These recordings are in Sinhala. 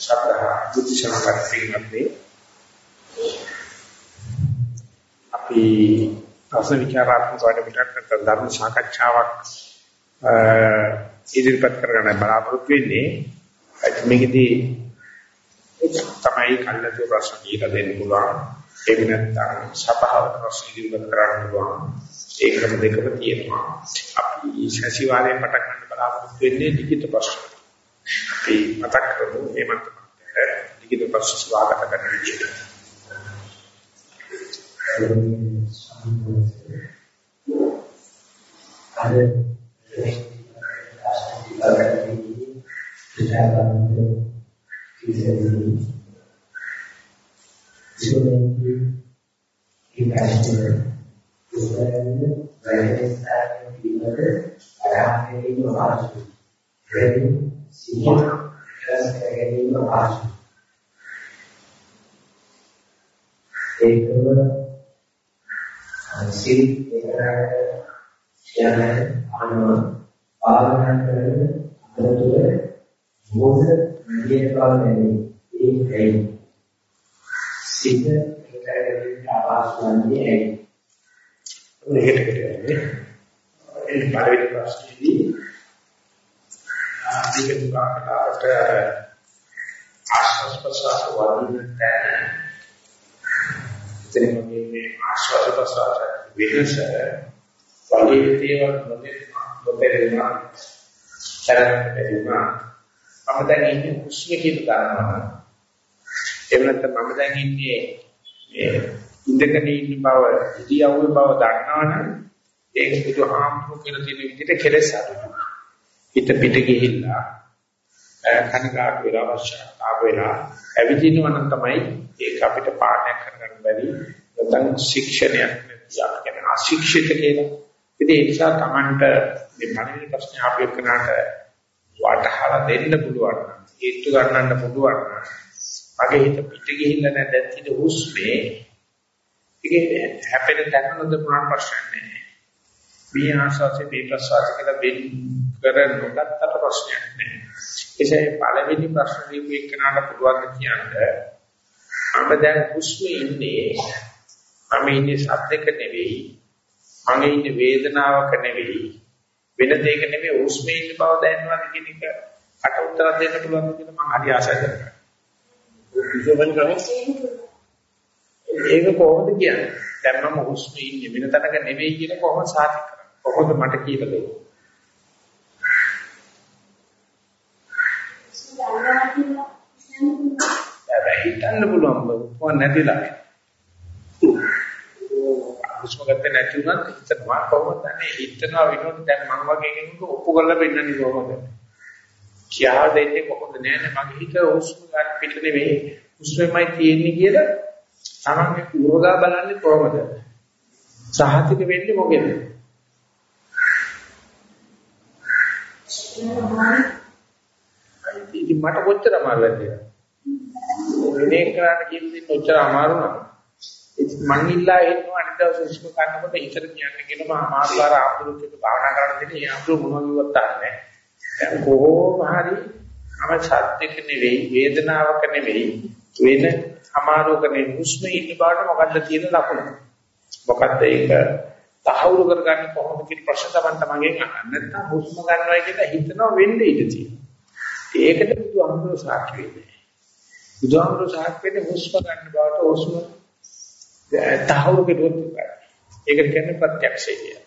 සත්‍යා බුද්ධ ශාස්ත්‍රයෙන් අපි ප්‍රශ්න විචාරාත්මක වැඩ පිටකට ධර්ම සාකච්ඡාවක් ඉදිරිපත් කරගන්න බලාපොරොත්තු වෙන්නේ. මේකෙදී තමයි කල්ලාතු ප්‍රශ්න කියලා දෙන්න පුළුවන්. ඒක නැත්නම් සභාවට ප්‍රශ්න ඉදිරිපත් කරන්න පුළුවන්. ඒ ක්‍රම දෙකම තියෙනවා. අපි සතිವಾರයෙන් පටන් ගන්න බලාපොරොත්තු වෙන්නේ ලිඛිත ප්‍රශ්න. අපි මතක් කරමු මේ මතකයට ලිඛිත ප්‍රශ්න ස්වාගත කරන විදිහට අද Isolated, compassionate, උපරන්න වැඩස්ථානයේ පිළිවෙත ආරම්භයේදී වාසු. රෙදි සිහින රස කරගැනීම වාසු. ඒකම සිල් එකකට යන අනුව පාලන කරන අතරතුර මොහොත නිදියට බව නැමී ඒකයි සිත එකකට අපහසු වන්නේ ඇයි මේකට කියන්නේ ඒ පළවෙනි ප්‍රශ්නේදී ආදික දුකාකට ආශ්වාස ප්‍රශ්වාස වදින තැන එතන මේ ආශ්වාස ප්‍රශ්වාස වෙනස වගේ දේවල් නොදෙන්න නොතේරෙනවා කරන්නේ බැරිුණා මම දැන් ඉන්නේ හුස්ම කියලා ගන්නවා එහෙම නැත්නම් මම දැන් ඉන්නේ මේ ඉඳගෙන ඉන්න බව ඉතියව්වේ බව දන්නවනම් ඒක බුදුහාමුදුරු කියලා තියෙන විදිහට කෙලෙස් අඩුයි. හිත පිට ගිහිල්ලා කනගාටු වෙලා අවශ්‍යතාව වෙලා ඇවිදිනවා නම් තමයි ඒක අපිට පාඩයක් කරගන්න බැරි නැත්නම් ශික්ෂණයක් නැතිවක් කියන අශික්ෂිත කියලා. ඉතින් ඒ නිසා Tamanට මේ පළවෙනි ප්‍රශ්නේ ආපු එකනට වටහලා දෙන්න පුළුවන් නම් හේතු ගන්නන්න පුළුවන් නම් මගේ හිත පිට ගිහිල්ලා නැත්නම් හිත හුස්මේ ඒක හැපෙන තැන නොදන්නා ප්‍රශ්නයක් නෑ. මේ ආශාසෙ මේ ප්‍රසවාස කියලා වෙන් කර නොගත්තට ප්‍රශ්නයක් නෑ. ඒසයි පළවෙනි ප්‍රශ්න දීපු එකනට පුළුවන් කියන්නේ මම දැන් හුස්මේ ඉන්නේ මම ඉන්නේ සද්දක නෙවෙයි මම ඉන්නේ වේදනාවක නෙවෙයි වෙන දෙයක නෙවෙයි හුස්මේ ඉන්න බව දැනනවා කියන එක අට උත්තර දෙන්න පුළුවන් කියලා මම හරි ආශා කරනවා. ඒක කොහොමද කියන්නේ? දැන් මම හුස්මේ ඉන්නේ වෙන තැනක නෙවෙයි කියලා කොහොමද සාතික? කොහොමද මට කියලා දෙන්නේ? හිතන්න පුළුවන් බෝ නැතිලා. හුස්ම ගන්න නැති උනත් හිතනවා කොහොමද නැනේ හිතනවා විනෝද දැන් මම වගේ කෙනෙකුට ඔප්පු කරලා පෙන්නන්නේ කොහොමද? කියා දෙන්නේ කොහොමද නෑ මගේ හිත හුස්ම ගන්න පිට නෙවෙයි හුස්මෙමයි තියෙන්නේ කියලා තමන්ගේ උරගා බලන්නේ කොහොමද? සහතික වෙන්නේ මොකෙද? ඉතින් මට කොච්චර අමාරු වෙද්ද? විනේ කරන්න කියන දේ කොච්චර අමාරු නම් ඉතින් මං ඉල්ලා ඉන්නවා අනිත් දවස් ඉස්කු කරනකොට ඉතර කියන්නේ කියනවා අමාරුකාර ආපුරුකේ භාවනා කරන්න දෙන්නේ. ඒ ආපුරු මොනවා කිව්වත් නැහැ. දැන් කොහොම හරි අම සත්‍යක නෙවෙයි වේදනාවක නෙවෙයි වෙන අමාරුකනේ හුස්ම ඉන්න බාට මොකද්ද තියෙන ලකුණ? මොකද්ද ඒක? තහවුරු කරගන්න කොහොමද කියන ප්‍රශ්න තමයි තමන්ගෙන් අහන්න. නැත්නම් හුස්ම ගන්නවා කියලා හිතනවා වෙන්නේ ඉඳ තියෙනවා. ඒකට බුදුහාමුදුරුවෝ සාක්ෂි වෙන්නේ බුදුහාමුදුරුවෝ සාක්ෂි වෙන්නේ හුස්ම ගන්න බවට හුස්ම තහවුරු කෙරුවොත් ඒකට කියන්නේ ප්‍රත්‍යක්ෂය කියලා.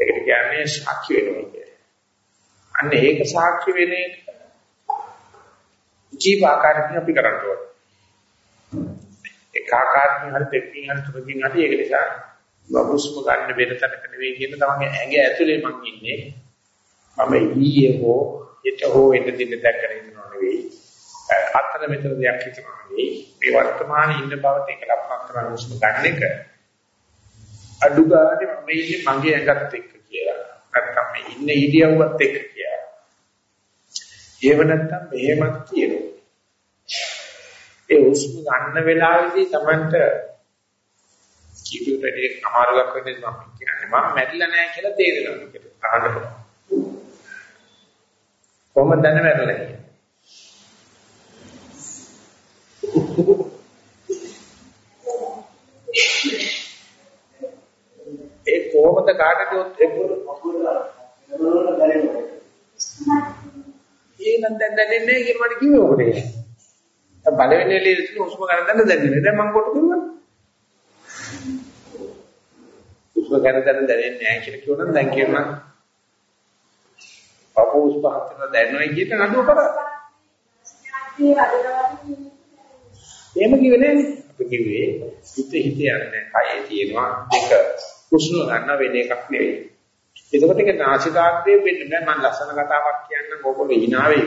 ඒකට කියන්නේ සාක්ෂි වෙනවා කියන්නේ අන්න ඒක සාක්ෂි වෙන එක ජීව ආකාරයෙන් අපි කරන්න ඕනේ. එක ආකාරකින් හරි දෙකකින් හරි තුනකින් හරි ඒක නිසා වහුස්ම ගන්න වෙන තැනක නෙවෙයි කියන තමන්ගේ ඇඟ ඇතුලේ මං ඉන්නේ. මම ඊයේ හෝ හෙට හෝ එන්න දින දැක්කන ඉන්නව නෙවෙයි. අතර මෙතන දෙයක් හිතනවා නෙවෙයි. මේ වර්තමානයේ ඉන්න බවට ඒක ලක්ෂණ කරන හුස්ම ගන්න එක. අඩු ගානේ මම ඉන්නේ මගේ ඇඟත් එක්ක කියලා. නැත්නම් මේ ඉන්න ඉරියව්වත් එක්ක කියලා. ඒව නැත්නම් මෙහෙමත් කියනවා. ඒ හුස්ම ගන්න වෙලාවේදී Tamanට කීපෙට වැඩි අමාරුවක් වෙන්නේ මම කියන්නේ මම මැරිලා නැහැ කියලා තේරෙනවා මේකට අහන්න පුළුවන් කොහොමද දැන මැරෙලා ඒ කොහොමද කාටද ඒනම් දැන් දැනෙන්නේ නැහැ කියලා මට කිව්වේ ඔකට. දැන් පළවෙනි එළියේ උස්ම ගන්න දැන් දැනෙන්නේ. දැන් මම කොට කිව්වා. උස්ම ගන්න දැන් දැනෙන්නේ නැහැ කියලා කිව්වනම් දැන් කියනවා. පපු උස්ම හතර දැනෙනවා කියන නඩුව කරා. එහෙම කිව්වේ නෑනේ. අපි කිව්වේ හිත හිත යන්නේ කයේ තියෙනවා දෙක කුෂ්ණ ගන්න වෙන එකක් නෙවෙයි. එතකොට ඒක නාසිකාග්‍රේ වෙන්න බෑ මම ලස්සන කතාවක් කියන්න ඕගොල්ලෝ hina වෙයි.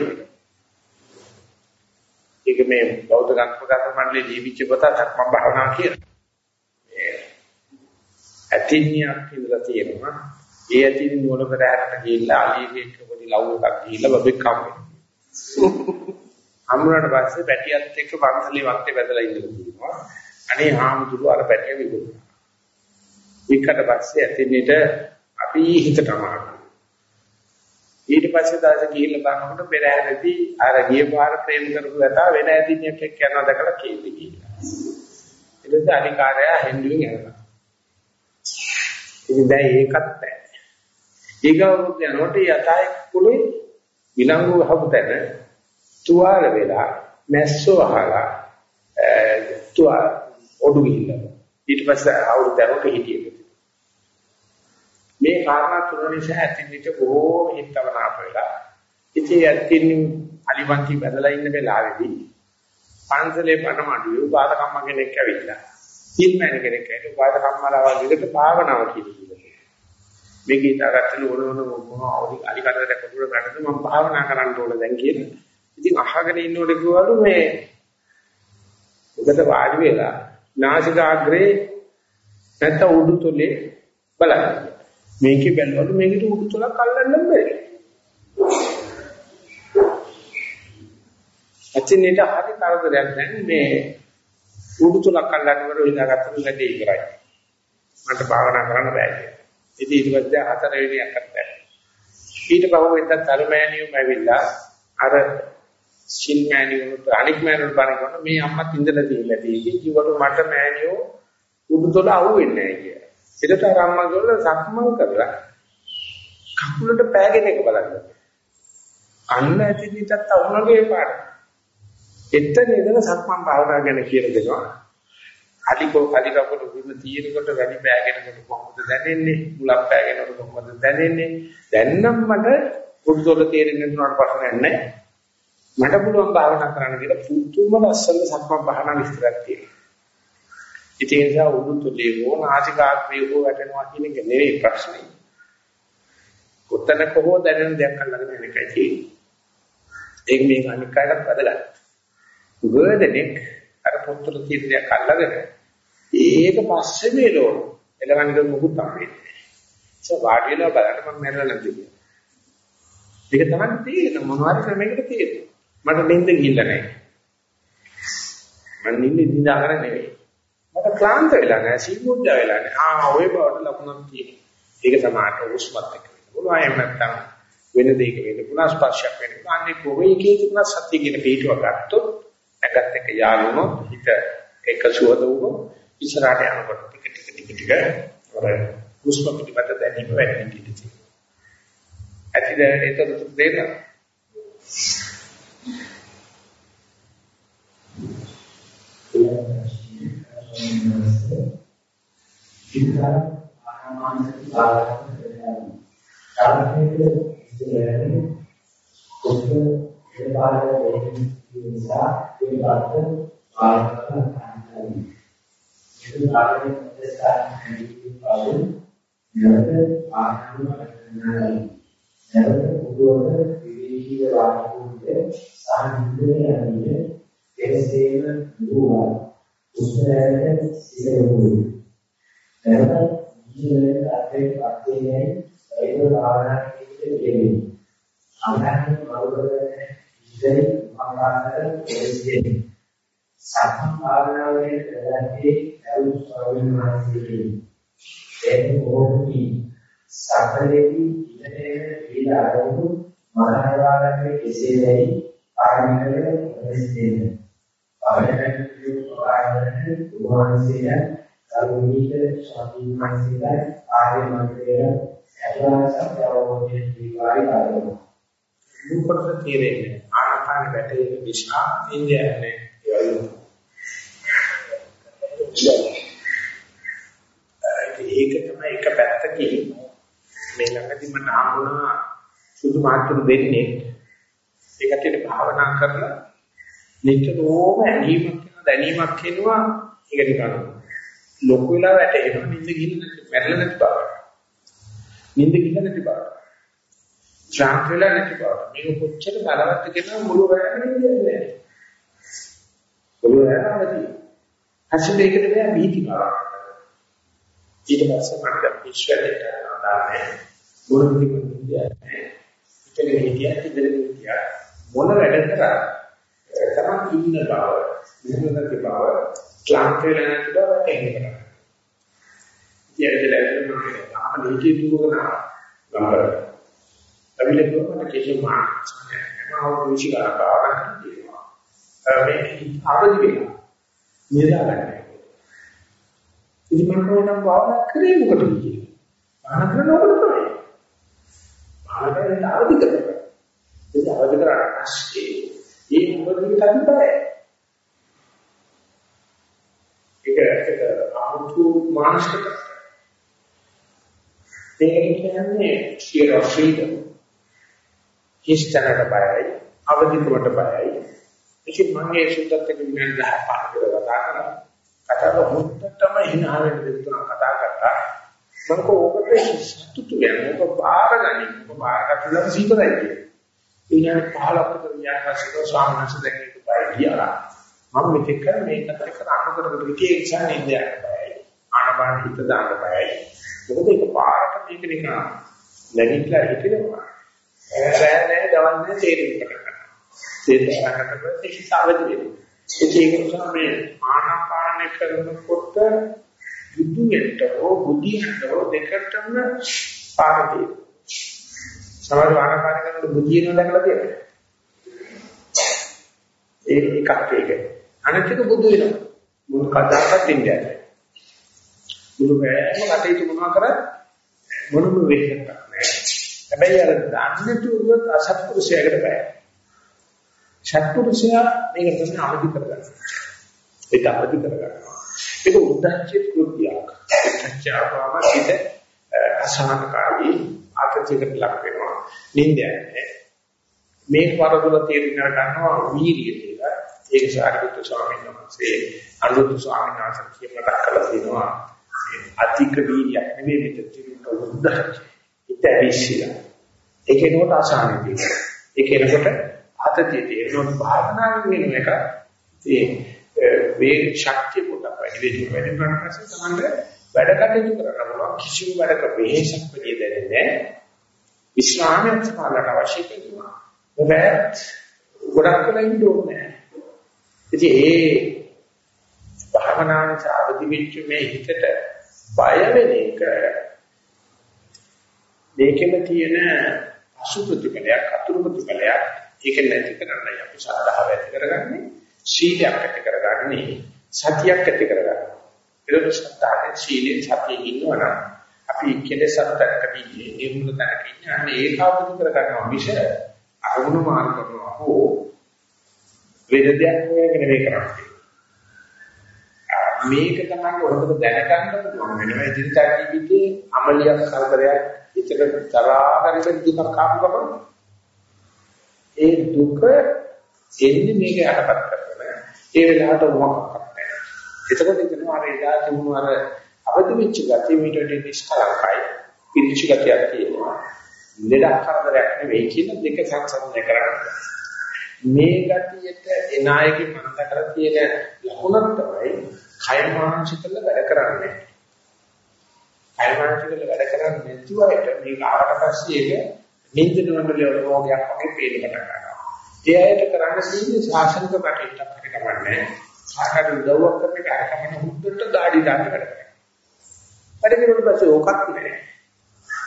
ඒක මේ බෞද්ධ ගම්පගත මණ්ඩලයේ දීවිච්ච පොතක් මම භාවනා කියන. ඇතින්නියක් කියලා තියෙනවා. ඒ ඇතින් නුවණ කරහැරට ගිහිල්ලා අලියෙක් පොඩි ලව් එකක් ගිහිල්ලා බබෙක් හම්බෙනවා. හම්බුනාට පස්සේ පැටියත් එක්ක පන්සලේ වත්තේ වැදලා ඉඳලා තියෙනවා. අනේ හාමුදුරුවෝ අර පැටිය විදුණා. විකට පස්සේ ඇතින්නේට අපි හිතට අමාරුයි. ඊට පස්සේ දාස ගිහිල්ලා බලනකොට පෙරහැරදී අර ගිය පාර ප්‍රේම කරපු යතා වෙන ඇදින්නියක් එක්ක යනවා දැකලා කේන්ති ගිහිල්ලා. ඊට පස්සේ අනිකාරය හෙන්ඩුවෙන් යනවා. ඉතින් දැන් ඒකත් නැහැ. ඊගවුරුත් යනකොට යතායි කුලේ විලංගු වහපු තැන තුවාල වෙලා මැස්සෝ අහලා තුවා ඔඩු ගිහිල්ලා. ඊට පස්සේ අවුරුදු 10ක හිටියේ. මේ කාරණා තුන නිසා ඇතින් විට බොහෝම හිතවනාප වෙලා. ඉතින් ඇතින් අලිවන්ති බදලා ඉන්න වෙලාවේදී පන්සලේ පණමඩුවේ උපාදකම්ම කෙනෙක් ඇවිල්ලා. සිල්මෑන කෙනෙක් ඇවිත් උපාදකම්මලා වගේකට භාවනාව කියලා. මේ ගීතාගත්තල ඕන ඕන මොනවා අලි කඩකට කොටුර ගන්නද මම භාවනා කරන්න ඕන දැන් කියන. ඉතින් අහගෙන ඉන්නකොට කිව්වලු මේ උකට වාඩි වෙලා නාසිකාග්‍රේ නැත්නම් උඩුතොලේ බලන්න. මේකේ බැලුවලු මේකට උඩු තුලක් අල්ලන්න බෑ. අචින්නේට හරි කරදරයක් දැන් මේ උඩු තුලක් අල්ලන්න වර විඳාගත්තම වැඩේ ඉවරයි. මට භාවනා කරන්න බෑ කියලා. ඉතින් ඊට පස්සේ හතර වෙනි එකක් ඊට පහුවෙන්ද තරමෑනියුම ඇවිල්ලා අර සිල් මෑනියුට අනික් මෑනියුට බලනකොට මේ අම්මත් ඉඳලා දීලා තියෙන්නේ කිව්වට මට මෑනියෝ උඩු තුල අහුවෙන්නේ නැහැ කියලා. ඊට අර අම්මා ගොල්ල සක්මන් කරලා කකුලට පෑගෙන එක බලන්න. අන්න ඇතිදිටත් අහුනගේ පාඩ. එතන ඉඳලා සක්මන් භාවනා ගැන කියලා දෙනවා. අලිකෝ අලි කකුල විම තියෙනකොට වැඩි පෑගෙනකොට කොහොමද දැනෙන්නේ? මුලක් පෑගෙනකොට කොහොමද දැනෙන්නේ? දැන්නම් මට පුදුතොල තේරෙන්නේ නැතුනට ප්‍රශ්නයක් නැහැ. මට පුළුවන් භාවනා කරන්න කියලා පුදුම ලස්සන සක්මන් භාවනා විස්තරයක් තියෙනවා. ඉතින් ඒ නිසා උඩුතුලේ හෝ නාසිකාග්‍රේ හෝ වැටෙනවා කියන එක නෙවෙයි ප්‍රශ්නේ. කොතනක හෝ දැනෙන දෙයක් අල්ලගෙන යන එකයි තියෙන්නේ. ඒක මේක අනික් අයටත් වැදගත්. ගොඩනෙක් අර පොත්වල තියෙන දෙයක් අල්ලගෙන ඒක පස්සේ මේලෝ එළවන්නේ මොකුත් අම්බෙන්නේ. ඒ වාඩි වෙලා බලන්න මම මැරෙලා නැද්ද කියලා. ඒක තමයි තේරෙන මොනවාරි ක්‍රමයකට තේරෙන. මට නිින්ද ගිහිල්ලා නැහැ. මම නිින්ද නිදාගෙන නෙවෙයි. මට ක්ලාන්ත වෙලා නැහැ සීමුද්ද වෙලා නැහැ. ආ ওই බවට ලකුණක් තියෙනවා. ඒක තමයි උස්මත් එක්ක. මොනවා එහෙම නැත්නම් වෙන දෙයක වෙන පුනා ස්පර්ශයක් වෙන. අනේ කොහේ කීකන සත්‍ය කියන පිටුව ගත්තොත් නැගත් එක යාළුනොත් හිත එක සුවද වුණොත් ඉස්සරහට යනකොට ටික ටික ටික ටික අර උස්ම පිටිපත දැනීම වැඩි වෙන්න ඉඩ ඇති දැන ඒතර දෙන්න. Yeah. ඉස්සර ආනාපානසති භාවනාව කරනවා. සාධනෙක ඉස්සරහේ කුෂ්ඨ දෙපාර දෙකකින් නිසා ඒ වාර්ත ආකාර කරනවා. ඒ ආකාරයෙන් මැදස්ථාන හැදී පාවු නැවත ආනාපාන කරනවා. නැවත උදවල විවේකීව වාක්‍යුන්ගේ සාහිත්‍යයේ අනිය එසේම දුවා උස්මරයට සිදුවුයි. නැවත ජීවිතයේ අත්ේ අත්ේ ඒක භාවනා කිරීමේ අනාගත මරුවරේ ඉතිරි මඟාන්තර එන්නේ. සම්ම භාවනාවේ ප්‍රයත්නයේ අරු ස්වාමීන් වහන්සේ ඒක ඕකී සකලෙහි ඉතේ වේද ආරම්භ මනරවාදයේ කෙසේදයි ආරම්භකල උපදෙස් දෙන්නේ. ආයතන ආයතන උභාන්සිය කරුණීක ස්වාමීන් වහන්සේලා ආර්ය මන්ත්‍රය ඇතුළත සත්‍යවෝධයේ දීවාරි ආරම්භ. රූපකට තේරෙන්නේ ආනාපාන වැටෙන දිශා ඉන්දියානේ ඒවලු. ඒක තමයි එක පැත්තකින් මේ ළඟදී මට හම්බුණා සුදු මාත්‍රු දෙන්නේ. ඒකට භාවනා කරලා නිතරම ඇලීමක් වෙන දැනීමක් වෙනවා ඒක නිකන් ලොකු වෙලා වැටෙනවා. නිින්ද ගිහින් නැති මැරෙලා නැති බව. නිින්ද ගිහින් නැති බව. ශාන්ත වෙලා නැති බව. මේක කොච්චර බලවත් කියනවා මුළු රැයම නිින්නේ මුළු රැයම ඇසිඩ් එකට බෑ බීති බව. ඊට පස්සේ මට විශ්වයට ආදානේ මුළු නිින්නේ ඉතින් හිතියක් ඉඳලා හිතියක් මොන වැඩ කරා තමන් ඉන්න බව නිහඬ බව ක්ලාන්ත වෙලා නැති බව තේරෙනවා. ඉතින් ඒක දැක්කම මම ආම නීති දුවගෙන ගම්බර. අවිල දුවකට කිසිම මාව විශ්ිකා බාරන්න දෙනවා. මේ අවදි වෙනවා. නිදාගන්න. ඉතින් මම කොහොමද භාවනා කරේ මොකටද කියන්නේ? භාවනා කරනකොට තමයි. භාවනා කරන්න අවදි කරනවා. ඒක අවදි කරලා පස්සේ ඒ මොකදකට අනිපය. ඒක ඒක ආමුතු මානසික මේක කියන්නේ fear of freedom. හිස්තැනට බයයි, අවදිකමට බයයි. ඉතින් මම ඒ සුද්ධත් එක්ක විනාඩි 10 15 කතා කරා. කතාව මුත්තටම hina වෙන්න දෙතුන කතා කරා. මම කෝකට සතුටු වෙනවා. ඔබ බාරගනි. ඔබ බාරගත්තම සීතලයි කියන්නේ. විනාඩි 15ක් විතර ගියාට පස්සේ ස්වාමීන් වහන්සේ දැන් ඒක බය ගියා. මම මෙතෙක් කර මේක අතර කරාම කරකට විකේ නිසා නින්දයක් බයයි. ආනපාන හිත දාන්න බයයි. මොකද ඒක පාරට මේක නිකන් නැගිටලා හිටිනවා. රෑ නෑ දවල් නෑ තේරෙන්න පටන් ගන්නවා. තේරෙන්න පස්සේ හිතාවදි වෙනවා. ඒක නිසා මේ ආනාපාන කරනකොට බුදුන්ට හෝ බුද්ධියට හෝ දෙකටම පාරදී සමහර ආනාපාන කරනකොට බුද්ධියන දැකලා තියෙනවා. ඒ එකක් ඒක. අනිත් එක බුදු වෙනවා. මුළු කතාවක්වත් ඉන්නේ නැහැ. මුළු බෑම කටයුතු මොනවා කරත් මොනම වෙහෙයක් නැහැ. හැබැයි අර දන්නේ තුරුවත් අසත්පුරුෂයකට බෑ. සත්පුරුෂයා මේක තමයි අවදි කරගන්න. ඒක අවදි කරගන්නවා. ඒක උද්දච්ච කෘත්‍යයක්. සත්‍යාවම සිට අසහනකාරී ආතතියකට ලක් වෙනවා. නින්දයන්නේ. මේ වරදුල තේරුම් ගන්නවා වීර්යය කියලා. ඒක සාරිපුත්‍ර ස්වාමීන් වහන්සේ අනුරුද්ධ ස්වාමීන් වහන්සේ කියමකට කළා දෙනවා. අධික වීර්යයක් නෙවෙයි මෙතන තියෙන උද්දච්ච. ඉතවිසිය. ඒකේ නෝට ආසානෙ තියෙනවා. ඒකේ නකොට ආතතිය තේරෙනවා භාවනාවෙන් වෙන එක. ඒ වේ ශක්තිය පොඩක් වැඩි වෙන්න වැඩි කරන පස්සේ තමයි වැඩ කටයුතු කරන්න පුළුවන් කිසිම වැඩක වෙහෙසක් වෙන්නේ දැනෙන්නේ නැහැ. විශ්‍රාමයක් සමාලට අවශ්‍ය කෙනා. ඔබත් ගොඩක් වෙලා ඉන්න ඕනේ. ඉතින් ඒ භාවනාවේ සාධි වෙච්ච මේ හිතට බය වෙන එක මේකෙම තියෙන අසු ප්‍රතිපලයක් අතුරු ප්‍රතිපලයක් ඒක නැති කරන්නයි අපි සාධාව ඇති කරගන්නේ. සීලයක් ඇති කරගන්නේ සතියක් ඇති කරගන්නේ. ඒක සත්‍යාවේ සීලෙන් සතියේ ඉන්නවනම් අපි කෙලෙස් අත්දැකීමේ නිමුණ තැනක ඉන්නේ. අන්න ඒකාබද්ධ කර ගන්නවා මිස අරමුණු මාර්ග කරනවා හෝ වේද දෙයක් නෙවෙයි නෙවෙයි කරන්නේ. මේක තමයි ඔබට දැනගන්න පුළුවන් වෙනවා. ඉදිරියට ජීවිතේ අමලියක් කරදරයක් විතර තරහකට දුක කාපු ඒ දුක එන්නේ මේක යටපත් කරගෙන ඒ වෙලාවට මොකක්ද එතකොට කියනවා අර එදා තිබුණු අර අවදි වෙච්ච ගතිය මීට වඩා නිෂ්කලංකයි. පිළිචි ගතියක් තියෙනවා. ලෙඩක් කරදරයක් නෙවෙයි කියන දෙක සංසන්දනය කරන්නේ. මේ ගතියට එනායගේ මනස කර තියෙන ලකුණක් තමයි කය මානසිකව වැඩ කරන්නේ. කය මානසිකව වැඩ කරන්නේ නැතිවට මේක ආවට පස්සේ ඒක නින්දන මණ්ඩලයේ රෝගයක් වගේ පේන්න පටන් ගන්නවා ඒ අයට කරන්න සීල ශාසනික කටයුත්තක් කරන්නේ කාටද උදව්වක් කරන එක අරගෙන හුද්දට দাঁඩි දාන්න වැඩ කරනවා. වැඩ කරුවට පස්සේ ඕකත් නෑ.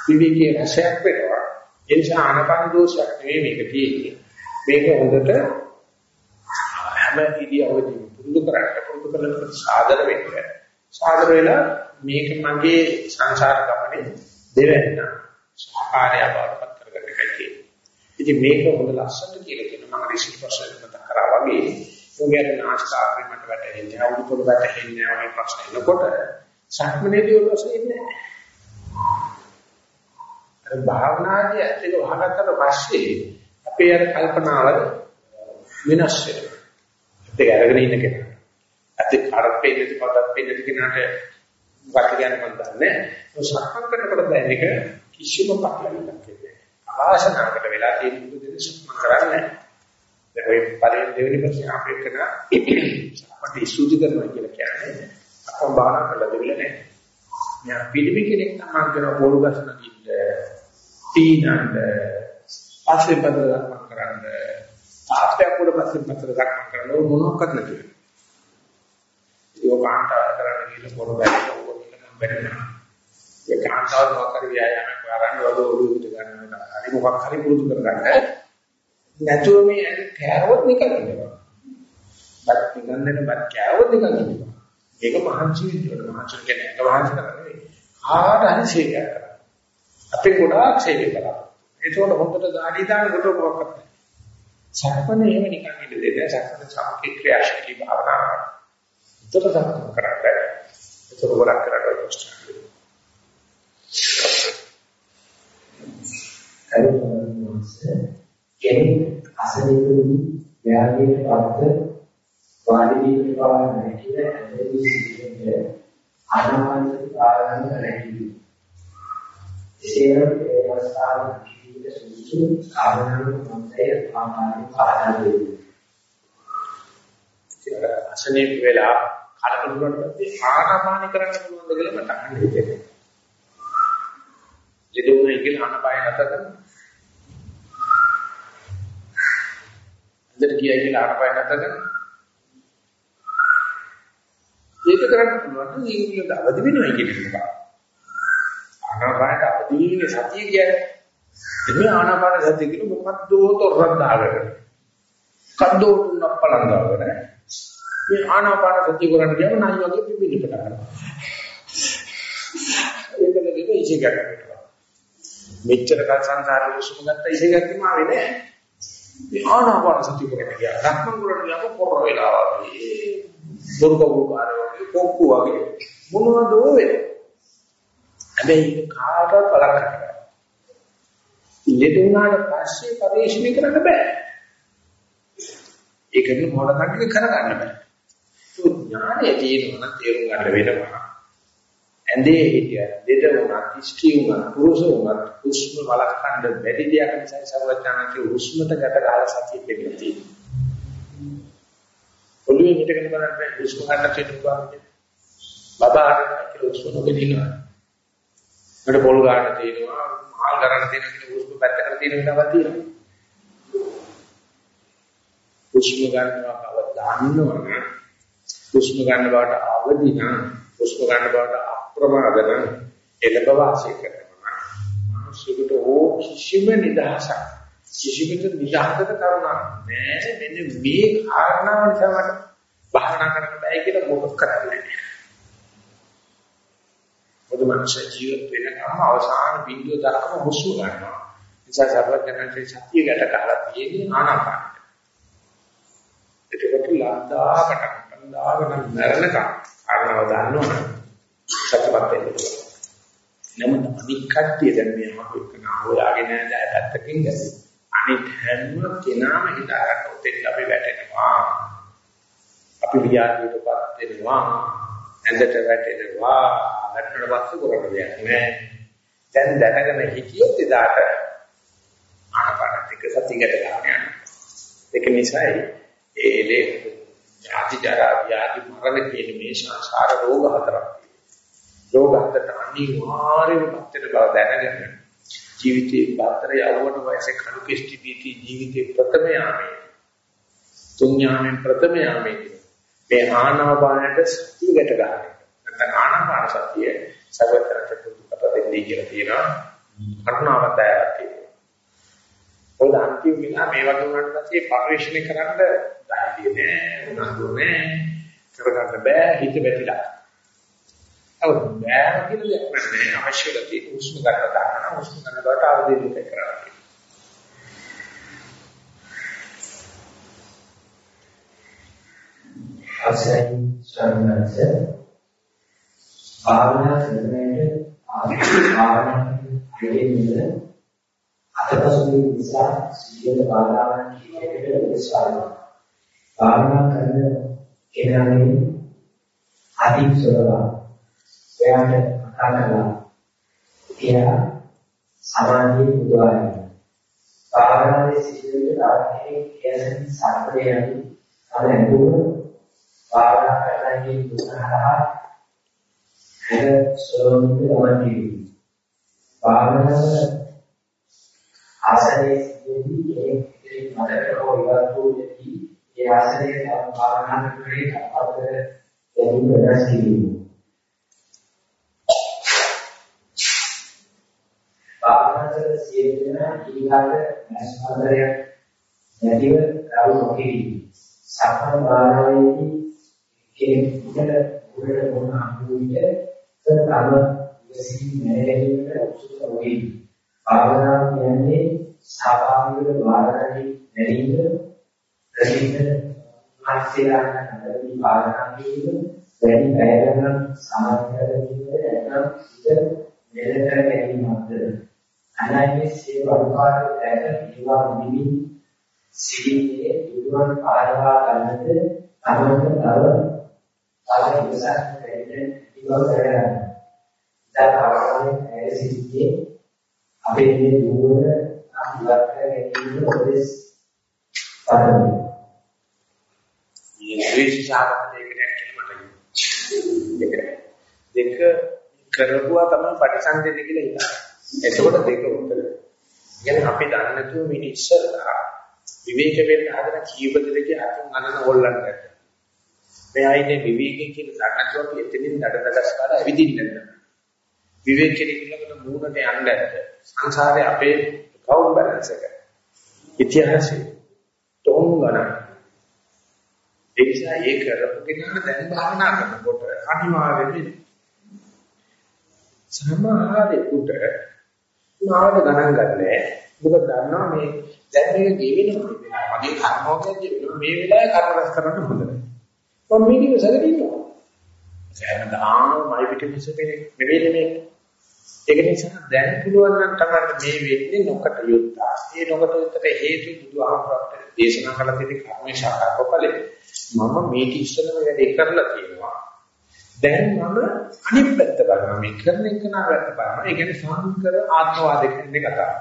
විවිධකේ රසයක් වෙනවා. ඒ නිසා ආනපන දෝෂයක් නෙවෙයි මේක තියෙන්නේ. මේක හොඳට හැම ඉරියව්වෙදීම පුරුදු කරන්න පුරුදු කරලා සාදර වෙන්න. සාදර වෙලා මේක මගේ සංසාර ගමනේ දෙවෙන්න සහකාරය බවටපත් කරගන්න එකයි. ඉතින් මේක හොඳ ලස්සනට කියලා කියනවා මම රිසි ප්‍රශ්න මතක් කරා වගේ මොකද නාස්කාරේ මට වැටෙන්නේ අවුරුදු පොළ වැටෙන්නේ නැහැ මේ ප්‍රශ්න එනකොට සක්මනේදී ඔලොස් ඉන්නේ නැහැ. භාවනාදී ඇත්තට වහගත්තට පස්සේ අපේ අර කල්පනාව වෙනස් වෙනවා. ඒක අරගෙන ඉන්න කෙනා. ඇත්ත කරපේ ඉඳි පොඩක් පෙන්නද කෙනාට මොකක්ද කියන්නේ මම දන්නේ නැහැ. ඒ සක්මන් කරනකොට දැනෙක කිසිම පක්ලයක් නැහැ. අවාසනාවකට වෙලා තියෙන බුදු සක්මන් කරන්නේ දැන් ඔය පළවෙනි දෙවෙනි ප්‍රශ්නේ අපේ කරන අපට ඉසුදි කරනවා කියලා කියන්නේ අපම බාහනා කරලා දෙවිල නැහැ. මෙයා පිළිමි කෙනෙක් තමයි කරන පොළු ගසන කිල්ල තීනන්ද පස්සේ බදලා කරන්නේ තාත්තයක් උඩ පස්සේ පතර ගන්න කරනවා මොනවක්වත් නැති වෙනවා. ඒක කාන්තාව කරන්න ගිහලා පොර බැලලා ඕක කියලා බැරිනවා. ඒ කාන්තාව මොකක්ද ව්‍යායාමයක් කරන්න වල ඔළුව පිට ගන්නවා. හරි මොකක් හරි පුරුදු කරගන්න. නැතුව මේ කෑවොත් නිකන් ඉන්නවා. බත් නිකන් දෙන බත් කෑවොත් නිකන් ඉන්නවා. ඒක මහන්සි විදියට මහන්සි කියන්නේ එක මහන්සි කරන්නේ. කාට හරි සේවයක් කරා. අපි ගොඩාක් සේවය කරා. ඒකෝට හොඳට ගාඩි දාන කොට මොකක්ද සක්මනේ එහෙම නිකන් ඉඳ දෙන්නේ සක්මන සාමකේ ක්‍රියාශීලී භාවනාව. උත්තර සක්මන කරන්නේ. ගොඩක් කරලා ප්‍රශ්න. කෙනෙක් අසනීපදී ව්‍යාධියට පත්ත වාඩි වීම පාන නැතිව ඇදෙවි සිටින්නේ ආනාපානසති පාලනය නැතිවි. එසේම ඒ අවස්ථාවේ සුසු ආවරණ මොන්තේ ආකාරයෙන් පාදා දෙන්නේ. අසනීප වෙලා කලබලුවට පස්සේ ආනාපාන කරන්න පුළුවන්ද කියලා මට අහන්න හිතෙනවා. ලෙඩුණයි කියලා ආනාපාන නැත කරන. අන්දර ගියයි කියලා ආනාපාන නැත කරන. ඒක කරන්න පුළුවන් නම් ඒක පිළිබඳ අවදි වෙනවා කියන එක. ආනාපානට අවදි වෙන්නේ සතිය කියන්නේ එමේ ආනාපාන සතිය කියන මොකද්ද තොරක් දාගෙන. කද්දෝ තුනක් පලන් දාගෙන. මේ ආනාපාන සතිය කරන්න ගියාම නයි වගේ පිපිලි පට ගන්නවා. ඒකලගේ ඉසේ ගන්නවා. මෙච්චර කල් සංසාරේ උසුම ගත්ත ඉසේ ගත්තම ආවේ නෑ. මේ ආනාපාන සතිය කරන්න ගියා. රත්නම් කරන්න ගියාම පොර වෙලා වගේ. දුර්ග වූකාරය වගේ පොක්කු වගේ මොනවද වෙන්නේ? හැබැයි කාටවත් බලක් කරන්න ලෙඩ වුණාට පස්සේ පරිශ්‍රණය කරන්න බෑ. ඒකෙන් මොන කටක කරගන්න බෑ. ඒ ඥානය තියෙනවා නම් තේරුම් ගන්න වෙනවා. ඇඳේ හිටිය ලෙඩ වුණා, ඉස්ටි වුණා, පුරුෂ වුණා, උෂ්ම වලක්වන්න බැරි දෙයක් නිසා සර්වඥාන්ගේ උෂ්මත ගැට ගහලා සතිය දෙන්න තියෙනවා. ඔළුවේ හිටගෙන බලන්න උෂ්ම ගන්න තියෙනවා කියන්නේ. බබාට කියලා උෂ්ම නොගෙදිනවා. මට පොල් ගන්න තියෙනවා, මහල් ගන්න තියෙනවා කියලා උෂ්ම පැත්තකට තියෙන වෙලාවක් තියෙනවා. උෂ්ම ගන්නවා බව දන්නවනම් උෂ්ම ගන්න බවට අවදි නම් උෂ්ම ගන්න බවට අප්‍රමාද නම් එළඹ වාසය කරනවා. මිනිසෙකුට ඕ කිසිම නිදහසක් කිසිමකට නිදහසකට කරුණා නෑ මෙන්න මේ කාරණාව නිසා මට භාවනා කරන්න බෑ කියලා මොකක් කරන්නේ මොකද මනුෂ්‍ය ජීවිත වෙනකම් අවසාන බිඳුව දක්වා හුස්ම ගන්නවා. නිසා සර්වඥාන්සේ සතිය ගැට ගහලා තියෙන්නේ ආනාපානට. ඒකට ලාදාකට ලාදාගෙන මරණකම් අරනව දන්නවනේ සත්‍යවත් වෙන්නේ. නමුත් අනික් කට්ටිය දැන් මේ අහුවෙකන හොයාගෙන නැහැ පැත්තකින් ගැසි. අනිත් හැම කෙනාම හිතාගන්න උතෙන් අපි වැටෙනවා. අපි විද්‍යාවටපත් වෙනවා. ඇඳට වැටෙනවා. වැටෙනට පස්සේ කරන්න දෙයක් නෑ. දැන් දැනගෙන හිටියොත් එදාට ආනපානත් එක්ක සතියකට ගන්න යනවා. ඒක නිසායි ඒ ලේ ජාති ජරා ව්‍යාධි මරණ කියන මේ සංසාර රෝග හතරක්. රෝග හතරට අනිවාර්යයෙන්ම පත්තර බව දැනගෙන ජීවිතේ පාත්‍ර යවවන වයසේ කණු කිස්ටි බීති ජීවිතේ ප්‍රථම යාමේ තුන් යාමෙන් ප්‍රථම යාමේ මේ ආනාපානයට සතියට ගන්න. නැත්නම් ආනාපාන සතිය සර්වතරට පුරුදු කරලා දෙන්නේ කියලා තියෙනවා. කරුණාවතයක් තියෙනවා. පොඩ අන්තිම විනා මේ වගේ වුණාට පස්සේ පරිශ්‍රණය කරන්න ධෛර්යය නෑ උනන්දු නෑ කරගන්න බෑ හිත වැටිලා. අව බෑ කියලා දෙයක් නෑ අවශ්‍ය ගතිය උෂ්ණ ගන්න දාන්න උෂ්ණ ගන්න බවට ආවදීනික කරන්න. අසයි සම්මත භාවනා කරනකොට ආභාවනා දෙන්නේ අතපසුගේ නිසා සියලු බාධාවන් කීයකට උත්සාහය. භාවනා කරන කෙනාගේ අධික්ෂරවා එයාට අකලලා එයා සමාධිය පුදවයි. භාවනාවේ සියලු දාර්ශනික කියන සම්ප්‍රේයයන් අනෙකුව භාවනා කරන්නේ දුකහරහා හැර සෝමිත ගමන් භාවනාව ආසනයේ සිටී ඒ මතක හෝ ඉවතුෙහි ඒ ආසනයේ භාවනා කරේ අපතේ යොමු වෙනස් කිරීම භාවනා කර සියලු දෙනා ඊළඟ නැස්පදරයක් නැතිව කරු නොකිරීම සම්පන්න භාවනාවේදී කෙනෙකුට උඩට මොන අනුවිත තම විසින් නැරෙන්නට උත්සුක වෙයි. භාවනාව කියන්නේ සාභාවික භාවනාවේ නැරීම ප්‍රතිපද මානසිකාන නදී භාවනා කිරීම වැඩි පැයකට සමාධියට කිරීම නැත්නම් ඉත මෙලෙස ගැනීමක්ද අනයිමේ සේවාකාර දැක ඒවා නිමි සිටිනේ දුරන් පාරවා ගන්නද අනුන්ට තව තව ඉවසක් දෙන්න ඉවර කරගන්න. දැන් අවසානයේ ඇය සිටියේ අපේ මේ දුර අහිලක් ගැනීම උපදෙස් පදමි. මේ ද්වේෂාගත දෙකක් මට දෙක කරපුවා තමයි පරිසංදෙන්න කියලා හිතන්නේ. එතකොට දෙක උත්තර. කියන්නේ අපි දන්නේ නැතුව මිනිස්සු ඉස්සරහා විවේක වෙන්න හදන කීප දෙනෙක්ගේ අතින් අනන හොල්ලන්නේ මෙයා ඉන්නේ විවේකයෙන් කියලා දන්නත් අපි එතනින් දඩදඩස් කාලා ඇවිදින්න නැහැ. විවේකයෙන් ඉන්නකොට මූණට යන්න නැද්ද? සංසාරේ අපේ කවුන්ට් බැලන්ස් එක. ඉතිහාසයේ තොන් ගණන්. ඒ නිසා ඒ කරපු කෙනාට දැන් භාවනා කරනකොට අනිවාර්යයෙන්ම සමහරෙකුට නාවද ගණන් ගන්නෑ. මොකද දන්නවා මේ දැන් මේක ගෙවෙනවා. මගේ කර්මෝගය ගෙවෙනවා. මේ වෙලාවේ කර්ම රැස් කරන්න හොඳ නැහැ. මම මේක ඉවසගෙන ඉන්නවා. හැමදාම මයි පිටිපස්ස නෙවෙයි මේ. ඒක නිසා දැන් පුළුවන් නම් තමයි මේ වෙන්නේ නොකට යුත්තා. ඒ නොකට යුත්තට හේතු බුදුහාමරට දේශනා කළ තියෙන කර්මේ ශාකාපපලෙ. මම මේක ඉස්සෙල්ලා වැඩේ කරලා තියෙනවා. දැන් මම අනිත් පැත්ත බලනවා. මේ කරන එක නා පැත්ත බලනවා. ඒ කියන්නේ සාන්තර ආත්මවාදයෙන් කතා.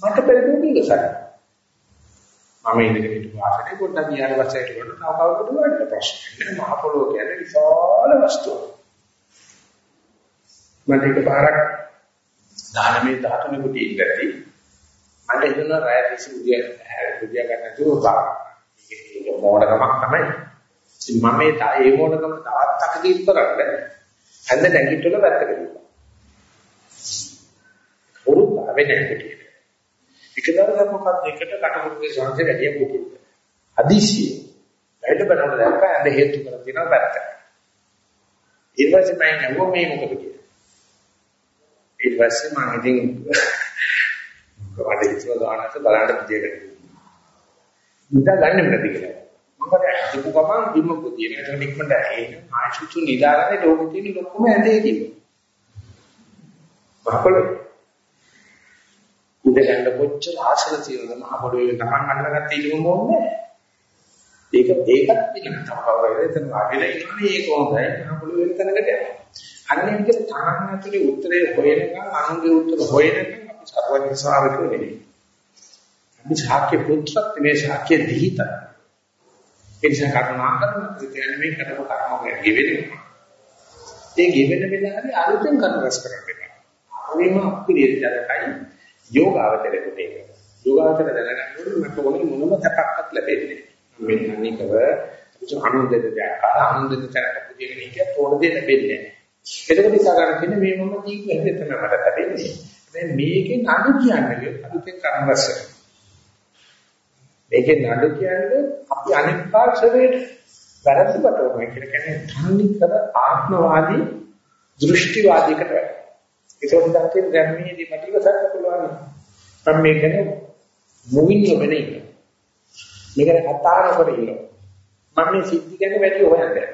මට පෙරදුන්නේ ඉස්සරහ. මම ඉඳගෙන හිටපු ආසනේ පොඩ්ඩක් ගියාට පස්සේ ඒකට නවකවකට වඩ ප්‍රශ්න. මහ පොළොව කියන්නේ විශාල වස්තුවක්. මට එකපාරක් 19 13 කුටි ඉඳලා මට හිතුණා රාය කිසි උදේ උදේ ගන්න නැතුව බා. ඒක මොඩකමක් තමයි. ඉතින් මම මේ ඒ මොඩකම තවත් අකදීත් කරන්න හැන්ද නැගිටවල වැත්තක දුන්නා. උරුත් වෙන්නේ නැහැ. එක දවසක් මොකක්ද එකට කටුකුරුගේ සංසේ වැඩි යපුවා. අදිසිය. වැඩ බලන්න දැක්ක ඇඳ හේතු කරලා තියෙනවා පැත්ත. ඊට පස්සේ මම නෝ මේ මොකද කියලා. ඊට පස්සේ මම ඉතින් කොහොමද ඉස්සර ගානට බලන්න පිටියකට. නිදා ගන්න නැති කියලා. මොකද අදපු ගමන් බිම පුතිය නේද? නික්මට එන ආශුතු නිදාගන්නේ ලෝකෙ තියෙන ලොකුම ඇඳේ තියෙනවා. බහපලේ ඉඳ ගන්න කොච්චර ආසල තියෙනවද? මහ පොළොවේ තමන් අල්ලගත්ත ඉලුම ඕනේ ඒක ඒකත් පිටින් තමයි. එතන වගේ ඉන්නේ ඒක හොඳයි. මහ පොළොවේ තැනකට යනවා අන්නේ විදිහට තාන්න ඇතුලේ උත්තරේ හොයනකම් අනුගේ උත්තර හොයනකම් අපි සර්වඥ ශ්‍රාවකයෝ නෙවෙයි අපි ශාක්‍ය පුත්‍රත් මේ ශාක්‍ය දිහිත ඒ නිසා කරුණා කරන ප්‍රතිඥා මේ කරපු කර්ම ගෙවෙනවා ඒ ගෙවෙන වෙලාවේ අලුතෙන් කර්ම රැස් කරගන්න. අපේම අපිරිය ජනකයි යෝගාවචරයට ඒක. යෝගාවචර දැනගන්නකොට මට ඕනේ මොනම තපක්වත් ලැබෙන්නේ නැහැ. මේ අනිකව අනුන්දෙද දැක්කා අනුන්දෙද තැනට පුදියගෙන හිටියත් ඕන දෙයක් ලැබෙන්නේ නැහැ. එතකොට ඉස්සා ගන්න තියෙන්නේ මේ මොන දීක හැදෙන්න තමයි මට ලැබෙන්නේ. දැන් මේකෙන් අඩු කියන්නේ අලුතෙන් කරන රස. මේකේ නඩු කියන්නේ අපි අනිත් පාර්ශවයට වැරද්දකට වුණා කියලා කියන්නේ තන්නේ කර ආත්මවාදී දෘෂ්ටිවාදීකට වැඩ. ඒක උදාහරණයක් දැන් මේදී මට ඉවසන්න පුළුවන්. මම මේකනේ මුවින් නොබෙන ඉන්න. මේකට කතා නොකර ඉන්න. මම මේ සිද්ධි ගැන වැඩි හොයන්නේ.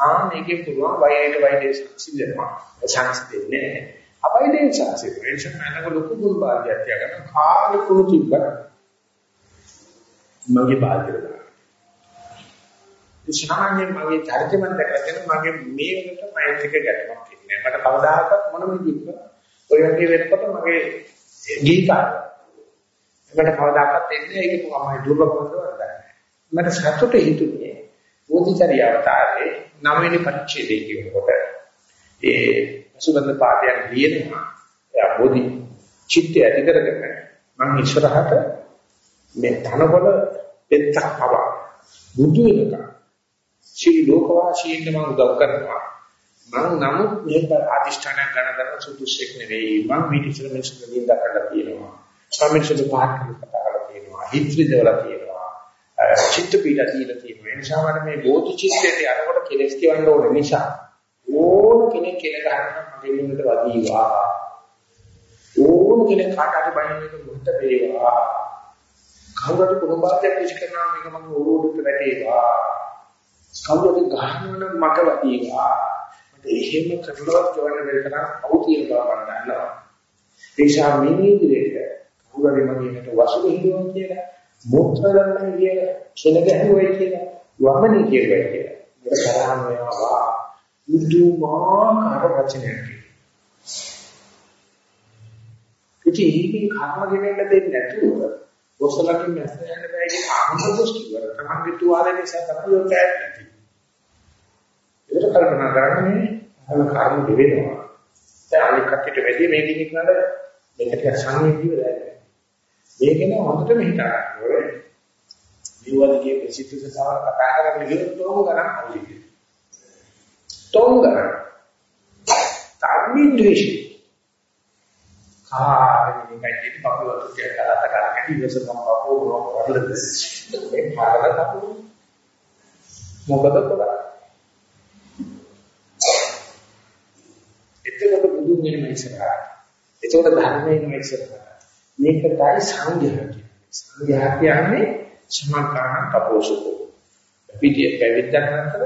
ආ මේකේ පුළුවන් වයයට වයදේ සිද්ධනවා. chance දෙන්නේ නැහැ. අවයිදෙන් chance දෙන්නේ. ඒක මනක ලොකු දුර්භාග්‍යයක් තියාගන්න කාල කුණු තිබ්බ මගේ බාහිර දාන්න. ඒ සාමාන්‍යයෙන් මගේ චරිතමත් දැකගෙන මගේ මේ වෙනකොට මෛත්‍රික ගැටමක් ඉන්නේ. මට කවදාකවත් මොනම විදිහක ඔය වගේ වෙනකොට මගේ ගීතාව මට කවදාකවත් එන්නේ ඒක තමයි දුර්ලභමද වරදයි. මට සතුට හිතුනේ බෝධිචර්ය අවතාරයේ නවවෙනි පරිච්ඡේදයේ කියනකොට ඒ සුබන්ද පාඩයක් ලියනවා. එයා බෝධි චිත්තය ඇති කරගෙන මම ඉස්සරහට මේ ධනවල පෙත්තක් පවා බුදු වෙනකම් ශ්‍රී ලෝකවාසීන්ට මම උදව් කරනවා. මම නමුත් මේක අදිෂ්ඨාන ගන්න දර සුදුසෙක් නෙවෙයි. මම මේ ඉස්සර මිනිස්සුන්ට දින්දා කරලා තියෙනවා. සමිෂ්ඨ පාඨ කතා කරලා තියෙනවා. හිත්‍රිදවලා තියෙනවා. චිත්ත පීඩා දීලා තියෙනවා. ඒ නිසා මම මේ බෝධි චිත්තයේ යනකොට කෙලස් කියවන්න ඕන නිසා ඕන කෙනෙක් කෙල ගන්න මගේ නිමිට වදීවා. ඕන කෙනෙක් කාට හරි බණින්න මුහුත වේවා. කවුරුත් කුණුබාධයක් විශ් කරනවා මේක මගේ ඔළුවට වැටේවා. කවුරුත් ගහනවනම් මට වදීවා. මට එහෙම කරලවත් කියවන්න බැරි තරම් අවුතිය බව මම දන්නවා. ඒ නිසා මේ විදිහට කවුරුරි මගේකට වසු හිදුවා කියලා මුත්‍රාලන්න කියලා කෙන ගැහුවයි කියලා වමනේ කියුවයි කියලා. මේක කරාම වෙනවා බුදුමාකාර වචනයක්. ඉතින් මේකේ කර්ම ගෙනෙන්න දෙන්නේ නැතුව ඔසලකින් මැස්ස යන්න බෑ කියන අනුමුදොස් කිව්වර තමන්ගේ තුවාලේ නිසා තමයි ඔය කෑල්ල ඒකට කල්පනා කරන්නේ අර කර්ම දෙවෙනවා. දැන් අනිත් කටට වැඩි මේකෙන් ඉන්නද මේකට සංවේදීව දැනෙන්නේ. මේකෙන හොඳටම හිතා ගන්න ඕනේ. විවදකේ ප්‍රසිද්ධ සසාර කතා කරගෙන ගියොත් තෝම ගන්න අවුලයි. තෝම ගන්න. තරමින් ද්වේෂය. කාගෙන මේකයි පපුවට කියලා කරලා ඉවසම පපුව වරලද. මේ පාරකට පපුව. මොකද කරන්නේ? එතකොට බුදුන් වෙනම ඉස්සරහා. එතකොට ධර්මයේ වෙනම ඉස්සරහා. මේකටයි සංඝයා කියන්නේ. සංඝයා කියන්නේ සමාකාරණ තපෝසුකෝ. පිටිය පැවිද්දක් අතර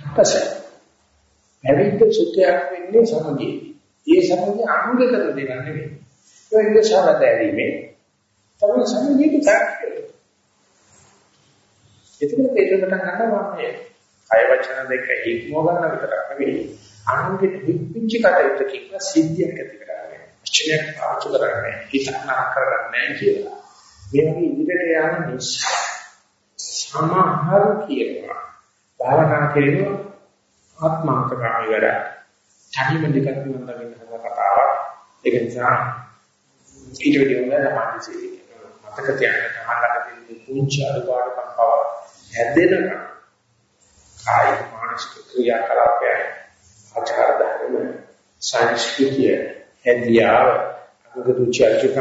තපස. පැවිද්ද සුඛයක් වෙන්නේ සමගියේ. ඒ සමගිය අනුග කරන දෙයක් නෙවෙයි. ඒක ඉඳසාරදැරීමේ තමයි සමගියට තාක්ෂය. එතකොට ඒක පටන් ගන්නවා මේ කය වචන දෙක හික්මව ගන්න විතරක් නෙවෙයි. අනුන්ගේ හික්මිච්ච කටයුතු කියන සිද්ධියක් ඇති කරගන්න. වචනයක් පාවිච්චි කරන්නේ හිතනා කරන්නේ කියලා. මේ වගේ ඉදිරියට යන නිසා සමහර කියනවා භාවනා කියනවා ආත්මාන්තකාමී වැඩ. තනියම දෙකක් නිවන් දකින්න හදන කතාවක්. ඒක නිසා ඊට වඩා හොඳ සමාධිය මතක තියාගන්න තමයි තියෙන පුංචි අඩුපාඩුකම් බව හැදෙනකම් කායික මානසික ක්‍රියාකලාපයන් ආචාර ධර්ම සංස්කෘතිය හැදියාව. අනුගතු චර්චකම්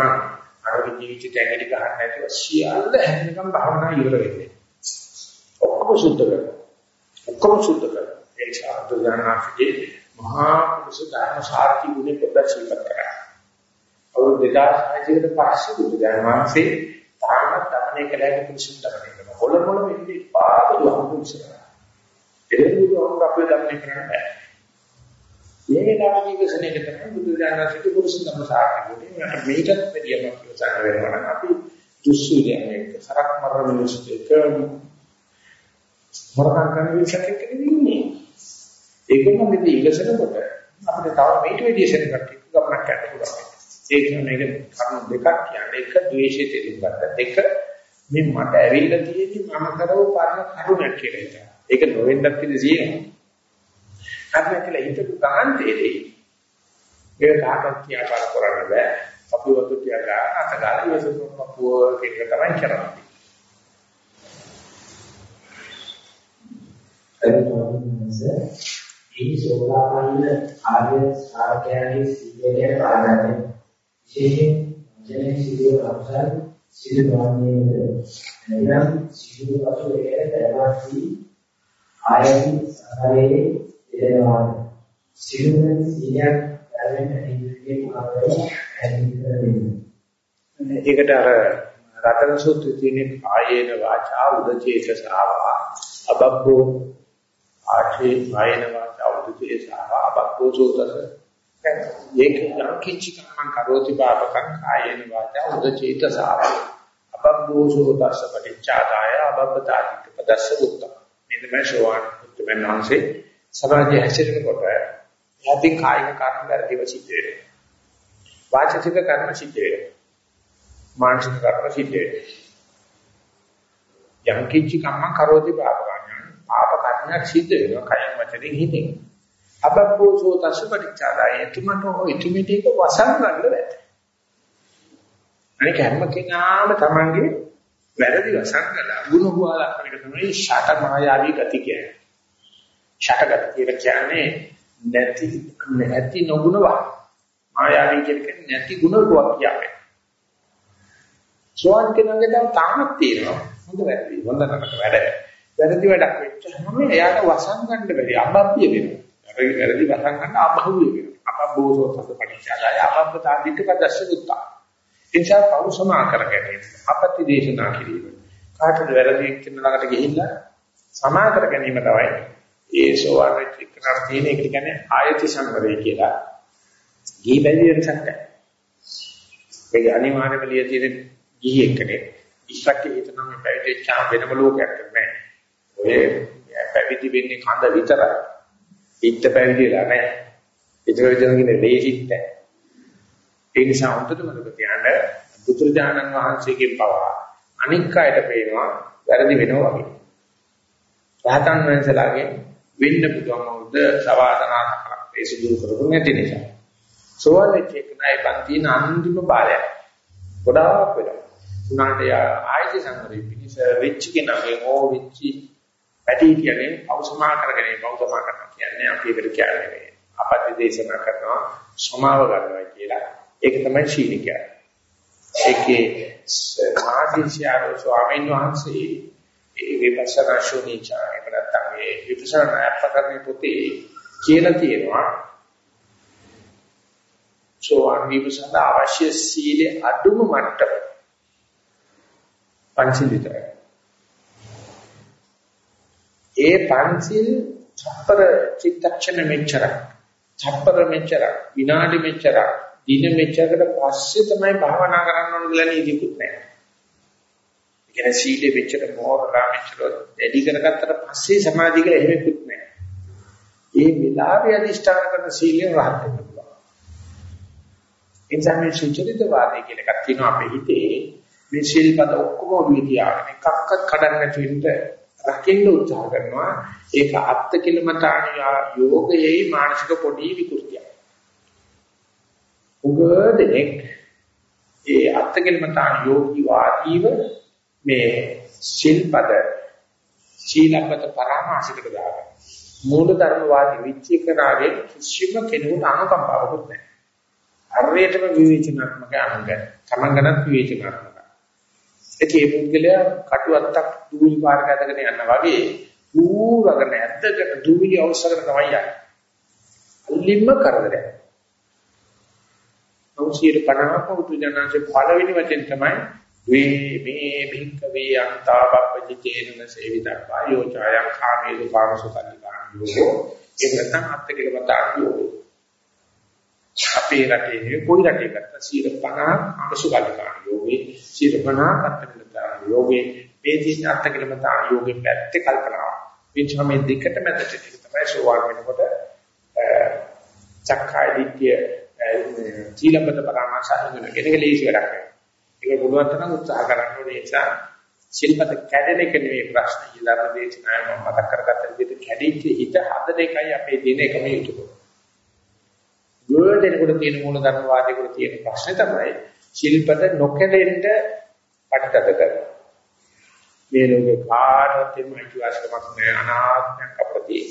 අනුගත ජීවිතය ඇඟිලි ගන්න නැතුව සියල්ල හැදෙනකම් භාවනා ඉවර වෙන්නේ. ඔක්කොම සුද්ධ කරනවා. ඔක්කොම සුද්ධ කරනවා. ඒ නිසා දුර්ගානාථගේ මහා පුරුෂ ධර්ම සාර්ථි ගුණේ පොඩ්ඩක් සිල්පත් කරා අවුරුදු 2600කට පස්සේ බුදුදහමසේ තාමත් දමනය කළ හැකි පුරුෂුන් දමනය කරනවා. හොල මොල වෙන්නේ පාදු අමුසරා ඒ බුදුහාමුදුරුවෝ අපේ දමනය කරන්න බෑ. මේ වෙලාවේ විශ්ලේෂණය කරන බුදු දානසික පුරුෂ ධර්ම සාකච්ඡාවේ මට මේකත් පිළියමක් කියවන්න වෙනවා. නම් අපි දුස්සුලියන් එක්ක සරක් මරන මිනිස්සු එක්ක වරකම් කරන මිනිස්සු එක්ක ඉන්නේ ඒකම මෙදී ඉලසනකොට අපිට තව මේට වෙඩි සෙනගට ගමනක් යන්න පුළුවන්. ඒක මේක කරුණු දෙකක් කියන්නේ එක ද්වේෂය තේරුම් ගන්න දෙක මේ මට ඇවිල්ලා තියෙන්නේ මම කරව පරණ කරුණක් කියලා හිතා ඒක නොවෙන්නත් ඉඳී තියෙනවා අන්න කියලා හිතපු ගමන් තේරෙයි. ඒක කාටවත් කියාපාර කරන්න බෑ. අපි වතු කියා ගන්න අත ගාලා ඉවසපු පපුව කියන තමයි කරන්නේ. ඒ සෝලාපන්න ආර්ය ශ්‍රාවකයන්ගේ සීලයේ ප්‍රාණය විශේෂයෙන් ජනේ සිදුවන අවසන් සිදුවන්නේද එනම් සිදු පසු ඒ දැවස්ති ආයති සහරේ දෙනවා. සිදුවෙන සියයක් දැවෙන ඉන්ද්‍රියේ මොකක්ද හැදින්න ඒකට අර රතන සූත්‍රයේ තියෙන ආයේන වාචා උදචේතසාවා අබබ්බෝ. ආඨේ ආයේන වාචා උදචේතසාවා අබබ්බෝ සූතස. ඒක යම් කිචි කමං කරෝති පාපකං ආයේන වාචා උදචේතසාවා. අබබ්බෝ සූතස පටිච්චාදාය අබබ්බතාදි පදස්ස උත්ත මෙන්න මේ ශෝවාන් උත්තරමන්සේ සමාධිය හැසිරෙනකොට යටි කායික කර්ම වැරදිව සිද්ධ වෙනවා වාචික කර්ම සිද්ධ වෙනවා මානසික කර්ම සිද්ධ වෙනවා. යම් කිච්චි කම්ම කරෝති පාපකඥාන පාප කර්මයක් සිද්ධ වෙනවා කයෙන් වචනෙන් හිතෙන්. අබබ්බෝසෝ තසුපටිච්චාදාය එතුමට හෝ ඉතුමිටේක වසන් ගන්න බැහැ. අනික හැම කෙනාම තමන්ගේ වැරදි වසන් කළා ගුණ හුවාලා කරන එක තමයි ෂට මායාවී ගති කියන්නේ. ෂට ගති කියන්නේ නැති නැති නොගුණවා මායාවී කියන්නේ නැති ගුණ රුවක් කියන්නේ. සෝවන් කෙනාගේ දැන් තාමත් තියෙනවා. හොඳ වැඩි. හොඳ නරක වැඩ. වැරදි වැඩක් වෙච්චහම එයාට වසන් ගන්න බැරි අබබ්බිය වෙනවා. වැරදි වැරදි වසන් ගන්න අබහුවිය වෙනවා. අබබ්බෝසෝ තස පරිචාය අබබ්බ තාදිට පදස්ස උත්තා. එනිසා පෞසමා කරගෙන අපත්‍ය දේශනා කිරීම. කාටද වැරදි කියන ළඟට ගිහිල්ලා සමා කර ගැනීම තමයි ඒ සෝවන් වෙච්ච එකනට තියෙන එක කියන්නේ ආයති සංවරය කියලා. ගිහි බැරි වෙනසක් නැහැ. ඒක අනිවාර්යම ලිය තියෙන ගිහියෙක් කෙනෙක්. ඉස්සක්ක හිතනවා මේ පැවිදි වෙච්චාම වෙනම ලෝකයක් නැහැ. ඔය පැවිදි වෙන්නේ කඳ විතරයි. ඉත්ත පැවිදිලා නැහැ. ඒක විදිහකින් ලේසිත් නැහැ. ඒ නිසා හොඳට මතක තියාගන්න බුදුරජාණන් වහන්සේගෙන් පවා අනික් අයට පේනවා වැරදි වෙනවා වගේ. රහතන් වහන්සේලාගේ වෙන්න පුළුවන් උද සවාදනාත්මක ඒ සිදු කරපු නැති නිසා. සෝවාන් වෙච්ච එක නයි පන්තින අන්තිම බාලයක්. ගොඩාක් වෙනවා. උනාට ආයති සංවරේ පිණිස වෙච්ච කෙනාගේ ඕ වෙච්ච පැටි කියන්නේ අවසමා කරගෙන බෞද්ධමා කරනවා කියන්නේ අපි ඒකට කියන්නේ අපත්‍ය දේශනා කරනවා සමාව ගන්නවා කියලා ඒක තමයි ශීලිකය ඒකේ මාදිසියාරෝ ස්වාමීන් වහන්සේ ඒ විපස්සනා ශෝනිචා ඒක නැත්තම් ඒ විපස්සනා අපකරණේ පොතේ කියලා තියෙනවා සෝවාන් විපස්සනා අවශ්‍ය සීලේ අඩුම මට්ටම පංචිල් විතරයි. ඒ පංචිල් චප්පර චිත්තක්ෂණ මෙච්චර. චප්පර මෙච්චර විනාඩි මෙච්චර දින මෙච්චරකට පස්සේ තමයි භාවනා කරන්න ඕන කියලා නීතිකුත් නැහැ. ඒ කියන්නේ සීලෙ මෙච්චර මෝරලා මෙච්චර දෙඩි කරගත්තට පස්සේ සමාධි කියලා එහෙමකුත් නැහැ. ඒ විලාපය අධිෂ්ඨාන කරන සීලෙන් රහත් වෙන්න පුළුවන්. එනිසා මේ සුචරිත වාදය කියලා එකක් තියෙනවා අපේ හිතේ මේ ශිල්පද ඔක්කොම ඔළුවේ තියාගෙන එකක්වත් කඩන්න නැති වෙන්න රකින්න උත්සාහ කරනවා ඒක අත්ති කිලමතාණ යෝගයේ මානසික පොඩි විකෘතියක් උගදෙනෙක් ඒ අත්ති කිලමතාණ යෝගී වාදීව මේ ශිල්පද ශීලපද පරාමාසිකට දාගන්න මූල ධර්මවාදී විචිකනාගේ කිසිම කෙනෙකුට අනුකම්පාවකුත් නැහැ හරියටම විවේචනාත්මක අංග තමන්ගනත් විවේචනාත්මක ඒ පුද්ගලයා කටුවත්තක් දූවිලි පාරක ඇදගෙන යනවා වගේ ඌරගෙන ඇද්දකට දූවිලි අවශ්‍යකට තමයි යන්නේ. අල්ලින්ම කරදරයක්. නෞසියට පණාක උතු ජනන්සේ පළවෙනි වචෙන් තමයි වේ මේ භික්ක වේ අන්තා බප්පජිතේන සේවිතක්වා යෝචායං කාමේසු කාමසුකල්ලිකාණ යෝගෝ ඒක නැත්නම් අත්ති කියලා මතාක් යෝගෝ අපේ රටේ නෙවෙයි කොයි රටේ ගත්තා 150 අංශුකල්ලිකාණ යෝගේ 150 අත්තිකලතාන යෝගේ මේ තියෙන අත්තිකලතාන යෝගේ පැත්තේ කල්පනාව. විචම මේ දෙකට මැදට ටික තමයි සෝවාන් වෙනකොට චක්කාය දිට්ඨිය සීලබ්බත පරමාසහගෙන කෙනෙක් ලේසි වැඩක් නෑ. ඒක පුළුවන් තරම් උත්සාහ කරන්න ඕනේ ඒ නිසා ශිල්පත කැඩෙන එක නෙවෙයි ප්‍රශ්නේ. ඊළඟ දේශනාවේ මම මතක් කරගත්ත විදිහට කැඩිච්ච හිත හදන එකයි අපේ දින එකම යුතුයකම. ගොඩේකට තියෙන මූල ධර්මවාදයකට තියෙන ප්‍රශ්නේ තමයි ශිල්පද නොකැඩෙන්න පටතද කරනවා. මේ ලෝකේ කාටවත් එම අයිතිවාසිකමක් නැහැ අනාත්මයක් අපතේ.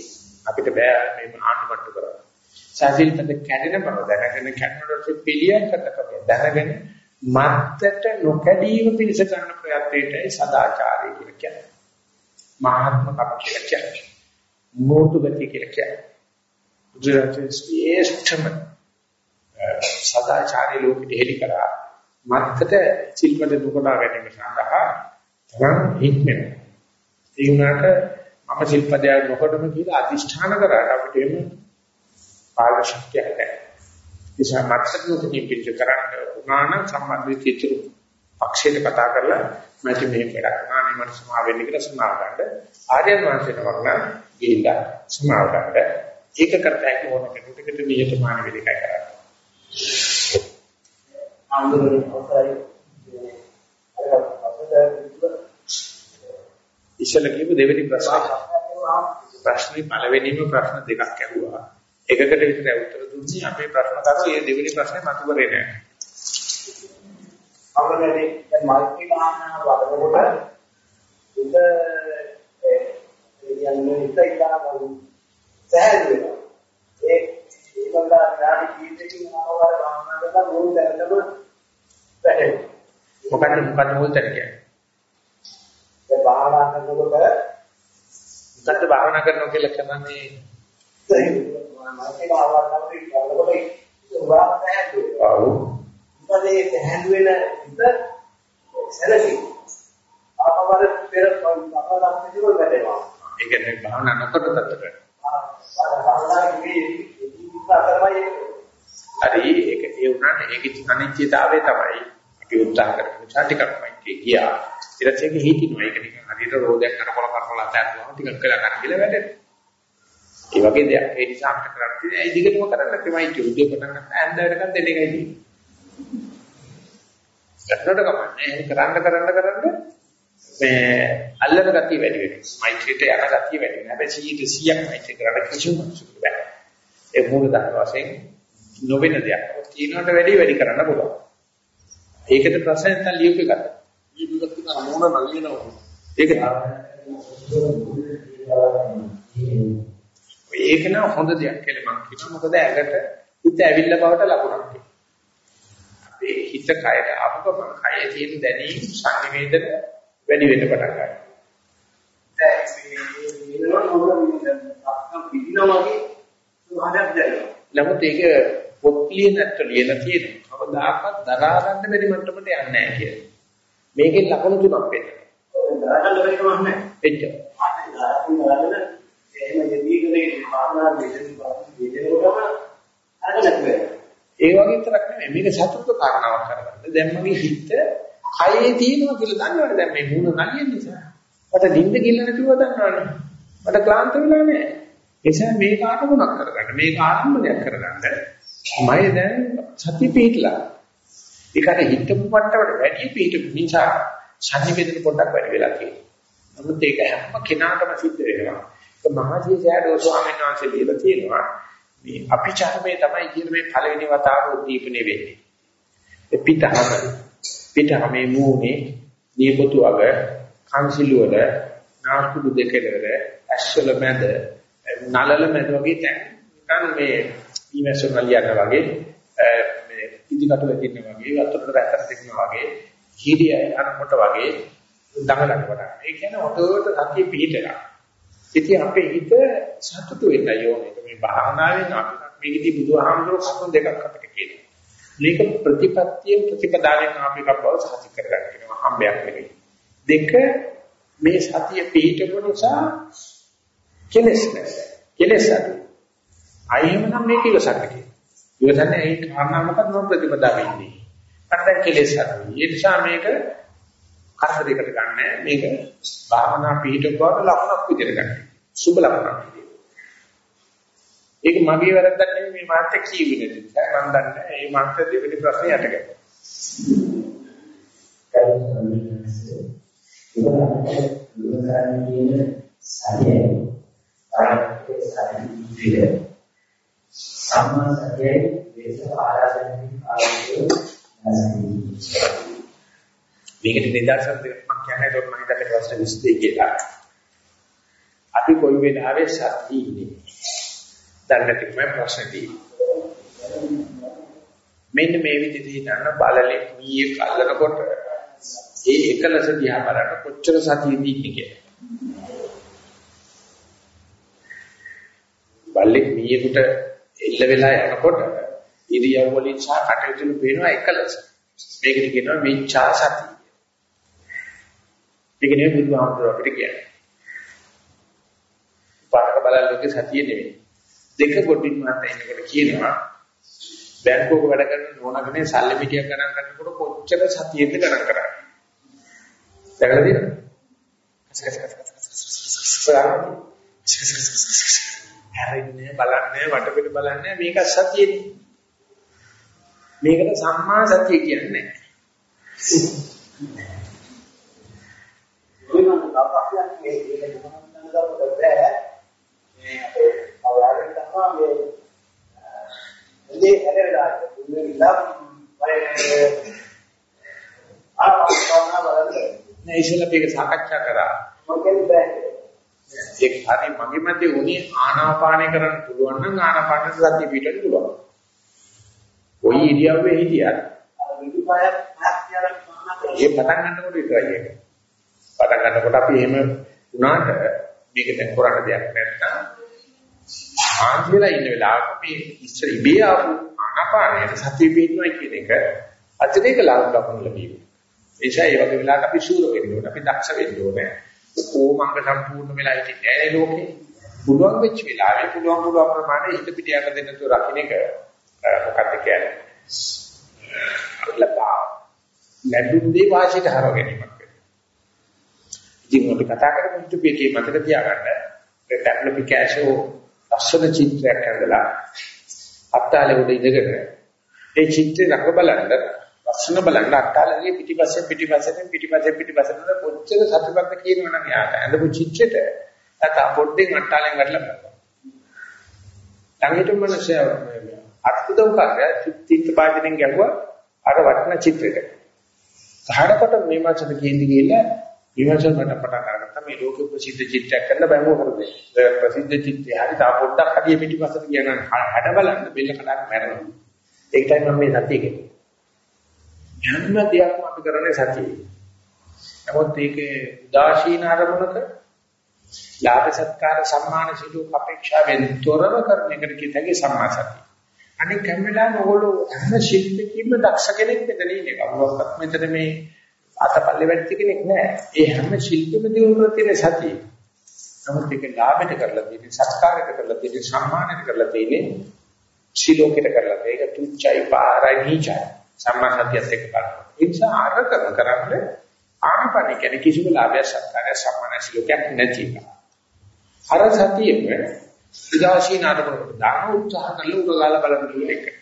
අපිට බෑ මේ ආණ්ඩුමට්ටු කරන්න. සාසිල්පද කැඩෙන බව දැනගෙන කැඩනකොට පිළියක් කරනවා දැනගෙන මත්තට නොකඩීම පිණිස ගන්න ප්‍රයත්නයටයි සදාචාරය කියලා කියන්නේ. මහාත්මකම කියලා කියන්නේ. මෝතු ගතිය කියලා කියන්නේ. බුදුරජාණන් ශ්‍රේෂ්ඨම සදාචාරී ලෝකෙට හෙලි කරා මත්තට සිල්පද දුකඩා ගැනීම සඳහා තරම් හික්මෙන. ඒ වුණාට මම සිල්පදයක් නොකොටම කියලා අදිෂ්ඨාන කරාට අපිට එමු පාලන ශක්තියක් නැහැ. නිසා මත්තට නොකින් පිළිච කරන්න උනාන සම්බන්ධ චිත්‍ර පක්ෂයට කතා කරලා මට මේ වැඩක් නානේ මට සමාව වෙන්න කියලා සමාව ගන්න. ආර්යයන් වහන්සේට වරණ ගිහිල්ලා සමාව ගන්න. ඒක කරතයි ඕන කෙනෙකුට නියතමානී වෙලකයි කරන්නේ. ආන්දෝලන අවසරයි ඉස්සල කියපු දෙවෙනි ප්‍රශ්නේ ප්‍රශ්නේ පළවෙනිම ප්‍රශ්න දෙකක් ඇහුවා. එකකට විතර උත්තර දුන්නේ අපේ ප්‍රශ්න කරා ඒ දෙවෙනි ප්‍රශ්නේ මතු කරේ නෑ. අවරදී දැන් මල්ටි භාවනා වලකට උද ඒ කියන්නේ ඉතිලා ගන්න සෑහළු වෙනවා. ඒ ඒකලා ඥානි කීයකින් ආවවර භාවනා කරලා මොන දැනටම වැටෙනවා. මොකක්ද මොකක්ද මුල් තැන කියන්නේ? දැන් භාවනා කරනකොට මොකද්ද භාවනා කරනවා කියලා කියන්නේ මල්ටි භාවනා කරනකොට උගා සෑහළු වෙනවා. ඔව්. ඉතින් ඒ සෑහළු වෙන ඉත සැලසි. ආවවර පෙර භාවනා කරනකොට වැටෙනවා. ඒ කියන්නේ භාවනා නොකරන තත්ත්වයට. හරි ඒක ඒ වුණාට ඒකේ අනිත්‍යතාවය තමයි අපි උත්සාහ කරන නිසා ටිකක් මයිකේ ගියා. ඊට පස්සේ ඒක හිතිනවා. ඒක නිකන් හරියට රෝදයක් කරකොල කරකොල අතහැරලා ටිකක් කළා කරන් කියලා වැඩේ. ඒ වගේ දෙයක්. ඒ නිසා අපිට කරන්න තියෙන්නේ ඒ දිගටම කරන්න තමයි උදේ පටන් ගන්න ඇන්දරටකන් දෙන්න එකයි තියෙන්නේ. කරන්නට කමන්නේ කරන්න කරන්න කරන්න මේ අල්ලන ගතිය වැඩි වෙනවා. මෛත්‍රියට යන ගතිය වැඩි වෙනවා. හැබැයි 100ක් මෛත්‍රී කරන්න කිසිම මොහොතක් බෑ. ඒ මූල ධර්ම වශයෙන් නොවෙන දෙයක්. තීනකට වැඩි වැඩි කරන්න පුළුවන්. ඒකද ප්‍රශ්න නැත්නම් ලියුප් එකක්. ලියුප් එකක් තියෙනවා මූණ නලියනවා. ඒක ඒක නම් හොඳ දෙයක් කියලා මම කියනවා. මොකද ඇඟට හිත ඇවිල්ලා බවට ලකුණක් තියෙනවා. අපේ හිත කයට ආපු ගමන් කයේ තියෙන දැනීම් සංවේදන වැඩි වෙන්න පටන් ගන්නවා. දැන් මේ වෙනවා නෝන අක්කම් පිටිනවා වගේ සුහදක් දැනෙනවා. නමුත් ඒක පොත් ලියනට ලියලා තියෙනවා. කවදාකවත් දරා ගන්න බැරි මට්ටමට යන්නේ නැහැ කියලා. මේකෙන් ලකුණු තුනක් වෙනවා. දරා ගන්න බැරි කමක් නැහැ. එච්චර. ආයෙත් දරා ගන්න එහෙම යෙදීගෙන භාවනා වේදෙන වේදෙනකොටම අරගෙන වෙනවා. ඒ වගේ විතරක් නෙමෙයි මේක සතුට කාරණාවක් කරගන්න. දැන් මගේ හිත කයේ තියෙනවා කියලා දන්නවනේ දැන් මේ මූණ නලියන නිසා. මට නිින්ද කිල්ල නැතුව දන්නවනේ. මට ක්ලාන්ත වෙලා නැහැ. ඒ නිසා මේක ආරමුණක් කරගන්න. මේක ආරම්භයක් කරගන්න. මම දැන් සති පිටලා. ඒකට හිතපු මට්ටමට වැඩි පිටු නිසා සංනිවේදන පොඩ්ඩක් වැඩි වෙලා තියෙනවා. නමුත් ඒක හැම කෙනාටම සිද්ධ වෙනවා. ඒක මහජී ජයඩෝ ස්වාමීන් වහන්සේ ලියලා තියෙනවා. මේ අපි චර්මයේ තමයි කියන මේ පළවෙනි වතාව උද්දීපනේ වෙන්නේ. ඒ පිටහම පිටහමේ මූණේ දීපතු අග කන්සිලු වල නාස්පුඩු දෙකවල ඇස්වල මැද නලල මැද වගේ තැන්. නිකන් මේ ඊමැසොනලියන වගේ මේ ඉදිකට වෙදින්න වගේ වතුරට රැකලා තිබුණා වගේ කීරිය අරමුණට වගේ දඟලන කොට ඒ කියන්නේ ඔතෝට සතිය පිහිටලා. ඉතින් අපේ හිත සතුටු වෙන්න ඕනේ මේ භාවනාවෙන් අපි මේකදී බුදුහාමුදුරුවෝ කරුණු දෙකක් අපිට කියනවා මේක ප්‍රතිපත්තිය ප්‍රතිපදාවෙන් අපි කපව සාති කරගන්න කියනවා හම්බයක් නෙවෙයි. දෙක මේ සතිය පිළිටපු නිසා කෙලස් නැහැ. කෙලස් අඩු. අයෙමනම් මේක ඉවසන්න කියනවා. ඉවසන්නේ ඒ කාරණා මොකද මම ප්‍රතිපදාවෙ ඉන්නේ. අන්න කෙලස් අඩු. ඒ නිසා මේක කරදරයකට ගන්න මේක භාවනා පිළිටපුවාට ලකුණක් විදිහට ගන්න. සුබ ලකුණක්. ඒක මගේ වැරද්දක් නෙමෙයි මේ මාත් කියුවේ නැති නිසා මම දන්නේ මේ මාත් දෙවෙනි ප්‍රශ්නේ යටගත්තා. සම්මා සතියේ වේස ආරාධනෙන් ආරම්භය මේකට නිදර්ශන දෙකක් මම කියන්නේ ඒක මම හිතන්නේ ප්‍රශ්න 22 කියලා. අපි කොයි වෙලාවෙ සතිය ඉන්නේ දන්නේ නැතිකම ප්‍රශ්න තියෙනවා. මෙන්න මේ විදිහට හිතන්න බලලෙක් මීයේ කල්ලනකොට ඒ එකලස දිහා බලන්න කොච්චර සතියෙද ඉන්නේ කියලා. බල්ලෙක් මීයකට එල්ල වෙලා යනකොට ඉරියව් වලින් සහ කටයුතු වෙනවා එකලස. මේකට කියනවා විචා සතිය. ඒක නෙවෙයි බුදුහාමුදුරුවෝ අපිට කියන්නේ. පාරක බලල්ලෝගේ සතිය නෙවෙයි. දෙක කොටින් මාත් එනකොට කියනවා බැංකුවක වැඩ කරන නෝනගනේ සල්ලි පිටියක් ගණන් කරනකොට කොච්චර සතියෙද ගණන් කරන්නේ. දැකලා තියෙනවද? හැරෙන්නේ බලන්නේ වටපිට බලන්නේ මේක සතියෙන්නේ. මේකට සම්මා සතිය කියන්නේ නැහැ. වෙනම අපහසුයක් මේ ඒක මොනවද නේද බෑ මේ අපේ අවුරුද්ද තමයි මේ ඉන්නේ හැදෙලා ඉන්නේ ඉලා වරේ ආවස්තවන බලන්න නෑ ඉතින් මේක සාකච්ඡා කරා මොකද බෑ ඒක හරි මගේ මතේ උනේ ආනාපානය කරන්න පුළුවන් නම් ආනාපානට සතිය පිටට පුළුවන්. ওই ඉරියව්වේ හිටියත් අර විදුපයක් පහක් කියලා ඒ පටන් ගන්නකොට විතරයි ඒක. පටන් ගන්නකොට අපි එහෙම වුණාට මේක දැන් කරන්න දෙයක් නැත්නම් ආන්තිලා ඉන්න වෙලාවක මේ ඉස්සර ඉබේ ආපු ආනාපානයේ සතිය පිටනවා කියන එක අතිරේක ලාභ ලබන ලැබීම. ඒ නිසා ඒ වගේ වෙලාවක අපි ශූර වෙන්න ඕනේ. අපි දක්ෂ වෙන්න ඕනේ. කොමංග සම්පූර්ණ වෙලා හිටින්නේ නැහැ ලෝකේ. පුළුවන් වෙච්ච වෙලාවේ පුළුවන් පුළුවන් ප්‍රමාණය හිත පිට යන දෙන්න තු රකින්න එක මොකක්ද කියන්නේ? ලබා ලැබුම්දී වාසියට හරව ගැනීමක් වෙනවා. ඉතින් අපි කතා කරමු ඉතිපේකේ මතක තියාගන්න. ඒ ටැබ්ලෝ පිකාෂෝ ලස්සන චිත්‍රයක් හදලා අත්තාලේ උඩ ඉඳගෙන ඒ චිත්‍රය රඟ බලන්න ලස්සන බලන්න අට්ටාලගේ පිටිපස්සේ පිටිපස්සෙන් පිටිපස්සේ පිටිපස්සෙන් කොච්චර සතුටක්ද කියනවනම් යාට ඇඳපු චිත්‍රෙට නැත්නම් පොඩ්ඩෙන් අට්ටාලෙන් වැටලා බලන්න. ළඟට මනසය අත්දව කාර්ය චිත්ත පාදිනෙන් ගැහුවා අර වටන චිත්‍රෙට. ගහනකොට මේ මාසෙට කියන්නේ කියලා විමර්ශන මට පටන් අරගත්තා මේ ලෝක ප්‍රසිද්ධ චිත්‍රයක් කරන්න බැලුව කරදේ. ඒ ප්‍රසිද්ධ චිත්‍රය හරි තා පොඩ්ඩක් හදිය පිටිපස්සට කියන හැඩ බලන්න බෙල්ල කඩන්න මැරෙනවා. ඒකයි මම මේ සතිය කියන්නේ. හැම දෙයක්ම අපි කරන්නේ සතියේ. නමුත් ඒකේ උදාසීන අරමුණක ලාභ සත්කාර සම්මාන සිලෝක අපේක්ෂාවෙන් තොරව කරන එකට කියතගේ සම්මා සතිය. අනික හැම වෙලාවෙම ඕගොල්ලෝ හැම ශිල්පිකින්ම දක්ෂ කෙනෙක් මෙතන ඉන්නේ. කවුරුත් මෙතන මේ අතපල්ලේ වැඩි කෙනෙක් නෑ. ඒ හැම ශිල්පෙම දිනු කර තියෙන සතිය. නමුත් ඒක ලාභයට කරලා තියෙන්නේ සත්කාරයට කරලා තියෙන්නේ සම්මානයට කරලා තියෙන්නේ සිලෝකයට කරලා තියෙන්නේ ඒක තුච්චයි පාරයි නීචයි. සම්මා සතියත් එක්ක බලනවා. ඒ නිසා අරකම කරන්නේ ආනපන කියන්නේ කිසිම ලාභයක් සත්කාරයක් සම්මානයක් සිලෝකයක් නැති එක. අර සතියෙම උදාසීන අරමුණකට දාන උත්සාහ කරලා උරගාලා බලන්න පුළුවන් එක.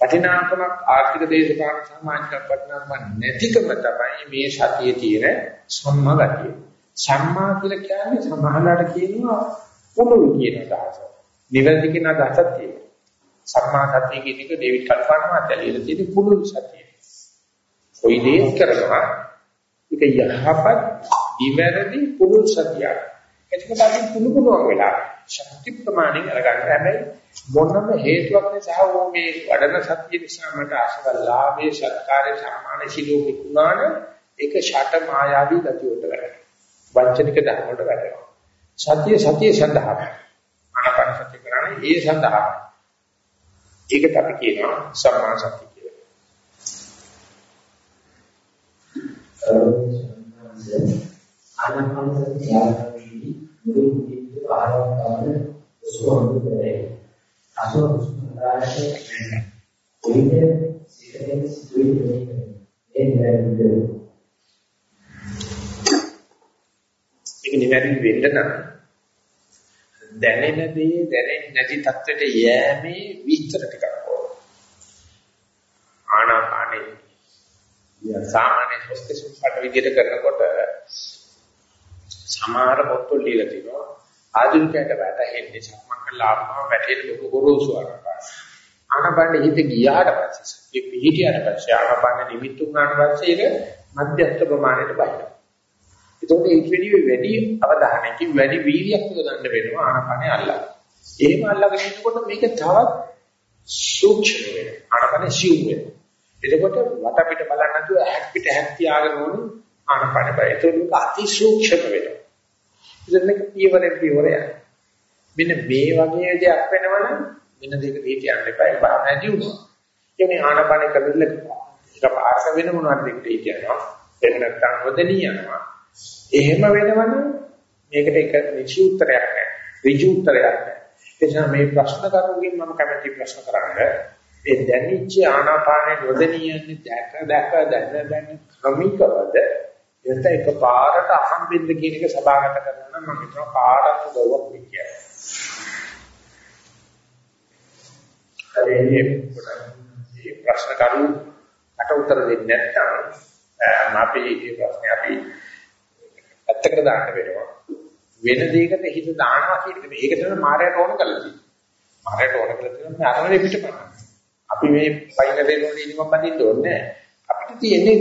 වටිනාකමක් ආර්ථික දේශපාලන සමාජික වටිනාකමක් නැතිකම තමයි මේ සතියේ තියෙන සම්මාගතිය. සම්මා කියලා කියන්නේ සමහරලාට කියනවා පොළොව කියන අදහස. නිවැරදි කියන අදහසක් තියෙනවා. සම්මා සතිය කියන එක ඩේවිඩ් කල්පනාවත් ඇලියලා තියෙන පුළුල් සතිය. කොයි දේ කරනවා ඒක යහපත් නිවැරදි පුළුල් සතියක්. එතකොට අපි පුළු පුළුවන් වෙලා ශක්ති ප්‍රමාණයෙන් අරගන්න. හැබැයි මොනම හේතුවක් නිසා ඕ මේ වඩන සතිය නිසා මට ආශවලාභයේ සත්කාරයේ සම්මාන ශිලෝ විකුණාන ඒක ෂට මායාවී ගතිය වලට වැඩෙනවා වංචනික ධර්ම වලට වැඩෙනවා සතිය සතිය සඳහා ආනාපාන සතිය කරන්නේ ඒ සඳහා. ඒකට අපි කියනවා සම්මා සතිය කියලා. ආනාපාන සතිය මුළු ජීවිත ආරම්භවන සුවඳ දෙයි. අසෝ සුන්දරාශේ කොයිද සිතෙන් සිදුවේ එන්නේ ඒක නිවැරදි වෙන්න නම් දැනෙන දේ දැනෙන්නේ නැති තත්ත්වයට යෑමේ විස්තර ටිකක් ඕන. ආනාපානේ සාමාන්‍ය හොස්පිටල් විදිහට කරනකොට සමහර පොත්වල දීලා තිනවා ආධුනිකයට වැටහෙන්නේ සම්මන් කළා ආපම වැටෙන ලොකු ගොරෝසු ආකාරය. ආනපන හිත ගියාට පස්සේ ඒ පිළිහිටියට පස්සේ ආනපන නිමිත්තු වුණාට පස්සේ ඒක මධ්‍යස්ථ ප්‍රමාණයට බහිනවා. ඒතකොට ඒ විදිහේ වැඩි අවධානයකින් වැඩි වීර්යයක් යොදන්න වෙනවා ආනපනේ අල්ලන්න. එහෙම අල්ලගෙන ඉන්නකොට මේක තවත් සූක්ෂම වෙනවා. ආනපන සිව් වෙනවා. එතකොට වටපිට බලන්න නැතුව ඇහක් පිට ඇහක් තියාගෙන ඕනේ ආනපන බය. ඒක අති සූක්ෂම වෙනවා. ඉතින් මේක පියවරෙන් පියවර යනවා. මෙන්න මේ වගේ දෙයක් වෙනවනම් වෙන දෙයක හිතියන්න එපා. ඒ භාවනා දියුණුව. ඒ මේ ආනපන කවිල්ල එක පාරක වෙන මොනවද දෙකට හිතියනවා. එහෙම නැත්නම් වදනී යනවා. එහෙම වෙනවනම් මේකට එක නිසි උත්තරයක් නැහැ. ඍජු උත්තරයක් නැහැ. ඒ නිසා මේ ප්‍රශ්න කරුගෙන් මම කැමති ප්‍රශ්න කරන්නේ ඒ දැනිච්ච ආනාපානේ නොදෙනියන්නේ දැක දැක දැන දැන ක්‍රමිකවද එතන එකපාරට අහම්බෙන්ද කියන එක සබාගත කරනවා නම් මම හිතනවා කාටත් ගෞරවයක් වෙයි කියලා. හරි මේ ප්‍රශ්න කරු අට උත්තර දෙන්නේ නැත්නම් අපි මේ ප්‍රශ්නේ අපි ඇත්තකට දාන්න වෙනවා. වෙන දෙයකට හිත දානවා කියන එක මේක තමයි මායයට ඕන කරලා තියෙන්නේ. මායයට ඕන කරලා තියෙනවා අරමුණේ පිටපණ. අපි මේ පයින් දෙනෝනේ ඉනිමම් බඳින්න ඕනේ අපිට තියෙන්නේ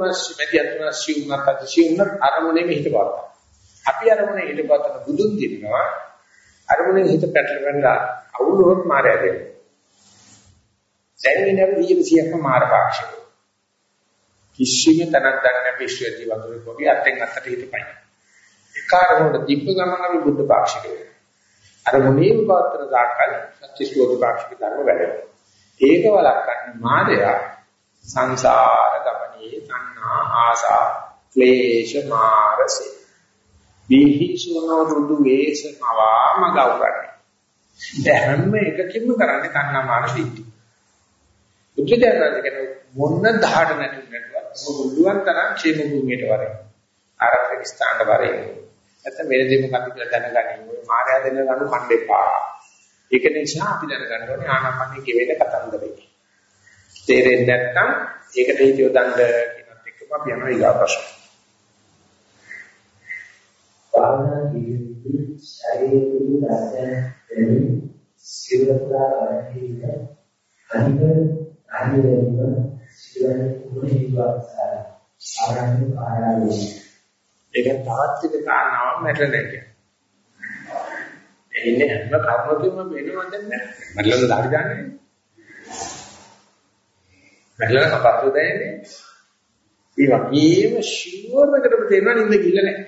ගුරුතුමස් මෙදියතුනා සිවුනක් අද සිවුනක් අරමුණේ හිත බලන්න. අපි අරමුණේ හිත බලන බුදුන් දිනනවා අරමුණේ හිත පැටලෙන්න අවුලොත් මායя දෙනවා. දැන් ඉන්නේ විජිතසියක්ම මාර පාක්ෂික. කිසිම තනක් ගන්න විශ්වදී වතුරේ පොඩි අත්ෙන් අතට හිතපයි. එක අරමුණට දීප්ප ගමන අපි බුද්ධ පාක්ෂික වෙනවා. අරමුණේ උපාතර දාකල් සත්‍ය ස්වෝධ පාක්ෂික ධර්ම වැඩෙනවා. ඒක වළක්වන්නේ මායя සංසාර ගමනේ තණ්හා ආසා ක්ලේශ මාරසේ විහිසුනෝ දුදු වේසමවා මගව කරන්නේ දැන් හැම එකකින්ම කරන්නේ තණ්හා මාරසීටි බුද්ධ දර්ශන මොන්න දහඩ නැතුව නටුවා මුළුන් තරම් ക്ഷേම භූමියට වරේ ආරක්ෂක ස්ථානට වරේ නැත්නම් වෙනදී මොකක්ද කියලා දැනගන්නේ ඔය මායя දෙන ගනු කණ්ඩේපා. ඒක නිසා අපි දැනගන්න ඕනේ ආනාපානෙ ගෙවෙන කතන්දරේ. තේරෙන්නේ නැත්නම් ඒකට හිත යොදන්න කියනත් එක්කම අපි යනවා ඊගා ප්‍රශ්න. භාවනා ජීවිතයේ ශරීරයේ රස දෙමින් සිවලා වැඩිම අනික අනිවෙන්න සිවලේ කුණේ ඉවසාර ආරම්භ ආරාමයේ ඒක තාත්වික කාරණාවක් මැරෙන්නේ නැහැ. එන්නේ හැම කර්මකෙම වෙනවද නැහැ. මරලන ධාරි දාන්නේ. මරලන කපද්ද දැන්නේ. ඒ වගේම ෂුවර් එකටම තේරෙනවා නින්ද කිල්ල නැහැ.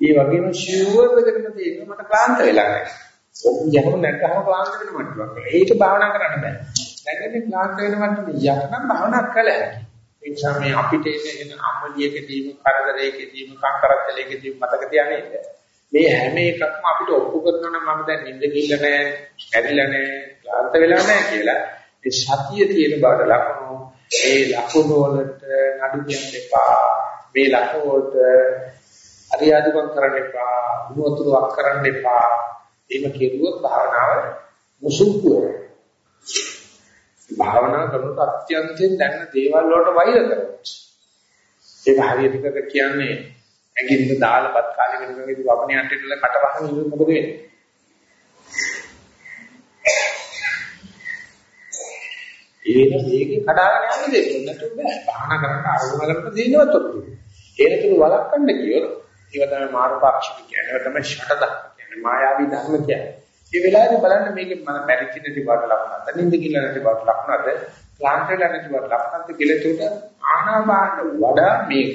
ඒ වගේම ෂුවර් එකටම තේරෙනවා මට ක්ලාන්ත වෙලා නැහැ. යහම නැත්නම් ක්ලාන්ත වෙන මට්ටමක්. ඒක භාවනා කරන්න බෑ. දැන් ක්ලාන්ත වෙන මට්ටමේ යකනම් භාවනා කළ හැකියි. ඒ නිසා මේ අපිට එන අම්මලියකදීම කරදරයකදීම කංකරත්තලයකදීම මතක තියාගන්න. මේ හැම එකක්ම අපිට ඔප්පු කරනවා නම් මම දැන් නිින්ද ගිල්ල නැහැ, ඇරිලා නැහැ, ක්ලාන්ත වෙලා නැහැ කියලා ඒ සතිය තියෙන බාට ලකුණු ඒ ලකුණු වලට නඩු කියන්න එපා. මේ ලකුණු වලට අරියාදුකම් කරන්න එපා, උණුතුරක් කරන්න එපා. එහෙම කෙරුවොත් භාවනාව මුසුප්පු වෙනවා. භාවනා කරනකොට අත්‍යන්තයෙන් දැනන දේවල් වලට වෛර කරනවා. ඒක හරියට කියන්නේ ඇඟිල්ල දාලාපත් කාලේ වෙනකන් ඉතින් වපනේ අන්ටෙල්ල කට වහන ඉන්න මොකද වෙන්නේ? ඒක මේකේ කඩාගෙන යන්න දෙන්න නැතුව බෑ. බාහන කරන්න ආරෝහණ කරන්න දෙන්නවත් ඔත්තු. ඒනතුළු වළක්වන්න කියොත් ඒක තමයි මාර්ගපාක්ෂික කියන්නේ. ඒක තමයි ෂටදක් කියන්නේ. මායාවී ධර්ම කියන්නේ. මේ වෙලාවේ බලන්න මේකේ මම මැරිච්ච නැති බාට ලකුණක්. නින්ද කියලා නැති බාට ලකුණක්ද? ක්ලාන්ත වෙලා නැති බාට ලකුණක්ද කියලා උඩ ආනාපාන වඩා මේක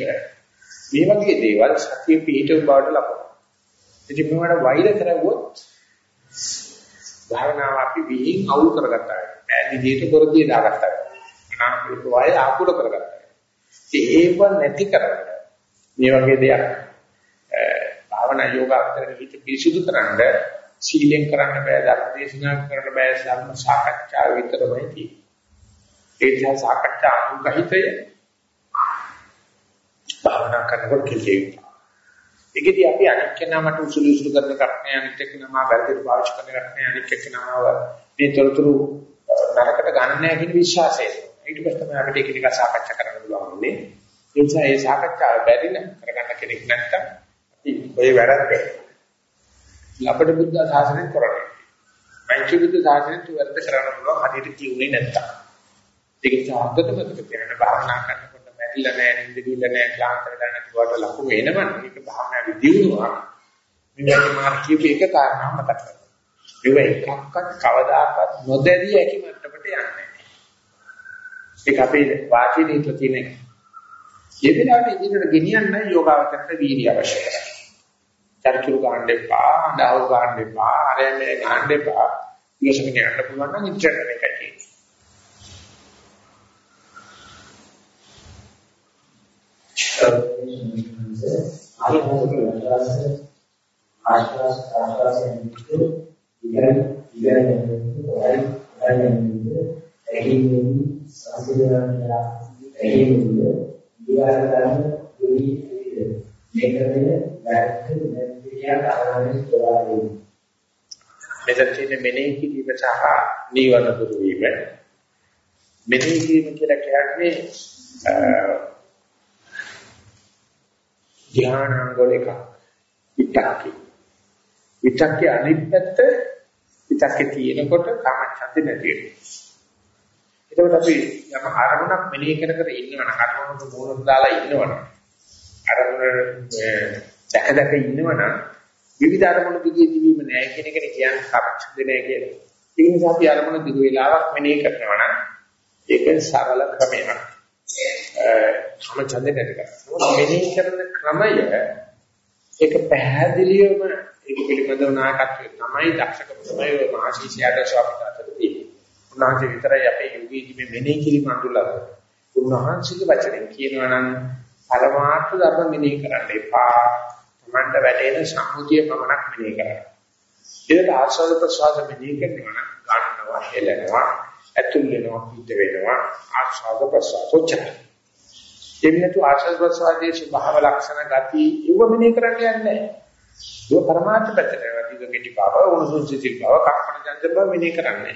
මේ වගේ දේවල් සතිය පිහිටව බවට ලබනවා. ඉතින් මේවට වෛර කරවුවොත් භාවනාව අපි විහිං අවුල් කරගත්තා. ඈදි දෙයට පොරදී දාගත්තා. අනාකූල වය ආකූල කරගත්තා. ඉතින් ඒව නැති කරගන්න. මේ වගේ දෙයක් භාවනා යෝග අතරේ හිත පිරිසුදු කරන්න සීලෙන් කරන්න බෑ ධර්ම දේශනා කරන්න බෑ ධර්ම සාකච්ඡා විතරමයි තියෙන්නේ. ඒ නිසා සාකච්ඡා අනුගහිතය භාවනා කරනකොට කෙලෙයි. ඒකදී අපි අනික් කෙනා මට උසුළු උසුළු කරන එකක් නෑ අනිත් කෙනා මා වැරදිට පාවිච්චි කරන එකක් නෑ අනිත් කෙනාව මේ තොරතුරු නරකට ගන්න නෑ කියන විශ්වාසය. ඊට පස්සේ තමයි අපිට ඒක නිකන් සාකච්ඡා කරන්න පුළුවන් වෙන්නේ. ඒ නිසා මේ සාකච්ඡාව බැරි නම් කරගන්න කෙනෙක් නැත්තම් ඔය වැරද්ද අපිට බුද්ධ ශාසනය කරන්නේ. මෛත්‍රී බුද්ධ ශාසනයට වැරද්ද කරන්න පුළුවන් හරියට කියුනේ නැත්තම්. ඒක නිසා හොඳට මතක තියාගන්න භාවනා කරන ඇවිල්ලා නැහැ නින්ද ගිල්ල නැහැ ක්ලාන්ත වෙලා නැතුවට ලකුණු එනවනේ මේක භාවනාවේ දියුණුවක් මෙන්න මාර කියපු එක කාරණා මතක් කරගන්න. ඒක එකක්වත් කවදාකවත් නොදැරිය හැකි මට්ටමට වලට යන්නේ. ඒක අපේ වාචික දීලා තියෙන එක. ඒ වෙලාවට ඉදිරියට ගෙනියන්න යෝගාවචරයට වීර්ය අවශ්‍යයි. චරිචුරු ගන්න එපා, ඩාව ගන්න එපා, ආරයන්නේ ගන්න එපා. ඊයසකින් යන්න පුළුවන් නම් ඉච්ඡා කරන එකයි. ආශ්වාස ආශ්වාසයෙන් යුක්ත ඉගෙන ඉගෙන ගන්න ඕයි ඇහිමින් සංසිඳනවා ඇහිමින් විවාහ කරන දුරි මේකනේ වැරද්ද නැතිියක් අරගෙන තෝරා දෙන්නේ මෙතන තියෙන මෙනෙහි කිරීම සහ නීවරණ දුරු වීම. මෙනෙහි කිරීම කියලා කියන්නේ ධානාංගවල එකක්. විතක්කේ. විතක්කේ අනිත් පැත්ත විතක්කේ තියෙනකොට කාමච්ඡන්දේ නැති වෙනවා එතකොට අපි යම් අරමුණක් මෙනෙහි කර කර ඉන්නවනම් අරමුණට මූලට දාලා ඉන්නවනම් අරමුණ දැක දැක ඉන්නවනම් විවිධ අරමුණු දිගේ දිවීම නෑ කියන එකට කියන්නේ කාමච්ඡන්දේ නෑ කියලා. ඒ නිසා අපි අරමුණ දිග වේලාවක් මෙනෙහි කරනවා නම් ඒක සරල ක්‍රමයක්. කාමච්ඡන්දේ නැති කරනවා. මෙනෙහි කරන ක්‍රමය ඒක පැහැදිලිවම ඒක පිළිබඳව නායකත්වය තමයි දක්ෂකම තමයි මහසීසියාට ස්වාමීන් වහන්සේ උන්වහන්සේ විතරයි අපේ යෝගීදි මේ මෙනෙහි කිරීම අඳුල්ලා උන්වහන්සේගේ වචනෙන් කියනවා නම් පරමාර්ථ ධර්ම මෙනෙහි කරන්න එපා. තමන්ට වැටෙන සම්මුතිය පමණක් මෙනෙහි කරන්න. ඒකට ආස්වාද ප්‍රසවාස මෙනෙහි කරනවා නම් ගන්නවා, හෙලනවා, ඇතුල් වෙනවා, පිට වෙනවා, ආස්වාද ප්‍රසවාස උච්චයි. එන්නතු ආශ්‍රද ප්‍රසවාදයේ ස්වභාව ලක්ෂණ ගති ඉව මෙනෙහි කරන්න යන්නේ නැහැ. ඒක පරමාර්ථ පැත්තට වැඩි ගෙටි බව, උණුසුම් සිතිල් බව, කම්පන ජන්ත බව මෙනෙහි කරන්නේ.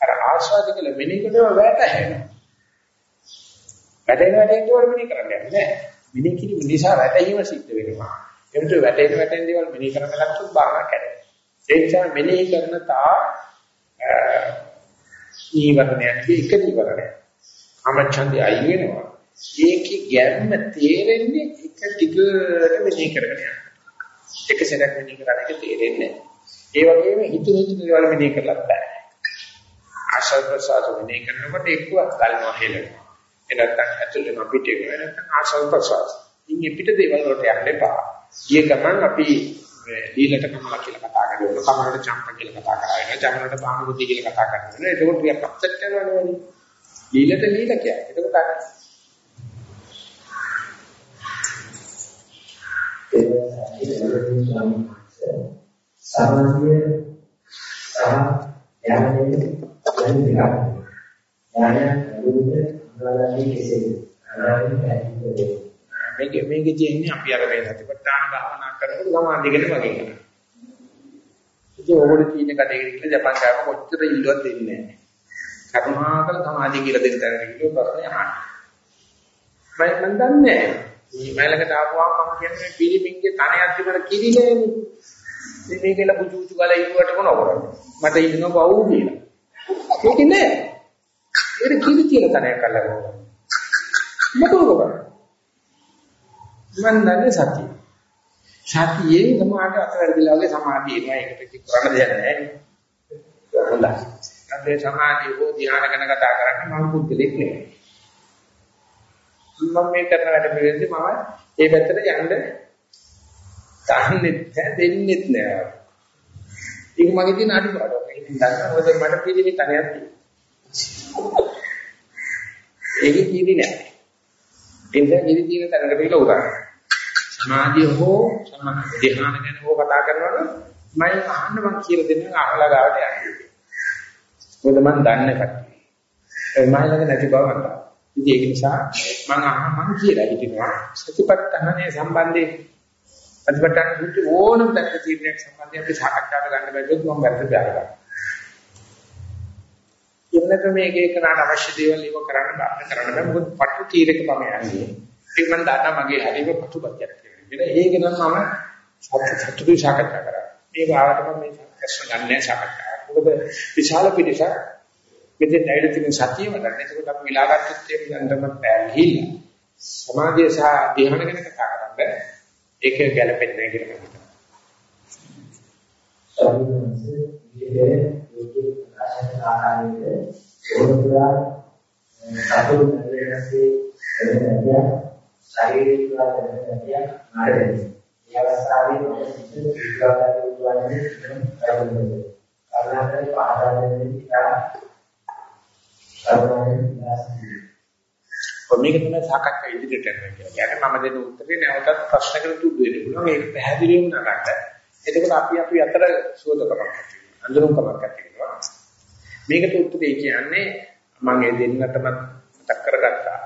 අර ආශ්‍රද කියලා මෙනෙහි කරනවා වැටහෙනවා. වැටෙන වැටෙන දේවල් මෙනෙහි කරන්න යන්නේ නැහැ. මෙනෙහි කිරීම නිසා වැටීම සිද්ධ වෙනවා. එවිට වැටෙන වැටෙන දේවල් මෙනෙහි කරන්න ගත්තොත් බාහනා කැඩෙනවා. ඒ නිසා මෙනෙහි කරන තා නීවරණයක් එක නීවරණයක්. අමච්ඡන්දය අයි වෙනවා. ඒකේ ගැම්ම තේරෙන්නේ එක ටිකට මෙනෙහි කරගෙන යනවා. එක සැරයක් මෙනෙහි කරන එක තේරෙන්නේ ඒ වගේම හිතු හිතු දේවල් මෙනෙහි කරලත් බෑ. ආශල් ප්‍රසාර මෙනෙහි කරනකොට එක්කවත් ගන්නවා හෙලනවා. එනත්තම් ඇතුළේම පිටේ වෙනවා. නැත්නම් ආශල් ප්‍රසාර. ඉන්නේ පිට දේවල් වලට යන්න එපා. ගිය ගමන් අපි දීලට කමලා කියලා කතා කරනවා. කමලට චම්ප කියලා කතා කරනවා. ජමනට බාහුවති කියලා කතා කරනවා. ඒකෝට ටිකක් අප්සෙට් වෙනවා නේ. දීලට දීල කියන්නේ. එතකොට අර සමාධිය සහ ඥානයේ දැන් දෙකක්. ඥානය අනුරුද්ධ අනාගතයේ කෙසේද? අනාගතයේ පැහැදිලිද? මේක මේකේ තියෙන්නේ අපි අර මේ සතිපට්ඨාන භාවනා කරනකොට සමාධියකට වගේ කරනවා. ඉතින් ඕගොල්ලෝ තියෙන කඩේකට ගිහලා ජපන් ගාම කොච්චර ඉල්ලුවක් දෙන්නේ නැහැ. කරුණාකර සමාධිය කියලා දෙන්න තැනකට ගිහලා ප්‍රශ්නේ අහන්න. මම මන් දන්නේ නැහැ. මේ මයිලකට ආපුවාම මම කියන්නේ පිළිමින්ගේ තනයක් තිබුණ කිරිලේනේ. මේ මේකල පුචු පුචු ගාලා ඉුවට මොනව කරන්නේ? මට ඉන්නව බවු කියලා. ඒක නෑ. ඒක කිරි කියලා තනයක් අල්ලගන්නවා. මොකද කරන්නේ? මම දන්නේ සතිය. සතියේ සමාහට අතවැරදිලා වගේ සමාධිය එනවා. ඒකට කරන්න දෙයක් නැහැ. හොඳයි. අපේ සමාධිය හෝ ධ්‍යාන ගැන කතා කරන්නේ මම පුද්ගලෙක් නෙවෙයි. මම මේ කරන වැඩ පිළිවෙලදී මම ඒ පැත්තට යන්න තහන්නේ නැහැ දෙන්නෙත් නෑ. ඒක මගේ තියෙන අඩුපාඩුවක්. ඒක දන්නවා මොකද මට පිළිවි තනයක් තියෙනවා. ඒක කිරි නෑ. ඒ නිසා කිරි තියෙන තැනකට කියලා උදාහරණ. සමාධිය හෝ ධ්‍යාන ගැන හෝ කතා කරනකොට මම අහන්න මම කියලා දෙන්න අහලා ගාවට යන්නේ. මොකද මම දන්නේ කට්ටිය. ඒ මම ළඟ නැති බව මතක්. ඉතින් ඒක නිසා මම අහ මම කියලා හිතනවා සතිපට්ඨානයේ සම්බන්ධයෙන් සතිපට්ඨාන සූත්‍රය ඕනම දැක්ක තීරණයක් සම්බන්ධයෙන් අපි සාකච්ඡා කරන්න බැරිවොත් මම වැරද්ද බැලගන්නවා. ඉන්නක මේක එකනට අවශ්‍ය දේවල් ඉව කරන්න බාර කරන්න බෑ මොකද පටු තීරක මම යන්නේ. ඒක මම දන්නා මගේ හරිම පටුපත්යක් කියලා. ඒක නම් මම සතුටුයි සාකච්ඡා කරා. මේ වාරට මම මේ ප්‍රශ්න ගන්නෑ සාකච්ඡා. මොකද විශාල පිටසක් මෙතෙන් ඇවිල්ලා තියෙන සතිය වඩන්න. ඒකට අපි විලාගත්තොත් ඒක යන්නම බෑ ගිහිල්ලා. සමාධිය සහ ධ්‍යාන ගැන කතා කරන්නේ ඒක ගැලපෙන්නේ නැහැ කියලා මම හිතනවා. සම්මුතියේ විදිහේ යෝගී ප්‍රකාශන ආකාරයේ ඒවතුරා සතුරු නැරෙන්නේ වෙනදියා ශරීරය තුළ වෙනදියා මාරෙන්නේ. මේ අවස්ථාවේ මම සිත් විකාරය උදාහරණයක් කරගන්නවා. කර්ණාටකේ පාඩම් දෙන්නේ ඉතා මේක තමයි සාකච්ඡා ඉදිරියට යනවා කියලා. يعني මම දෙන උත්තරේ නැවතත් ප්‍රශ්නකට තුඩු වෙන්න පුළුවන්. ඒක පැහැදිලිවම නරකට. එතකොට අපි අපි අතර සුවදකමක් ඇති වෙනවා. අඳුරුම්කමක් ඇති වෙනවා. මේකට උත්තරේ කියන්නේ මම ඒ දෙන්නටම මතක් කරගත්තා.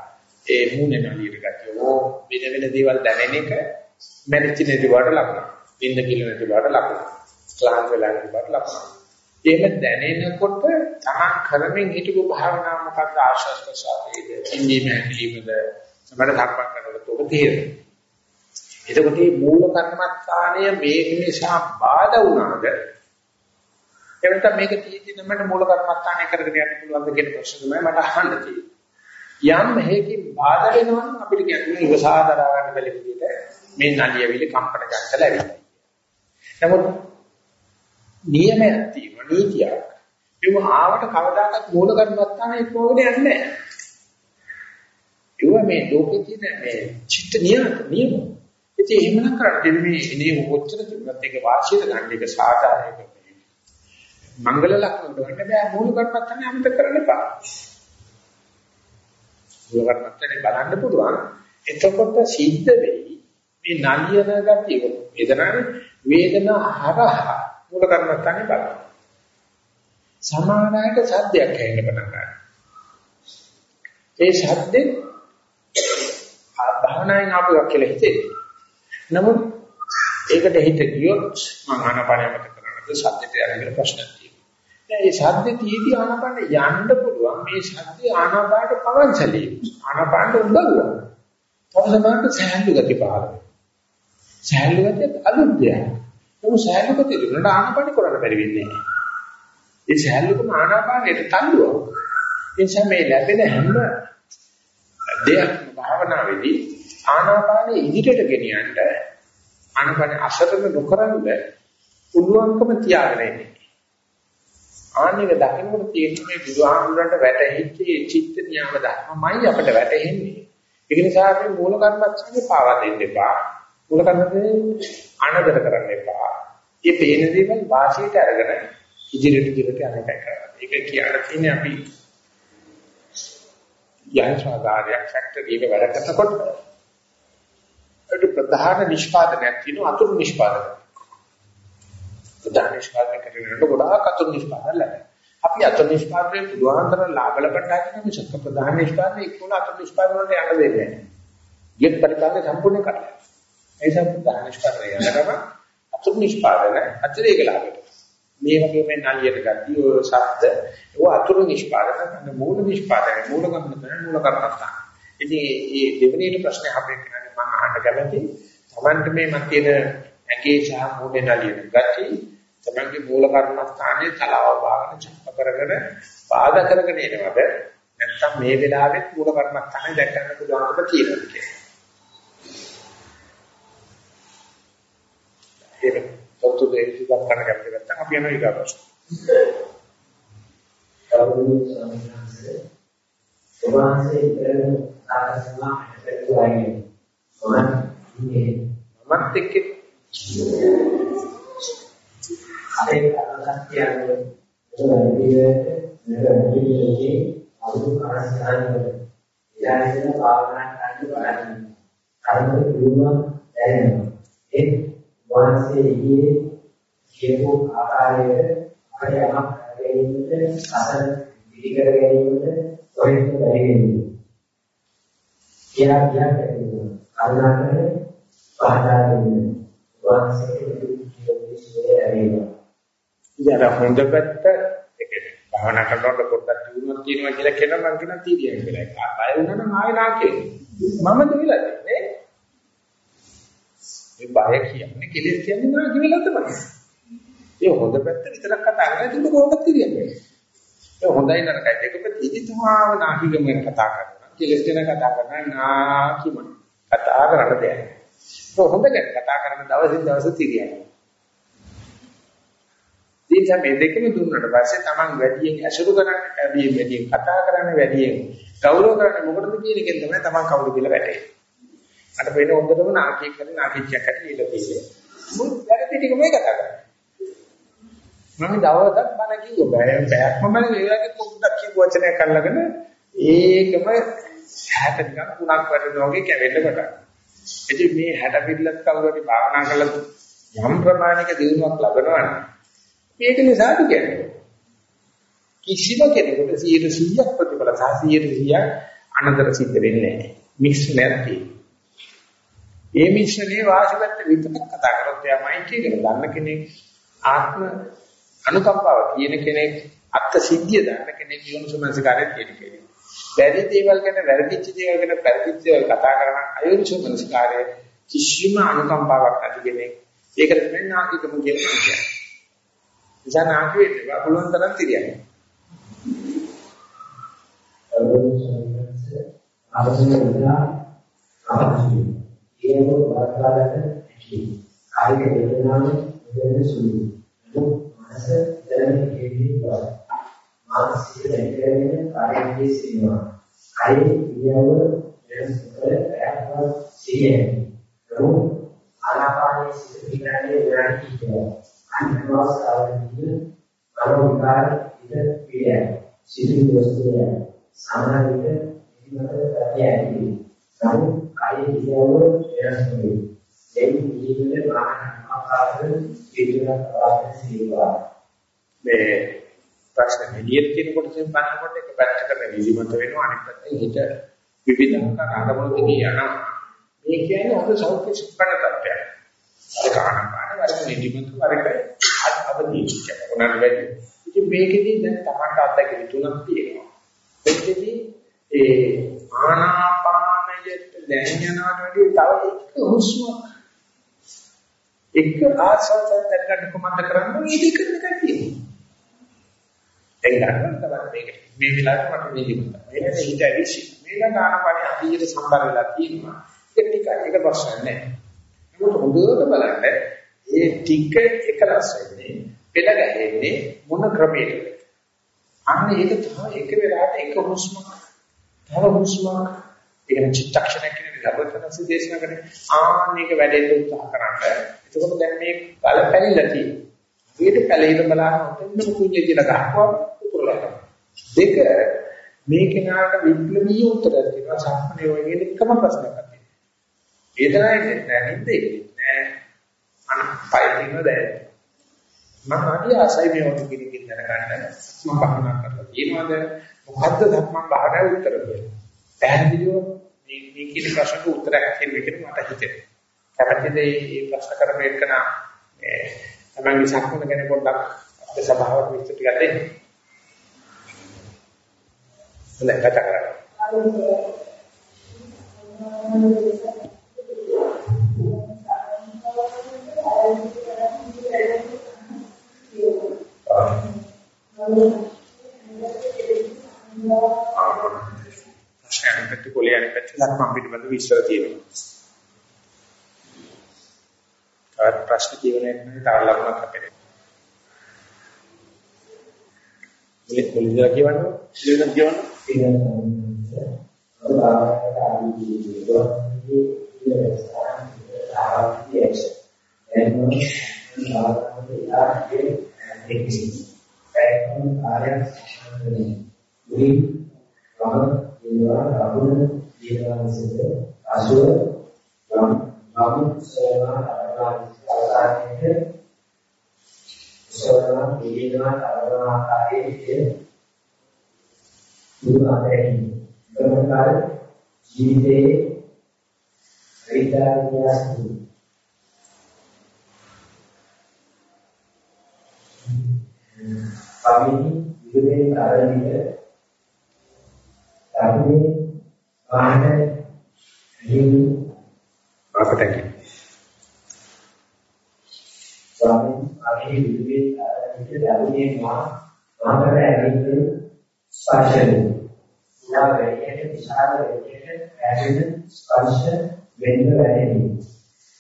ඒ මූණේ නලියට ගැටිය. ඕ වෙන වෙන දේවල් දැනෙන එක මැරිච්ච නැති බවට ලකුණක්. ඉන්න කිල නැති බවට ලකුණක්. ක්ලාන්ත වෙලා නැති බවට ලකුණක්. එහෙම දැනෙනකොට තමන් කරමින් හිටපු භාවනාව මොකක්ද ආශ්වාස ප්‍රශ්වාසයේද ඉන්දීම හැකිලිමද සමහර ධර්මයක් කරනකොට ඔබ තේරෙනවා. එතකොට මේ මූල කර්මස්ථානය මේක නිසා බාධා වුණාද එවනත මේක තියෙද්දි මට මූල කර්මස්ථානය කරගෙන යන්න පුළුවන්ද කියන ප්‍රශ්න තමයි මට අහන්න තියෙන්නේ. යම් හේකින් බාධා වෙනවා නම් අපිට කියන්නේ ඉවසා දරා ගන්න බැරි විදිහට මේ නලියවිලි කම්පන චංචල ඇවිල්ලා. නමුත් නියමයක් තියෙනවා නීතියක්. ඒක ආවට කවදාකවත් මූල කර්මස්ථානයේ ඉක්මවගෙන යන්නේ නැහැ. ඒවා මේ ලෝකේ තියෙන මේ චිත්ත නියම නියම. ඉතින් එහෙමනම් කරන්නේ මේ ඉනේ කොච්චර තිබුණත් ඒක වාසියට ගන්න එක සාධාරණයක මංගල ලක්ෂණ වලට බෑ මූල කර්මස්ථානේ අමතක කරන්න එපා. මූල කර්මස්ථානේ බලන්න පුළුවන්. එතකොට සිද්ධ වෙයි මේ නලියන ගතිය වේදනාවේ වේදනා හරහා මූල කර්මස්ථානේ බලන්න. සමානයට සද්දයක් ඇහෙන්න පටන් ගන්නවා. ඒ ශබ්දේ භාවනාවෙන් ආපුවක් කියලා හිතේ. නමුත් ඒකට හිත ගියොත් මම ආනපනය මත කරනද සද්දෙට යන ප්‍රශ්නයක් තියෙනවා. දැන් මේ සද්දේ තීදී ආනපන යන්න පුළුවන් මේ සද්දේ ආනපාට පවන්සලී. ආනපාට උදව්ව. තව සමානට සෑහළු ගති පහළ වෙනවා. සෑහළු ගතිය අලුත් දෙයක්. ඒක සෑහළු ගතිය දුන්නට ආනපන කරන්න බැරි වෙන්නේ නැහැ. ඒ සෑහළුකම ආනාපානයට තල්ලුවක්. ඒ නිසා මේ ලැබෙන හැම දෙයක්ම භාවනාවේදී ආනාපානෙ ඉදිරියට ගෙනියන්න ආනාපාන අසරණ නොකරන්න පුළුවන්කම තියාගෙන ඉන්නේ. ආනික දකින්නකොට තියෙන මේ බුදුහාමුදුරන්ට වැටහිච්ච චිත්ත නියම ධර්මමයි අපිට වැටහෙන්නේ. ඒක නිසා අපි මූල කර්මස්ථානේ පාවා දෙන්න එපා. මූල කර්මස්ථානේ අනදර කරන්න එපා. මේ පේන දේවල් වාසියට අරගෙන ඉදිරියට ඉදිරියට යන එකයි කරන්නේ. ඒක කියන්න තියෙන්නේ අපි යන්ත්‍රාගාරයක් ෆැක්ටරි එක වැඩ කරනකොට ඒක ප්‍රධාන නිෂ්පාදනයක් තියෙනවා අතුරු නිෂ්පාදනයක්. ප්‍රධාන නිෂ්පාදනය කරනකොට ගොඩාක් අතුරු නිෂ්පාදන ලැබෙනවා. අපි අතුරු නිෂ්පාදනයේ පුදුහාන්තර ලාභ ලබන්න හදන මිසක ප්‍රධාන නිෂ්පාදනය එක්කම අතුරු නිෂ්පාදන වලට යන්න දෙන්නේ නැහැ. යෙත් පරිකාරය සම්පූර්ණ කරලා. ඒ නිසා ප්‍රධාන නිෂ්පාදනය යනකම අතුරු නිෂ්පාදන අතිරේක ලාභයට. මේ වගේ මේ නලියට ගද්දී ඔය ශබ්ද ඒව අතුරු නිෂ්පාදන කරන මූල නිෂ්පාදනය මූල ගමන කරන මූල කර්මස්ථාන. ඉතින් මේ දෙවෙනි ප්‍රශ්නේ අපේ කියන්නේ මම අහන්න කැමති තමන්ට මේ මත තියෙන ඇඟේ සහ මූලේ නලියට ගති තමන්ගේ මූල කර්මස්ථානයේ තලාව බාගෙන චප්ප කරගෙන බාධා කරගෙන එනවද නැත්නම් මේ වෙලාවෙත් මූල කර්මස්ථානේ දැක ගන්න පුළුවන්කම තියෙනවා කියන්නේ. ඒක සෞතු දෙවිදක් කරන කැමති නැත්නම් අපි යනවා ඊගා ප්‍රශ්න. කවුරුත් සම්මානසේ ඔබanse ඉතින් ආසනා හැදෙන්නේ මම ඉන්නේ මමත් එක්ක අපේ කර්මසත්‍යයන් වලදී නේද අලුත් කරස්ථානවල ඉලාගෙන භාවනා කරන්න බලන්න කර්ම දියුණුව දැනෙනවා ඒ වහන්සේ ඊයේ කියපු ආකාරයට අපේ යමක් ගැනීමට අසල පිළිකර ගැනීමට ඔයෙත් බැරි වෙන්නේ. කියලා කියන්නේ කරුණාකරන පහදා දෙන්න. වහන්සේට දුක්ඛයේ ඇරෙනවා. ඉතින් හොඳ පැත්ත ඒ කියන්නේ භාවනා කරනකොට පොඩ්ඩක් දිනුවක් තියෙනවා කියලා කියන මං කියන තීරියක් කියලා. බය වුණා නම් ආයෙ නාකේ. මමද වෙලා තියෙන්නේ. මේ බය කියන්නේ කෙලෙස් කියන්නේ නා කියලා තමයි. ඒ හොඳ පැත්ත විතරක් කතා කරලා දුන්න කොහොමද කියන්නේ? ඒ හොඳයි නරකයි දෙක පැත්තේ තුමාව නාහිගමෙන් කතා කරනවා. කෙලෙස් ගැන කතා කරනවා නාකිම. කතා කරන්න දෙයක්. ඒ හොඳ ගැන කතා කරන දවසින් දවස තිරියනවා. ඒ නිසා මේ දෙකම දුන්නට පස්සේ Taman වැඩියෙන් ඇසුරු කරන්නේ, වැඩියෙන් වැඩියෙන් කතා කරන්නේ, වැඩියෙන් ගෞරව කරන්නේ මොකටද කියන එකෙන් තමයි Taman කවුරු කියලා වැටෙන්නේ. අර වෙන හොඳටම නාකියෙක් කරේ නාකිච්චයක් ඇති ඉල තියෙන්නේ. මුත් වැරදි ටික මේ කතා කරන්නේ. මම දවසක් බණ කිව්ව බෑ බෑක්ම මම ඒ වගේ පොඩ්ඩක් කියපු වචනයක් අල්ලගෙන ඒකම 60 නිකන් තුනක් වටනවා වගේ කැවෙන්න පටන්. ඉතින් මේ 60 පිළිලක් කවුරුහරි භාවනා කළා යම් ප්‍රමාණික දිනුවක් ලබනවා නම් ඒක නිසා කියන්නේ කිසිම කෙනෙකුට 100ක් ප්‍රතිඵල සහ 100ක් අනතර සිද්ධ වෙන්නේ නැහැ. මික්ස් නැති. ඒ මිශ්‍රණේ වාසිපත්ත විතරක් කතා කරොත් එයාමයි කියන දන්න කෙනෙක් ආත්ම අනුකම්පාව කියන කෙනෙක් අත්ත් සිද්ධිය දන්න කෙනෙක් යොමුසමනසකාරය කියන කෙනෙක්. වැරදි දේවල් ගැන වැරදිච්ච දේවල් ගැන වැරදිච්ච දේවල් කතා කරන අයොමුසමනසකාරය කිසිම අනුකම්පාවක් නැති කෙනෙක්. ඒකට තමයි නාකිකම කියන්නේ. නිසා නාකි වෙන්න පුළුවන් තරම් තිරියන්නේ. අවසන් වෙනවා අවශ්‍යයි. ඒක වර්තාලට ඇති. කායික වේදනාව වෙන සුළුයි. මනස දැනෙන හේතුව බව. මානසික දැකගෙන කායයේ සීමා. කායේ ඉරියව්ව වෙනස් කර ප්‍රයත්න සිහියයි. නමුත් ආනාපානයේ සිට පිටන්නේ විනාඩි කිහිපයක්. අනිවාර්යයෙන්ම මනෝ විකාර ඉද පිළියයි. සිහින වස්තුය සාමාන්‍ය විට ඉදිමත ප්‍රත්‍යයයි. නමුත් කායේ ඉරියව්ව වෙනස් නෙවේ. එයින් ජීවිතේ මානසික ආකාරයෙන් පිළිවෙලක් ආකාරයෙන් සීවා. මේ ප්‍රශ්න එළියට තියෙන කොටසෙන් බලනකොට එක පැත්තකට නිදිමත වෙනවා අනිත් පැත්තේ හිත විවිධාකාර අරමුණු දිගේ යනවා. මේ කියන්නේ හොඳ සෞඛ්‍ය සුප්පන්න තත්ත්වයක්. අර කාණපාන වරක නිදිමත වරක අවදී චක්කෝනල් වැඩි. ඉතින් මේකෙදී දැන් තමන්ට අත්දැකීම් තුනක් තියෙනවා. මේකෙදී ඒ ආනාපානයට දැන් යනවට වැඩිය තව එක හුස්මක් එක ආසවතක් දැක්කට කොහොමද කරන්නේ? මේ දෙක එකයි තියෙන්නේ. දැන් ගන්න තමයි මේක. මේ වෙලාවට මට මේ දෙක. මේක හිත ඇවිසි. මේක ගන්නපරි අතීත සම්බර වෙලා තියෙනවා. ඒක ටික එක ප්‍රශ්න නැහැ. ඒක හොඳට බලන්න ඒ ටික එක රස වෙන්නේ පෙළ ගැහෙන්නේ මොන ක්‍රමයකද? අන්න ඒක තමයි එක වෙලාවට එක හුස්මක් තව හුස්මක් ඒක චිත්තක්ෂණයක් කියන විදිහට දේශනා කරන්නේ ආන්න එක වැඩෙන්න උත්සාහ කරන්නේ. එතකොට දැන් මේ ගල පැලිලා තියෙනවා. ඊට පැලිලා බලනකොට එන්න කුඤ්ඤ කියලා ගහපුවා උතුරලා දෙක මේ කෙනාට විප්ලවීය උත්තරයක් දෙනවා සම්පූර්ණ වගේ එකම ප්‍රශ්නයක් අහන්නේ. ඒ තරයි නැනින්ද නෑ අන පය දිනව දැන. මම අඩිය ආසයි මේ වගේ කිරිකින් දැනගන්න මම භාවනා කරලා තියෙනවද මොකද්ද ධර්මං භාවනාවේ උත්තර දෙන්නේ. පැහැදිලිව මේ මේ කියන ප්‍රශ්නට උත්තරයක් කියන එකට මට හිතෙනවා. කැමැතිද මේ ප්‍රශ්න කරපු එකන මේ තමන්ගේ සම්පූර්ණ ගැන පොඩ්ඩක් අපේ සභාවට විස්තර ටිකක් දෙන්න. හොඳයි කතා කරන්න. ප්‍රශ්න අනිත් කොලේ අනිත් පැත්තට ලක්මන් පිටබඳ විස්තර තියෙනවා. තවත් ප්‍රශ්න කියවන්නේ තව ලකුණක් අපිට. මේ කොලිදලා කියවන්න ඉතින් කියවන්න ඒක අදාළට ආදී විදිහට ආරම්භයේදී එන්න ආරම්භයේ ටෙක්නික් ඒකම කාර්යයක් ශික්ෂණය මුලින් වම දේවා රබුණ දේවාංශද අසුර වම් වම් සේවා ආකාරයට සෝරණ පිළිගන්න අරගෙන ආකාරයේ දුරාදැයි ප්‍රමකාර ජීවිතයේ රීතාරියාසු පමිනි විදුලේ කාරණික ධර්මයේ වාහන හිමි අපට ස්වාමීන් වහන්සේ විදුලේ ආරම්භිත ධර්මයේ මා මාතර ඇවිත් ස්පර්ශය. උනා වෙන්නේ විශාල වෙන්නේ ඇදෙන ස්පර්ශ වෙන්න වැරෙන්නේ.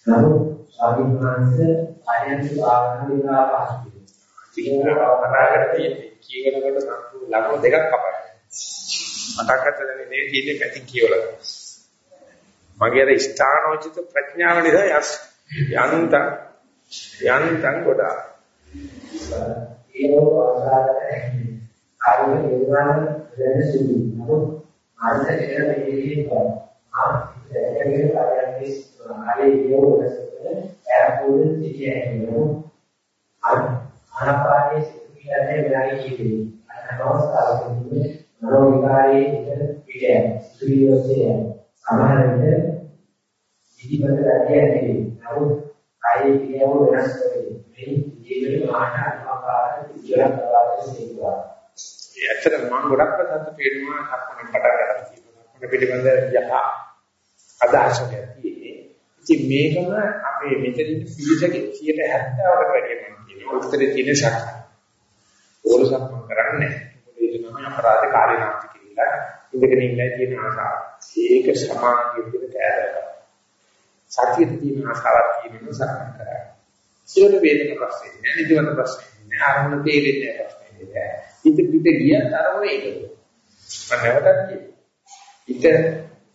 නමුත් ස්වාමීන් වහන්සේ ආයන්තු ආරම්භ විලා පහසුයි. අනාගත තියෙන්නේ කියනකොට සම්පූර්ණ ලකුණු දෙකක් කපයි. මතක් කරගන්න දේ තියෙන්නේ පැති කියවල. මගේ අර ස්ථානෝචිත ප්‍රඥාව නිසා යස් යන්ත යන්තම් ගොඩා. ඒනෝ ආසාරයෙන් කාර්ය නිර්මාණ වෙන සුළු. නමුත් අර්ථ කියන දෙකේ පා ආ ඒකේ කාර්යයේ ආලේ යෝ වෙනසෙන්නේ ඇපෝල් සිටියේ ආනාපානයේ සිටින්නේ වෙනයි කියන්නේ. අනවස්ථාවකදී මනෝ විකාරයේ ඉඳ පිටය. සුවියෝසය සමහර විට ඉදිපත දැකියන්නේ. නමුත් කායේ පියව වෙනස් වෙන්නේ. මේ ජීවිතේ මාන ආකාර ඉතිරක් කරලා තියෙනවා. ඒ ඇත්තට මම ගොඩක් ප්‍රසන්න පේනවා කප්පන පටන් ගන්න තියෙනවා. මොන පිළිබඳ යහ අදහසක් තියෙන්නේ. ඉතින් මේකම අපේ මෙතනින් 170කට වැඩිය මම කියනවා. උත්තරේ තියෙන සක්ක. ඕලසක්ම කරන්නේ මොකද ඒක තමයි අපරාධ කාර්යනාති කියලා ඉඳගෙන ඉන්න තියෙන ආසාව. ඒක සමාධිය විදිහට කෑදලා. සතියේ තියෙන ආසාවක් කියනවා සක්මන් කරා. සියලු වේදන ප්‍රශ්නේ නෑ නිදිමත ප්‍රශ්නේ නෑ ආරම්භ තේරෙන්නේ නෑ ප්‍රශ්නේ නෑ. ඉත පිට ගිය තරම ඒකද. මම නැවතත් කියනවා. ඉත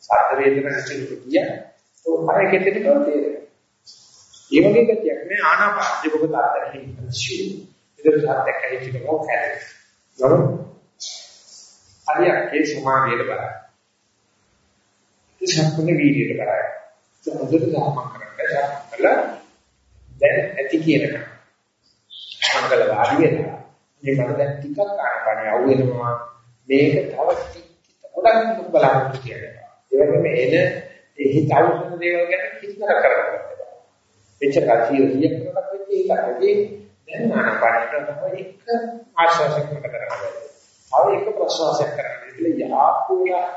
සාධ වේදන නැතිව ගිය તો මම කෙටෙට කව තේරෙනවා. ඒ වගේ ගතියක් නෑ ආනාපානජ මොකද අත්දැකීම් ශූන්‍ය. ඒක සත්‍යයක් ඇහිච්ච ගමන් කැරේ. නමුත් හරියක් ඒ සමාධියට බලන්න. ඒ සම්පූර්ණ වීර්යයට බලන්න. හොඳට සාමක් කරන්න. කළා දැන් ඇති කියනක. මංගල වාඩි වෙලා මේ මට දැන් ටිකක් ආනපනිය අවු වෙනවා. මේක තව ගොඩක් බලන්න කියනවා. ඒ වගේම එන ඒ හිතවුන දේවල් ගැන හිතලා කරගන්න. එච්චර කතිය රියක් කරනකොට වෙච්ච එකයි දැන් ආනපනට තමයි එක ආශ්වාසයක් මත කරන්නේ. තව එක ප්‍රශ්වාසයක් කරන්නේ කියලා යාපුලා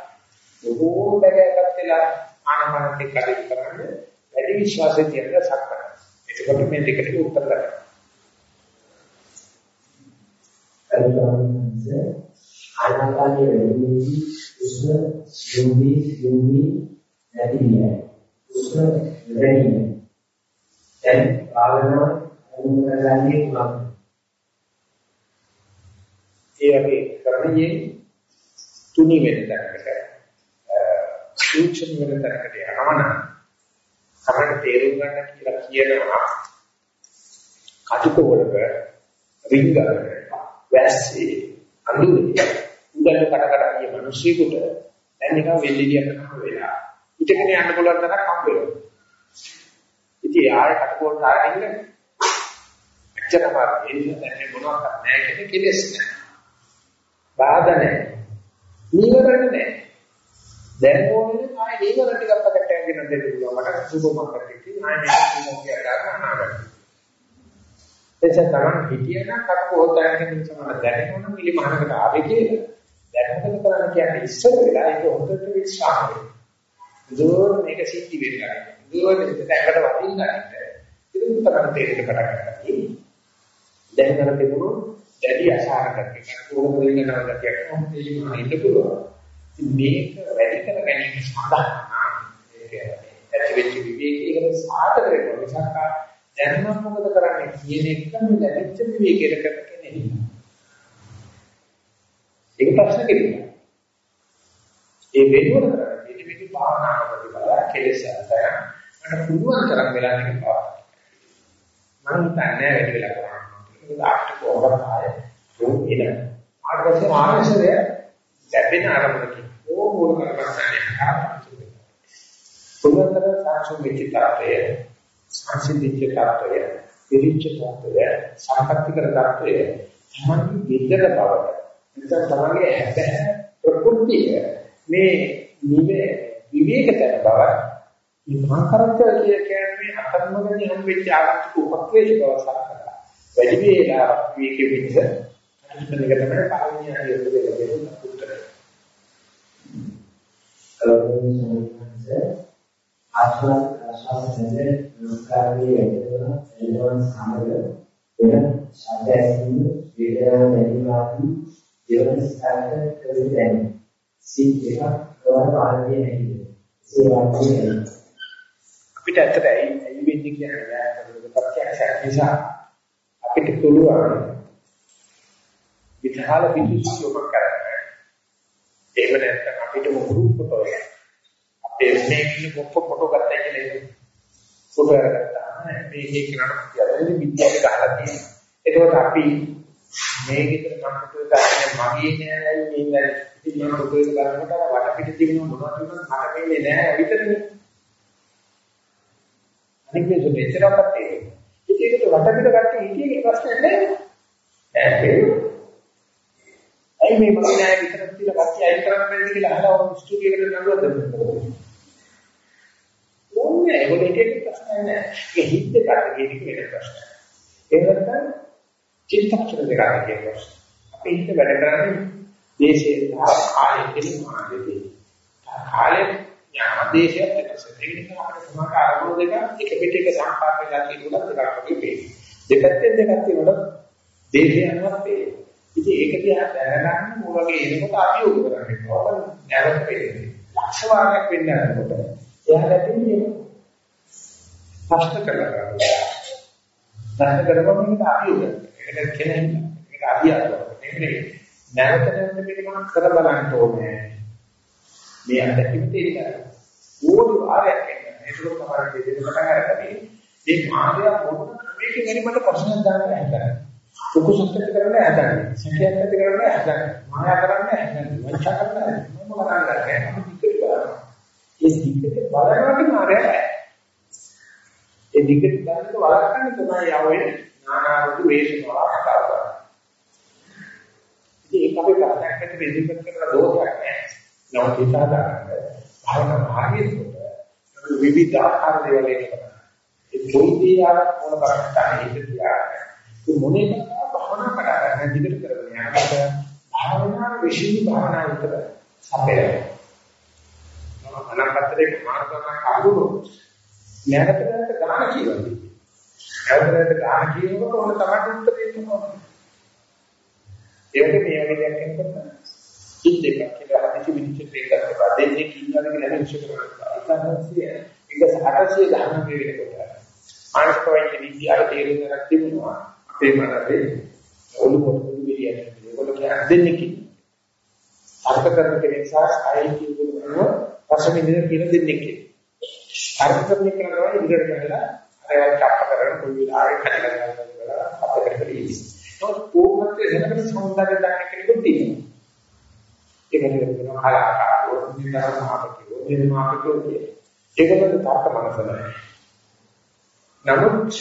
බොහෝ බැලකට වෙලා ආනපනට කටයුතු කරන්නේ වැඩි විශ්වාසයෙන් තියෙන සක්කර. එතකොට මේ දෙකට උත්තර ගන්නවා. ආනාපානයේ වෙන්නේ උස්ම යොමි යොමි නැතිනේ. උස්ම වෙන්නේ. දැන් භාවනාව අනුමත කරන්නේ කුමක්ද? ඒ වගේ ක්‍රමයේ තුනි වෙන තැනකට සූක්ෂම වෙන තැනකට යනවනම් අපිට තේරුම් ගන්න කියලා කියනවා. කටුකොලක රිංගක වැස්සේ අඳුරේ උඩට කඩ කඩ ගිය මිනිස්සුෙකුට දැන් නිකන් වෙල්ලිලියක් කරන වෙලා. ඉතකනේ යන්න පුළුවන් තරක් හම්බ වෙනවා. ඉතින් ආයෙ කටුකොලට ආගෙන එච්චරම එන්නේ නැහැ මොනවත් නැහැ කියන කෙලෙස් නැහැ. බාධා නැහැ. නීවරණ නැහැ. දැන් ඕනේ ආයේ නීවරණ ටිකක් අපකට ඇගෙන දෙන්න පුළුවන්. මට සුබමකට කිව්වා ආයේ මේක මොකිය ගන්න අහනවා. එතෙන් තමයි හිතියනම් කටක හොතයන් කියන සමහර දැනෙන්න පිළිමහනකට ආවේ කියලා. දැන් මොකද කරන්න කියන්නේ ඉස්සර වෙලා ඒක හොඳට විශ්වාස වෙනවා. දුර මේක සිද්ධ වෙනවා. දුර දෙකට වදින්න නැහැ. ඒක උතරන් තේරෙන්න පටන් ගන්නවා. දැන් කර තිබුණු දැඩි අසහනකට කොහොමද වෙනවද කියලා කොහොමද ඉන්න පුළුවන්. මේක වැඩි කර ගැනීම සඳහා ඒක ඇති වෙච්ච විවේකයකට සාතර වෙනවා. මිසක් දැන් මම මොකද කරන්නේ කියන එක මේ ලැබිච්ච විවේකයට කරන කෙනෙක්. ඒක ප්‍රශ්න කෙරෙනවා. ඒ වෙනුවට කරන්නේ මේ විදි භාවනා ප්‍රතිපල කෙලෙස අතර මට පුළුවන් තරම් වෙලා ටික පාවා. මම හිතන්නේ වැඩි වෙලා කරනවා. දාට කොහොමද ආය දුක් එන ආගමසේ ආනසරය ලැබෙන ආරම්භකේ ඕ මූල කරගන්නනේ ආරම්භය පුනතර සාක්ෂි විචිතාපය සංසිද්ධිච්ච තාපය පිරිච්ච තාපය සාපත්‍තිකර තාපය තමයි විතර බවට එතන තමයි හැබැයි ප්‍රകൃතිය මේ නිවේ විවේකතර බව මේ මහා කරත්තය කියන්නේ අකර්මකදී හම් වෙච්ච ආගන්තුක උපක්‍රේෂ බව සලකනවා. වැඩි වේලා විවේකෙ පිටස අනිත් එක තමයි පාවිච්චි හරියට දෙන්න දෙන්න උත්තරය. ආස්වාද ආස්වාද දෙන්නේ නෝකාරී වේදනා එළවන් සමග වෙන ශබ්ද ඇසීම වේදනා දැනීමකින් ජීවන ස්ථානක කරගෙන සිත් එකක් ගොඩ පාලනය හැකියි. ඒ වගේ අපිට ඇත්තට ඇයි ඇයි වෙන්නේ කියන්නේ ප්‍රත්‍යක්ෂ නිසා අපිට පුළුවන් විශාල පිටුසියොමක් කරන්නේ. එහෙම නැත්නම් අපිට ගෲප් ෆොටෝ එක. අපේ මේ ඉන්න කොප්ප ෆොටෝ ගත්තා කියලා ඒක ෆොටෝ කරගත්තා. මේකේ කෙනාට කියලා විද්‍යාවේ ගහලා තියෙනවා. ඒකෝට අපි මේ විතර කම්පියුටර් ගන්න මගේ නෑ මේ ඉතින් මම ෆොටෝ එක ගන්නකොට වටපිට තිබුණ මොනවද කියනවා මට මේන්නේ නෑ විතරනේ. අනිත් මේ දෙතරක්වත් ඒක. ඒකට වටපිට ගත්තේ ඉතින් ප්‍රශ්නයක් නෑ. ඇයි මේ මගේ නෑ විතරක් කියලා කච්චි අයින් කරන්න බැරිද කියලා අහලා ඔය ස්ටුඩියෝ එකට නඩුවක් දෙන්න. ඕනේ ඒගොල්ලෝ එක එක ප්‍රශ්න නෑ. ඒක හිත් දෙකට කියන එක වෙන ප්‍රශ්නයක්. ඒ නැත්නම් චිත්තක්ෂණ දෙකක් කියන ප්‍රශ්න. අපි හිත වැඩ කරන්නේ දේශේ සහ කාලය කියන මාර්ගයේදී. කාලය ඥාන දේශයත් එක්කස. ඒ නිසා අපිට සමාන අරමුණු දෙක එක පිට එක සම්පාත වෙලා කියනකොට දෙකක් වගේ පේනවා. දෙපැත්තෙන් දෙකක් තියෙනකොට දේශය යනවා පේනවා. ඉතින් ඒක දිහා දැනගන්න මොකගේ එනකොට අභියෝග කරන්නේ. ඕක නැවත වෙන්නේ. ලක්ෂ වාරයක් වෙන්න යනකොට එයා දැකන්නේ ප්‍රශ්න කරලා ප්‍රශ්න කරපුවම මේක අභියෝග. ඒකට කෙනෙක් ඒක අභියෝග. ඒකනේ නැවත නැවත මේක මම කර බලන්න ඕනේ. මේ අත්දැකීම තේරෙන්න. ඕනි වාරයක් එන්න. ඒක තමයි දෙන්න පටන් අරගන්නේ. මේ මාර්ගය මොන ක්‍රමයකින් හරි මට ප්‍රශ්නයක් දාන්න හැදන්නේ. කුකුසුත් කරන්න හදන්නේ. සිටියත් ඇති කරන්න හදන්නේ. මායා කරන්න හදන්නේ. වංචා කරන්න මම කරන්නේ. මම දිගට බලනවා. ඒ දිගට බලනකොට මායя. ඒ දිගට බලනකොට වළක්වන්න තමයි යවෙන්නේ. නානාරුදු වේශනවා කතා කරනවා. ඉතින් ඒක අපි කාටවත් පිළිපෙත් කරන දෝෂයක් නෑ. නමුත් හිතා ගන්න. භාවනා හරියට විවිධ ආකාර දේවල් එනවා. ඒ කොයි දේයක් මොන කරකට හිත තියාගන්න. ඒ මොනේ භාවනා කරලා දිගට කරගෙන යනකොට භාවනා විශ්ින් භාවනා විතර අපේ අනන්තතරේ මාර්ගන කරුණු නැවතට ගාන කියවන්නේ. නැවතට ගාන කියනකොට ඕන තමයි උත්තරේ එනවා. ඒක මේ වගේ දෙයක් වෙනකොට කිත් දෙකක් කියලා හදිසි මිනිස්සු දෙකක් පදෙන්නේ කින්නවද කියලා විශ්ව කරනවා. ඒක සහකසිය ගන්න වෙනකොට ආනස්තවයින් විද්‍යාව තේරුම් ගන්න තිබුණා. අපේ මනසේ ඔලු පොඩු විදියට ඒගොල්ලෝ කියන්නේ දෙන්නේ කි. අර්ථ කරන කෙනෙක් සහ ආයි කියනවා රසමින්දින කියන දෙන්නේ කි. අර්ථ කරන කෙනා ඉදිරියට ගහලා අර කප්ප කරගෙන කොයි විලාරේ කඩලා ගන්නවා අපිට කරේ. නමුත් කොහොමද එනකට සෞන්දර්ය දක්න කෙනෙකුත් තියෙනවා. ඒක කියනවා කලාකාරෝ නිර්මාණකෝ නිර්මාණකෝ කිය. ඒකවල තාක්ක මනස නැහැ. නමුත්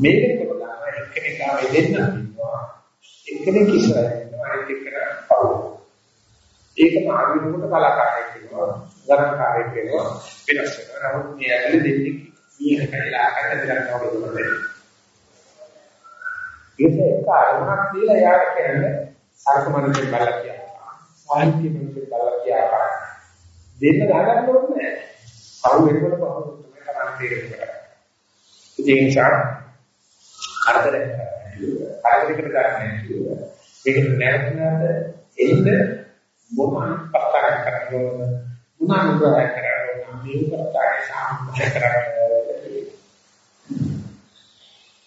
මේක කොට ගන්න එක්කෙනෙක් ආවේ දෙන්න ඉන්නවා. එක්කෙනෙක් ඉස්සරහ ඉන්නවා අනිත් එක්කෙනා පහළ. ඒක මාර්ගිකුට කලාකාරයෙක් වෙනවා, ගණන්කාරයෙක් වෙනවා වෙනස් වෙනවා. නමුත් මේ ඇතුලේ දෙන්නේ මීහ කඩලා අකට දෙනවා වගේ ඒක එක අරමුණක් කියලා යාට කියන්නේ සාර්ථමනසේ බලලා කියනවා. සාහිත්‍ය මනසේ බලලා කියනවා. දෙන්න ගහගන්න ඕනේ නැහැ. පහු වෙනකොට පහු තමයි කරන්නේ තේරෙන්නේ. ඒ නිසා කරදර කරදරයකට ගන්න ඒක නැවත නැවත එන්න මොන පස්තරක් කරනවද මොන අනුග්‍රහයක් කරනවද මේ උපස්ථායේ සාමය කරන්නේ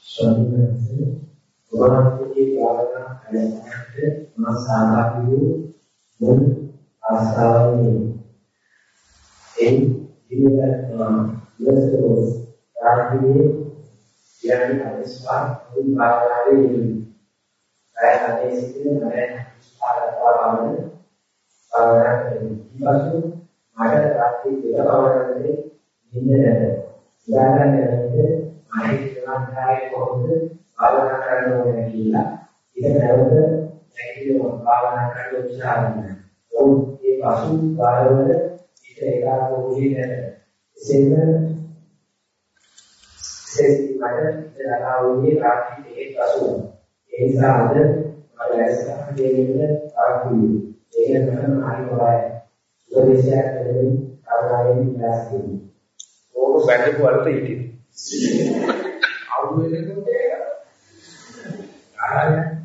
ස්වාමීන් වහන්සේ වාදනා කරනකොට මා සාමාජික වූ මුල් ආසාවනේ ඒ ජීවිතය ඉවසෝ රාජ්‍යයේ යන්නේ අවිස්වාර මුල් භාවනාවේ යෙදුණි. අය හදේ සිටින මම ආරම්භවම භාවනා කරමි. ඊපසු මට රාත්‍රී දෙක භාවනාවේ නිින්ද නැත. උදාහරණ දෙන්නට මම ඉස්සරහායේ කොහොමද භාවනා කරන්න ඕනේ කියලා ඊට නැවත නැගිටින භාවනා කරන්න උත්සාහ කරනවා. ඔව් ඒ පසු කාලවල ඊට ඒකාග්‍ර වූයේ නැත. එසේම විශේෂයෙන්ම දරාවුනේ රාත්‍රී දෙකේ පසු. ඒ නිසා අද මම ලැස්තන දෙන්නේ ආකුයි ඒක තමයි හරිවයි උපදේශයක් දෙමින් කරුණාවෙන් ඉලාස් දෙන්නේ ඕක බැඳපු අර්ථ ඉතින් අවු වෙනකොට ආරය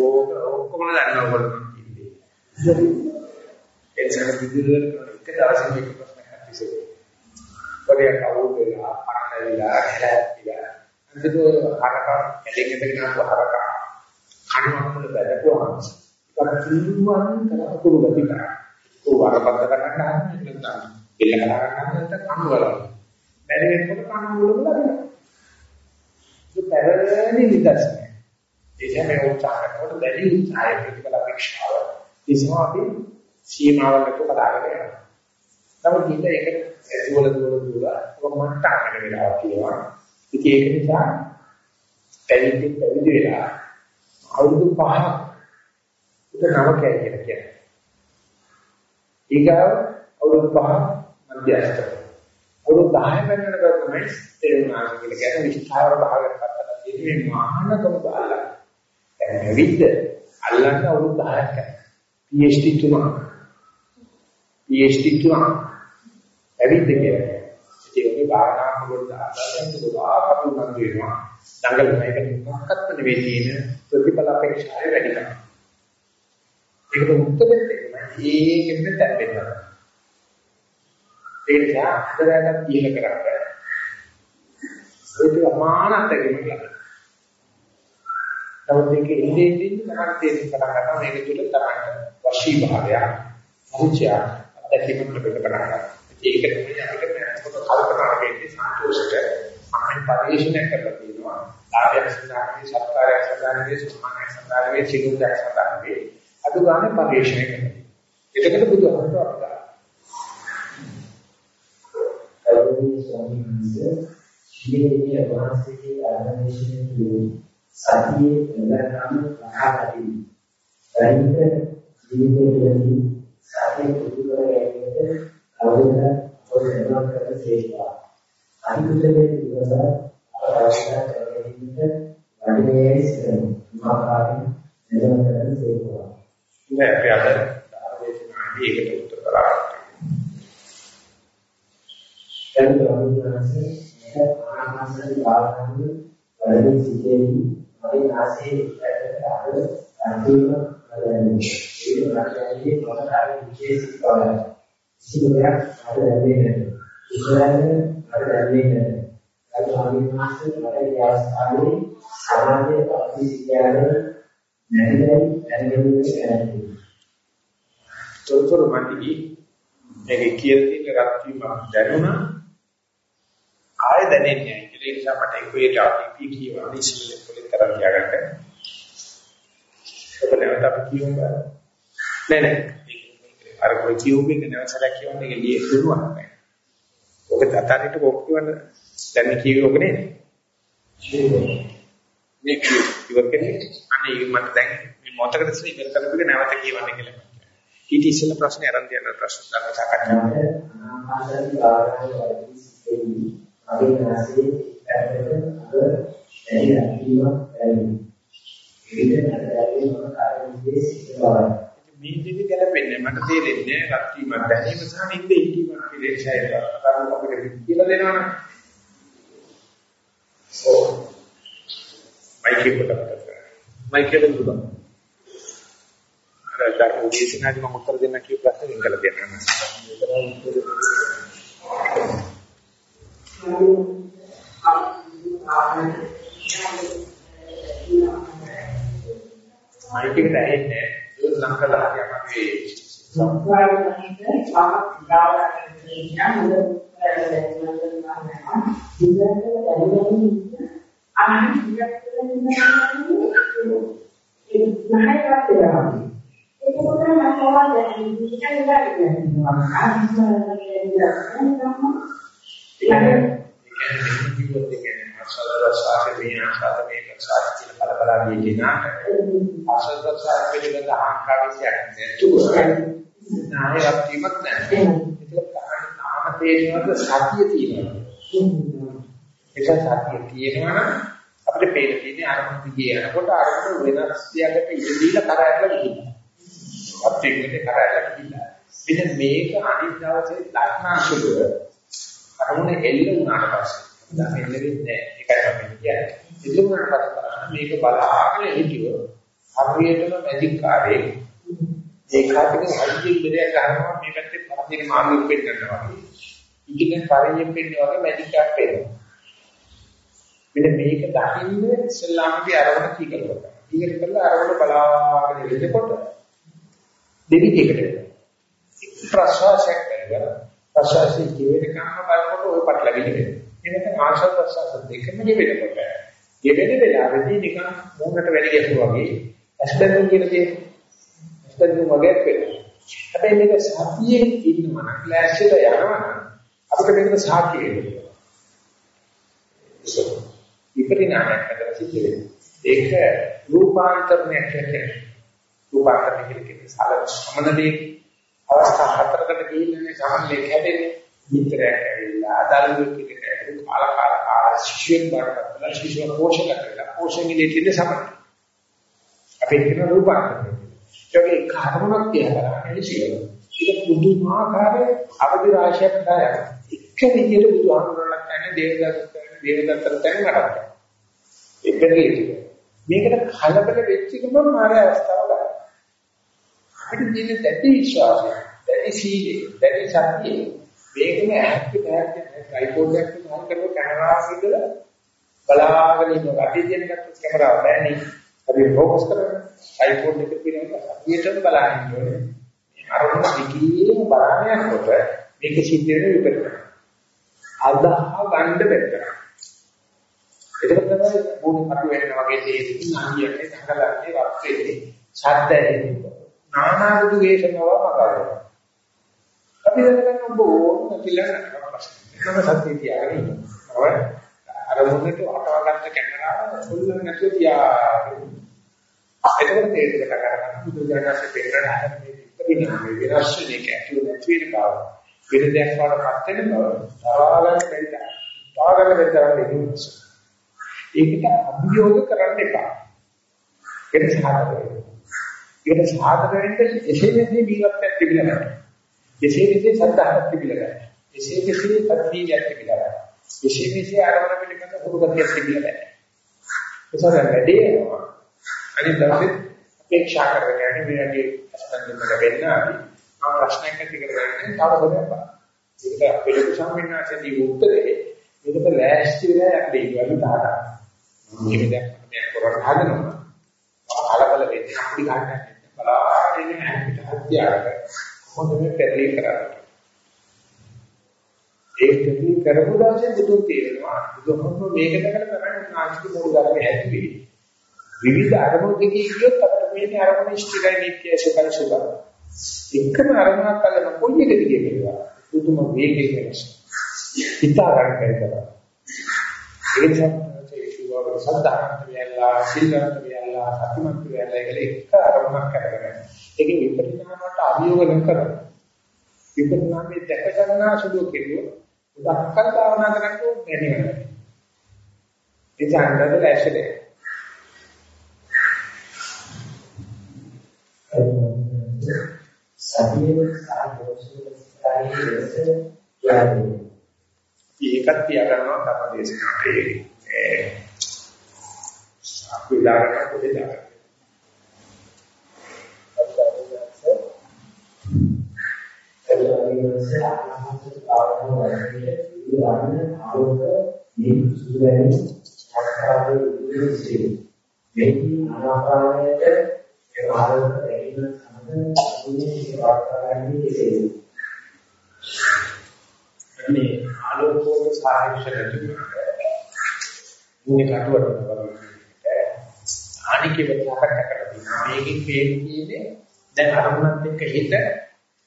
ඕක ඔක්කොම දන්නවා ඔයගොල්ලෝ කිව්වේ එතන විදිහට එක දවසක එක ප්‍රශ්නයක් තිබෙනවා පොඩි කවුරු වෙලා ඇවිලා හැලැප්පිලා අන්තිමට හරක එළින් ඉඳගෙන ආපු හරක කණුවක් වල බැලපුවාම ඒක කිල්ලුවන් කරලා කුරු ගති කරා. ਉਹ වරපත්ත කරන්න හදන්නේ නැත්නම් එල්ල කරා ගන්න නැත්නම් කණු වල. බැරි වෙනකොට කණු වල බලන්න. ඒක පැරණි නිදර්ශනය. ඒ කියන්නේ උත්සාහ කරනකොට බැරි උත්සාහය ප්‍රතිඵල අපේක්ෂාව. ඒ නිසා අපි සීමාවකට කඩාගෙන යනවා. නමුත් ඊට ඒකට දුවල දුවල දුවල ඔක මට්ටමකට වෙලා කියනවා. ඉතින් ඒක නිසා පැවිදි පැවිදි වෙලා අවුරුදු පහක් උට නවකය කියලා කියනවා. ඊගාව අවුරුදු පහ මධ්‍යස්ථ. අවුරුදු 10 වෙනකන් තමයි තේරුණා කියලා කියන විස්තර භාගයක් කරලා තියෙන්නේ මහානකම බාලා. දැන් විද්ද අල්ලන්න අවුරුදු 10ක් කරා. PhD තුනක්. PhD තුනක්. ඇවිත් කියලා. ඒ වගේ භාවනා කරනකොට ආදායම් දුරාකට උනන්දු වෙනවා. දඟල මේකට මොකක්වත් නෙවෙයි තියෙන ප්‍රතිඵල අපේක්ෂාව වැඩි කරනවා. ඒකට උත්තරෙත් එකමයි. ඒකෙත් දැක්වෙනවා. ඒ නිසා හදරට පියල කරන්නේ. ඒක අමානත් එකම කියන්නේ. නමුත් මේක ඉන්නේ ඉන්නේ තමයි තේරුම් ගන්න මේක තුල තමයි වශී භාවය, මුචය, අත්දැකීම් ලැබෙන්න පටන් ගන්නවා. ඒක තමයි අපිට මොකද කල්පනා වෙන්නේ සන්තෝෂයට මම පරිශීලනය කරලා තියෙනවා. ආර්ය සදානේ සත්කාරය සදානේ සමානයි සදානේ සිගුද්දක් සදානේ. අද ගන්න පරිශීලනය කරනවා. ඒකට බුදුහමෝ අපිට ගෞරවනීය ස්වාමීන් වහන්සේ ශ්‍රීමේ වහන්සේගේ ආරම්භයේ සතියේ වෙනකම් මහාවදී. ධෛර්ය ජීවිතයේදී සතිය පුදු කර ගැනීමට අවුල ඔසේනවා කර සේවා. අනිකුතේ දිවස අවශ්‍ය කරගැනීමට වැඩිමේ සිටින මාකාරී නිරම කර සේවා. ඉතින් අපි අද ආවේශනාදී ඒකට උත්තර කරා. දැන් ගෞරවනීය මේක ආනාපානසති භාවනාවේ වැඩි සිටෙහි මගේ නාසයේ ඇටට ආව අන්තිම කරන්නේ. ඒ මාර්ගයේ මොනතරම් විශේෂ බවයි. කිසිම දෙයක් අර දැනෙන්නේ නැහැ. ඉස්සරහින් අර දැනෙන්නේ නැහැ. අද ආවිමාස මට ඒ අවස්ථාවේ සමාජයේ ප්‍රතිසිද්ධියන නැතිවයි දැනෙන්නේ නැහැ. තොරතුරු මන්ටි මේකේ කියලා තියෙන රත්වීම දැනුණා ආය දැනෙන්නේ නැහැ. ඒ නිසා මට ඒකේ ටාපි කියවන්නේ ඉස්සෙල්ලා පොලිස් කරන් තියාගන්න. ඔබ නැවත අපි කියමු. නෑ නෑ. අර කොයි කියුම් එක නැවසලා කියවන්නේ ඒක ලිය දුරුවක් නෑ. ඔක තතරිට කොක් කියවන්න දැන් කියවෝක නේද? මේ ඉවර කෙනෙක් අනේ මට දැන් මේ මොතකද ඉස්සෙල්ලා ඉවර කරපෙක නැවත කියවන්න කියලා. ඊට ඉස්සෙල්ලා ප්‍රශ්නේ අරන් තියන්න ප්‍රශ්න ගන්න සාකච්ඡා කරනවා. ආනාපානසති භාවනාවේ වැඩි සිටෙහි මගේ නාසයේ ඇටට අර ඇයි අකීමක් ඇයි. ඒක නැතරේ මම කාර්යයේ සිට බවයි. මේ දෙවි ගැලපෙන්නේ මට තේරෙන්නේ රත් වීමක් දැනීම සහ නිින්ද හිතීමක් කියලා ඡය කරන අපිට කියලා දෙනවනේ. ඕ මයිකේ කොට මයිකේ දුන්නා. අර ධර්ම උදේශනාදී මම උත්තර දෙන්න කියපු ප්‍රශ්නෙ ඉංගල දෙන්න. මයිකේට ඇහෙන්නේ ඒක නම් කළා හරියට අපි සංස්කාරවලින් පාක් දාලා කියන මුල කියන්නේ කිව්වොත් ඒ කියන්නේ අසලරසාරේ මේ ආසාද මේ ප්‍රසාර කියලා බල බල ගියේ කෙනාට අසලරසාර පිළිබඳ අහංකාරයක් නැතුව නායයක් වීමක් නැහැ. ඒක තාම තේරෙනවද සතිය තියෙනවා. ඒක සතිය තියෙනවා නම් අපිට පේන තියෙන්නේ අරමුණ දිගේ යනකොට අරමුණ වෙනස් දෙයකට ඉඳ දීලා කරහැරලා ගිහිල්ලා. අපිට ඒකට කරහැරලා ගිහිල්ලා. මෙන්න මේක අනිත් දවසේ දක්නාසුලුව අරමුණ එල්ල වුණාට පස්සේ දැන් එල්ල වෙන්නේ නැහැ. ඒකයි මම කියන්නේ. එල්ල වුණාට පස්සේ මේක බලාගෙන හිටියොත් හරියටම මැජික් කාර්යයේ ඒකාපිට හයියෙන් බෙදයක් ගන්නවා මේ පැත්තේ පරදින මාර්ගෙ පෙන්නනවා වගේ. ඉතින් පරියෙන් පෙන්නන වගේ මැජික් එකක් පෙන්නනවා. මෙන්න මේක දකින්න ඉස්ලාමයේ අරමුණ කීකරුවා. ඊට කරලා අරමුණ බලාගෙන ඉන්නකොට දෙවිදිහකට වෙනවා. ප්‍රසවාසයක් කරනවා. ප්‍රසවාසයේ ජීවිත කම්ම බලනකොට ඔය පටලවිලි වෙනවා. එනකන් ආශ්වාස ප්‍රසවාස දෙකම ගෙවෙනකොට ගෙවෙන වෙලාවෙදී නිකන් මූණට වැඩි ගැසුවා වගේ ඇස්බැඳුම් කියන දේ ඇස්බැඳුම් වගේ වෙනවා. හැබැයි මේක සතියේ ඉන්නවා ක්ලාස් එකට යනවා අපිට මේකට සාක්ෂි වෙනවා. විපරිණාමයක් හදලා සිද්ධ වෙනවා. ඒක රූපාන්තරණයක් කියන්නේ. රූපාන්තරණය කියන්නේ සාල සමනදී අවස්ථා හතරකට ගිහින්නේ සමනලේ හැදෙන්නේ. මිත්‍රයෙක් ඇවිල්ලා දරුවෙක් එක්ක කාල කාල කාල ශිෂ්‍යයෙක් බාරගත්තා ශිෂ්‍යව පෝෂණය කරලා පෝෂණය දෙන්නේ සමනයි. අපි කියන රූපාන්තරණය. ඒකේ කාර්මණක් තියලා එළිසියන. ඒක පුදුමාකාර අවදි රාශියක් දායක. එක විදිහට බුදුහාමුදුරන්ලා කියන්නේ දේවදත්ත දේවදත්තට දැන මටත්. එක විදිහට. මේකට කලබල වෙච්ච ගමන් මාය අවස්ථාව ගන්න. අපිට තියෙන දැඩි විශ්වාසය, දැඩි සීලය, දැඩි සතිය මේකම ඇක්ටිව් ඇක්ටිව් ට්‍රයිපෝඩ් එකක් මම කරලා කැමරාව ඉදලා බලාගෙන ඉන්න රටේ තියෙන කැමරාව කැමරාව බෑනේ. අපි ફોකස් කරන්නේ ට්‍රයිපෝඩ් එක පිළිවෙලට හරියටම බලන්න ඕනේ. අරමුණ දිගින් බලන්න යනකොට මේක සිද්ධ වෙන විපරිණාමය. අදහා ගන්න බැහැ. ඒක තමයි මොන කටු වෙන වගේ දෙයකින් අනියන්නේ සංගලන්නේ වත් වෙන්නේ. ශබ්ද ඇහෙන්නේ. නානාදුදු වේශනව මගාරනවා. අපි දැනගන්න ඔබ ඕන කියලා නම සත්‍ය තියාගෙන ඉන්නවා. අර මොකට අටවගත්ත කැමරාව සුල්ලන් නැතුව තියාගෙන. එතකොට තේරෙන්න කරගන්න බුදුජානකසේ පෙන්නන හැම විනාමයේ විනාශ වෙන එක ඇතුළේ නැති වෙන බව. වෙන දෙයක් වඩපත් වෙන බව. තරවාගන්න බැහැ. තාගන්න බැහැ ඒකට අභියෝග කරන්න එපා. ඒක සාධක වෙනවා. ඒක සාධක වෙන්න එසේ මෙසේ දීවත්වයක් තිබිලා නැහැ. එසේ මෙසේ සද්ධාහක් තිබිලා නැහැ. එසේ මෙසේ සත්‍යයක් තිබිලා නැහැ. එසේ මෙසේ ආරම්භ පිළිබඳ හුරුගතියක් තිබිලා නැහැ. ඒසර වැඩේ යනවා. අනිත් දවසේ අපේක්ෂා කරගෙන යන්නේ මෙයාගේ අස්පන්දනක වෙන්න අපි මම ප්‍රශ්නයක් ඇති කරගන්නේ තව හොරයක් බලන්න. ඒකට අපේ ලොකු සම්මිනාසදී උත්තරේ ඒකට ලෑස්ති වෙලා යන්නේ ඉවලු තාතා. මේක දැන් මම කරන්න හදනවා. කලබල වෙන්නේ අපි ගන්න බලාගෙන ඉන්න අපිට හත්යාවට කොහොමද මේ පෙරලි කරන්නේ? ඒ පෙරලි කරපු දවසේ බුදුන් තේරෙනවා බුදුහොම මේක දැකලා තමයි නාස්තික මූල ධර්ම ඇති විවිධ අරමුණු දෙකේ කියොත් අපිට මේ අරමුණ ඉෂ්ටිකයි නිත්‍ය සුඛයි සුඛ. එකම අරමුණක් අල්ලන කොයි එකද කියන්නේ බුදුම වේගයෙන් වෙනස්. හිතා ගන්න බැහැ. ඒ නිසා වල සද්ධාන්ත වෙලා සිල්වන්ත වෙලා සතිමත් වෙලා කියලා එක අරමුණක් කරගෙන ඒක විපරිණාමයට අභියෝග නොකර විපරිණාමයේ දැක ගන්නා සුදු කෙරුවොත් උදක්කල් භාවනා කරනකොට දැනෙනවා ඒ ඡන්දද ඇෂලේ සතියේ සාධෝෂිකයි කියන්නේ ඒකත් තියාගන්නවා තමයි දේශනාවේ වෙලාවට පොඩි දාගන්න. එළවෙනසේ ආනන්ද භාවනාව වගේ ඉවරන ආලෝක මේ සුදුවැනි සංස්කාරයේ ඉදිරියේ මෙහි අනාපාරයට අනිකේ ප්‍රකාශ කරලා තියෙනවා. මේකෙන් කියන්නේ දැන් අරමුණත් එක්ක හිත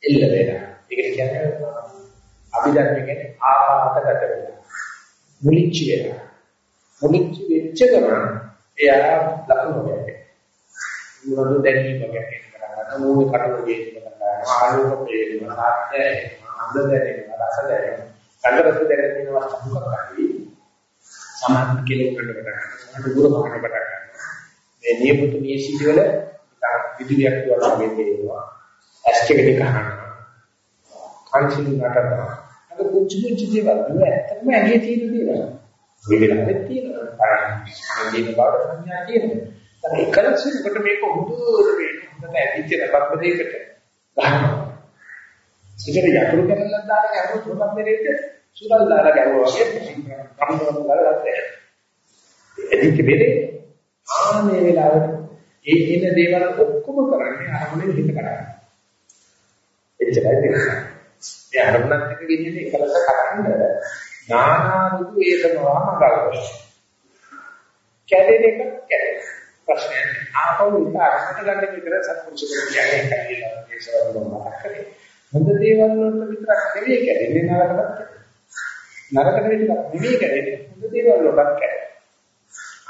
එල්ල වෙනවා. ඒකට කියන්නේ අභිධර්ම කියන්නේ ආපාතගත වෙනවා. මුලිච්ච වෙනවා. මුලිච්ච වෙච්ච ගමන් එයා ලකුණු වෙනවා. මොනවද දැනීම ගැන මූල කටුව කියනවා. ආලෝක පේනවා. සත්‍යය අන්ද දැනෙනවා. රස දැනෙනවා. කන්දරස දැනෙනවා. සම්පූර්ණයි. සමාන කියලා උකට කොට ගන්නවා. සමාන දුර පහකට කොට ගන්නවා. මේ නියපොතු නියසිලි වල විදුලියක් වගේ වගේ තේරෙනවා. ඇස් දෙක දෙක අහනවා. කන්සිලි නටනවා. අද පුංචි පුංචි දේවල් නෙවෙයි ඇත්තටම ඇගේ තියෙන දේවල්. මේ වෙලාවෙත් තියෙනවා. පාරාමිතිස් කියන බවට සංඥා තියෙනවා. දැන් එකලස් වෙනකොට මේක හුදුර වෙන හොඳට ඇදිච්ච රබබ්බරයකට ගන්නවා. ඉතින් යතුරු කැරල්ලක් දාලා ගැහුවොත් හොතක් දෙරේට සුරල් දාලා ගැහුවා වගේ කම්බරම් දාලා ගත්තා. එදික බෙදේ ආනේ වෙලාවට ඒ එන දේවල් ඔක්කොම කරන්නේ අරමුණේ හිත කරන්නේ. එච්චරයි වෙන්නේ. ඒ අරමුණත් එක්ක ගෙනියන්නේ එකලස කරන්න නානා රුතු ඒකනවා මගල්වල. කැඩෙන එක කැඩෙන. ප්‍රශ්නයක් ආපහු ඉත අරකට ගන්න විතර සත්පුරුෂ කියන්නේ කියලා ඒසවල මතක් කරේ. හොඳ දේවල් වලට විතරක් නෙවෙයි කැඩෙන්නේ නරකට. නරකට විතරක් නෙවෙයි කැඩෙන්නේ හොඳ දේවල් වලට කැඩෙන්නේ.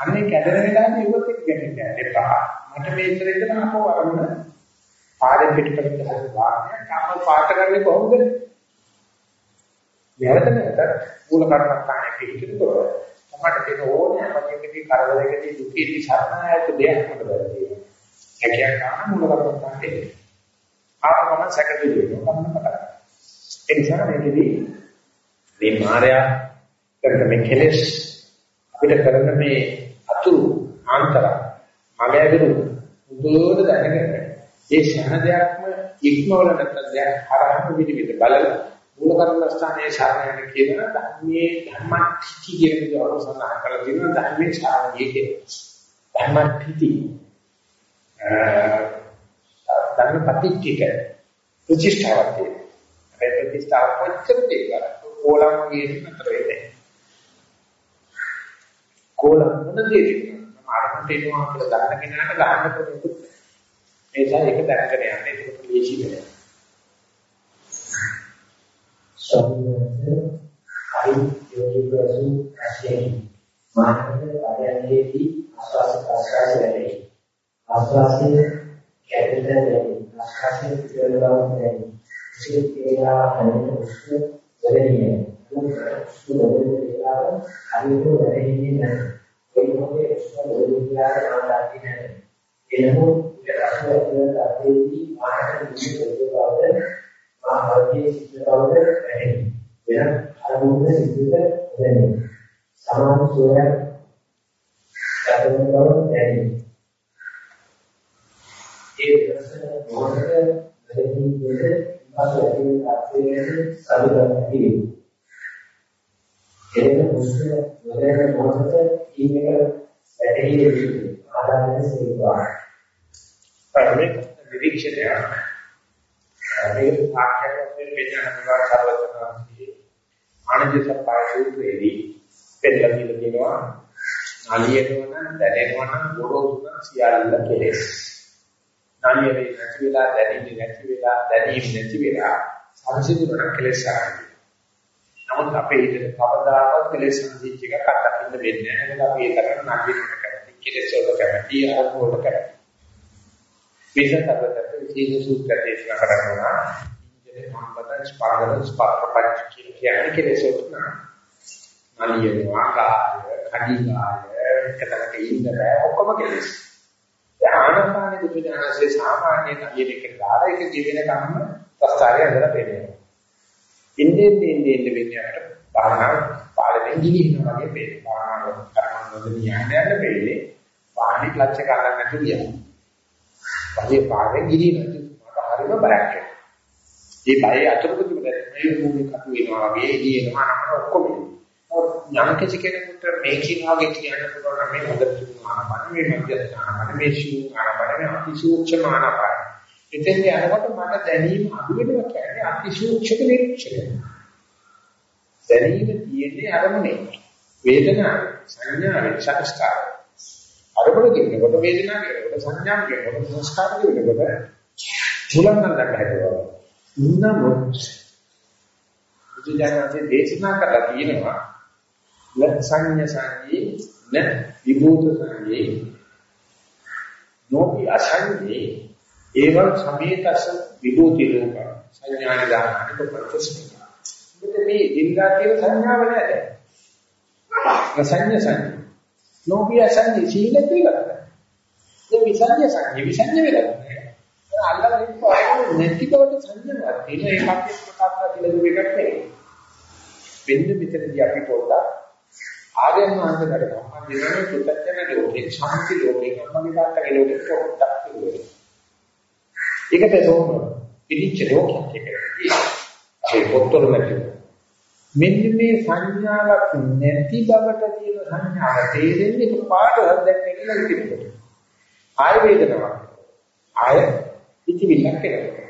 අන්නේ කැඩෙන වෙලාවේ ඉවත් එක්ක ගැටෙන්න එපා. මට මේ ඉතරෙන්ද ආපහු අරමුණ පාරෙන් පිටපිට හරි වාහනයක් ආපහු පාට කරන්නේ කොහොමද? නැවත නැවත මූල කර්මස්ථානයේ පිළිතුරකොට තමයි තියෙන ඕනෑ අපකෙදී කරදරයකදී දුකේදී සරණායක දෙයක් මට බැරිදී. හැකියාව ගන්න මූල කර්මස්ථානයේ ආපම සැකදෙවි වෙනවා කමන පටන්. ඒ නිසා මේකෙදී මේ මායя කරන මේ කෙලෙස් අපිට කරන මේ අතුරු ආන්තර මගහැරු උදේට දැනගන්න. ඒ ශරණ දෙයක්ම ඉක්මවල නැත්නම් දෙයක් හරහම විවිධ බලලා මූල කර්මස්ථානයේ ශරණ යන කියන ධර්මයේ ධර්මටිති කියන දවල් සඳහන් කරලා තියෙනවා ධර්මයේ ශරණයේ කියන. ධර්මටිති ධර්ම පටිච්චික ප්‍රතිෂ්ඨාවක් තියෙනවා. ඒ ප්‍රතිෂ්ඨාව කොච්චර දෙයක් ඕලම් වගේ නතර වෙන්නේ. කෝලම් මොන දෙයක්ද? මම අරකට එනවා කියලා දන්න කෙනාට ගන්න පුළුවන්. ඒ නිසා ඒක දැනගෙන යන්නේ ඒක ලේසි වෙනවා. ස්වාමීන් අයි යෝගිකසු ඇසේ මානසික ආයතනයේදී ආස්වාද ප්‍රසආස වැඩේ. ආස්වාදයේ කැඩෙන වැඩේ. ආස්වාදයේ පිළිවෙලව වැඩේ. සිතේලා හැමෙන උස්ස වැඩේ. උස්ස වැඩේ හරියට වැඩෙන්නේ නැහැ. ඒ මොකද උස්ස වැඩේ කියලා නම් දන්නේ නැහැ. එනමුත් ඒක රසයෙන් දැක්කේදී මානසික විදිහට මා හර්ගයේ සිද්ධ බවද ඇහෙනවා. වෙන අරමුණ සිද්ධ වෙන්නේ. සමාන සෝයක් ගතවන බව දැනෙනවා. ඒ වෙනස මොහොතක දෙහිදී දෙද පසු ඇති තාක්ෂණයේ සමුදන් කිරීම. එරෙන මුස්ත වලන මොහොතක ඊමක වැටහි යුතුය. ආදායන සේවා. පරිමේ නිරීක්ෂණය මේක සාක්ෂාත් වශයෙන් වෙන්න පුළුවන් සර්වඥාන්සේ ආනන්ද සප්පාය සූත්‍රයේදී පෙන්නලා දීලා තියෙනවා නලියනවන දැනෙනවන ගොරෝසුන සියල්ල කෙලෙස්. නලිය වේ නැති වෙලා දැනෙන්නේ නැති වෙලා දැනීම නැති වෙලා සංසිඳුන කෙලෙස් ආරයි. නමුත් අපේ හිතේ කවදාකවත් කෙලෙස් සංසිඳිච්ච එකක් අත්දකින්න වෙන්නේ නැහැ. මොකද අපි ඒ තරම් නලියනට කැමති කෙලෙස් වලට කැමති අරමුණට කැමති. විශේෂතරට විශේෂ සූත්‍ර දේශනා කරනවා. ඉන්ජිනේ මම්බත ස්පාගල ස්පාපපච්ච කියන කෙලෙස් වලට නලියනවා කාය, කඩිකාය, එකතලක ඉන්න බෑ ඔක්කොම කෙලෙස්. ඥානපාන දුඥානසේ සාමාන්‍ය කයෙක දාලා ඒක ජීවෙන කම්ම ප්‍රස්තාරය හදලා පෙන්නනවා. ඉන්නේ ඉන්නේ ඉන්නේ වෙන්නේ අපිට භාවනා පාලනයෙන් ගිලිනවා වගේ පේනවා. භාවනා කරනවා නියමයෙන් පෙන්නේ. වාහනේ ක්ලච් එක අල්ලන්න නැතුව යනවා. පහේ පාරේ ගිලිනවා. මට හරිම බයක් එනවා. මේ බය අතුරුපති මේ මූලික කටු වෙනවා වගේ එළියනවා නම් ඔක්කොම යම් කිසි කෙනෙකුට මේ කියන වගේ කියන්න පුළුවන් නම් මේ හොඳට තුමාන මේ මධ්‍යස්ථාන මේ ශූන්‍යන මේ අතිසූක්ෂම ආනපාන. එතෙන් යනකොට මට දැනීම අඩු වෙනවා කියන්නේ අතිසූක්ෂම නිරීක්ෂණය. දැනීම තියෙන්නේ අරමුණේ. වේදනාව සංඥාවේ සංස්කාර. අරමුණ කියනකොට වේදනාව කියනකොට සංඥා කියනකොට සංස්කාර කියනකොට මුලන්නම් දැක්කහේවා. නමුත් බුදුජානකගේ දේශනා කරලා තියෙනවා සංඥා සංඥේ න විභූත සංඥේ නොපි අසංඥේ ඒවං සමේතස විභූති රූප සංඥාන දානකට ප්‍රතිස්පන්දන මෙතන මේ දින්දා කියන සංඥාව නෑ සංඥා සංඥා. නොපි අසංඥේ සීල කියලා ඒ විසංඥා සංඥා විසංඥා වෙලා අල්ලගෙන ඉස්සරහට නැති බවට සංඥාවක් තියෙන ඒකත් ප්‍රකාශ කියලා දුක එකක් නෙවෙයි. වෙන්න මෙතනදී අපි පොඩ්ඩක් ආර්යයන් වහන්සේලාට සම්බන්ධ වෙන පුතත්ජන ලෝකේ ශාන්ති ලෝකේ කම්මගේ තාත්තගේ ලෝකේ පොඩ්ඩක් තියෙනවා. ඒකට තෝරන පිළිච්ච ලෝකයක් එකයි. ඒ පොත්වල නැති. මෙන්න මේ සංඥාවක් නැති බවට තියෙන සංඥාව තේරෙන්නේ පාඩ හදන්න කියලා හිතෙනකොට. ආය වේදනාවක්. ආය පිටිවිල්ලක් එනවා.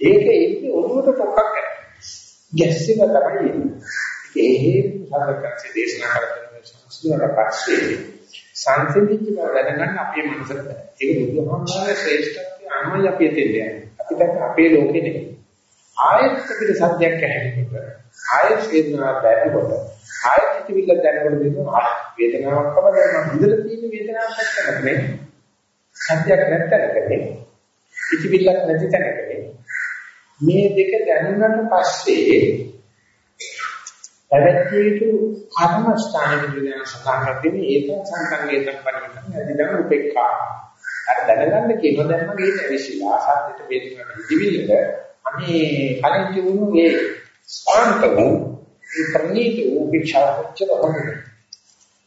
ඒක ඉන්නේ ඔළුවට පොක්කක් ගැස්සෙන තමයි එන්නේ. ඒ සාධකච්ඡ දේශනා කරන සංස්කෘතියට පස්සේ සංසිඳිච්ච බව දැනගන්න අපේ මනසට බෑ. ඒක බුදුහාමුදුරේ ශ්‍රේෂ්ඨත්වය අනුයි අපි එතෙන්ට යන්නේ. අපි දැන් අපේ ලෝකේ නෙමෙයි. ආයෙත් අපිට සත්‍යයක් ඇහෙනකොට ආයෙත් වේදනාවක් දැනෙනකොට ආයෙත් පිටිවිල්ල දැනනකොට දෙනවා වේදනාවක් තමයි දැන් මම හොඳට තියෙන වේදනාවක් නැත්නම් නේ. සත්‍යයක් නැත්නම් පිටිවිල්ලක් නැති තැනකදී මේ දෙක දැනුණාට පස්සේ පැවැත්විය යුතු කර්ම ස්ථාන විද්‍යාව සඳහන් කරන්නේ ඒක සංකල්පයෙන් පරිණතන අධිදම උපේක්ඛා. අර දැනගන්න කියනවා දැන් මගේ ඇවිසිලා ආසන්නට වේදනාවක් දිවිල්ලක අනේ කලින් තිබුණු ඒ ස්ථානකම ඒ ප්‍රණීත උපේක්ෂා කොච්චර හොඳද.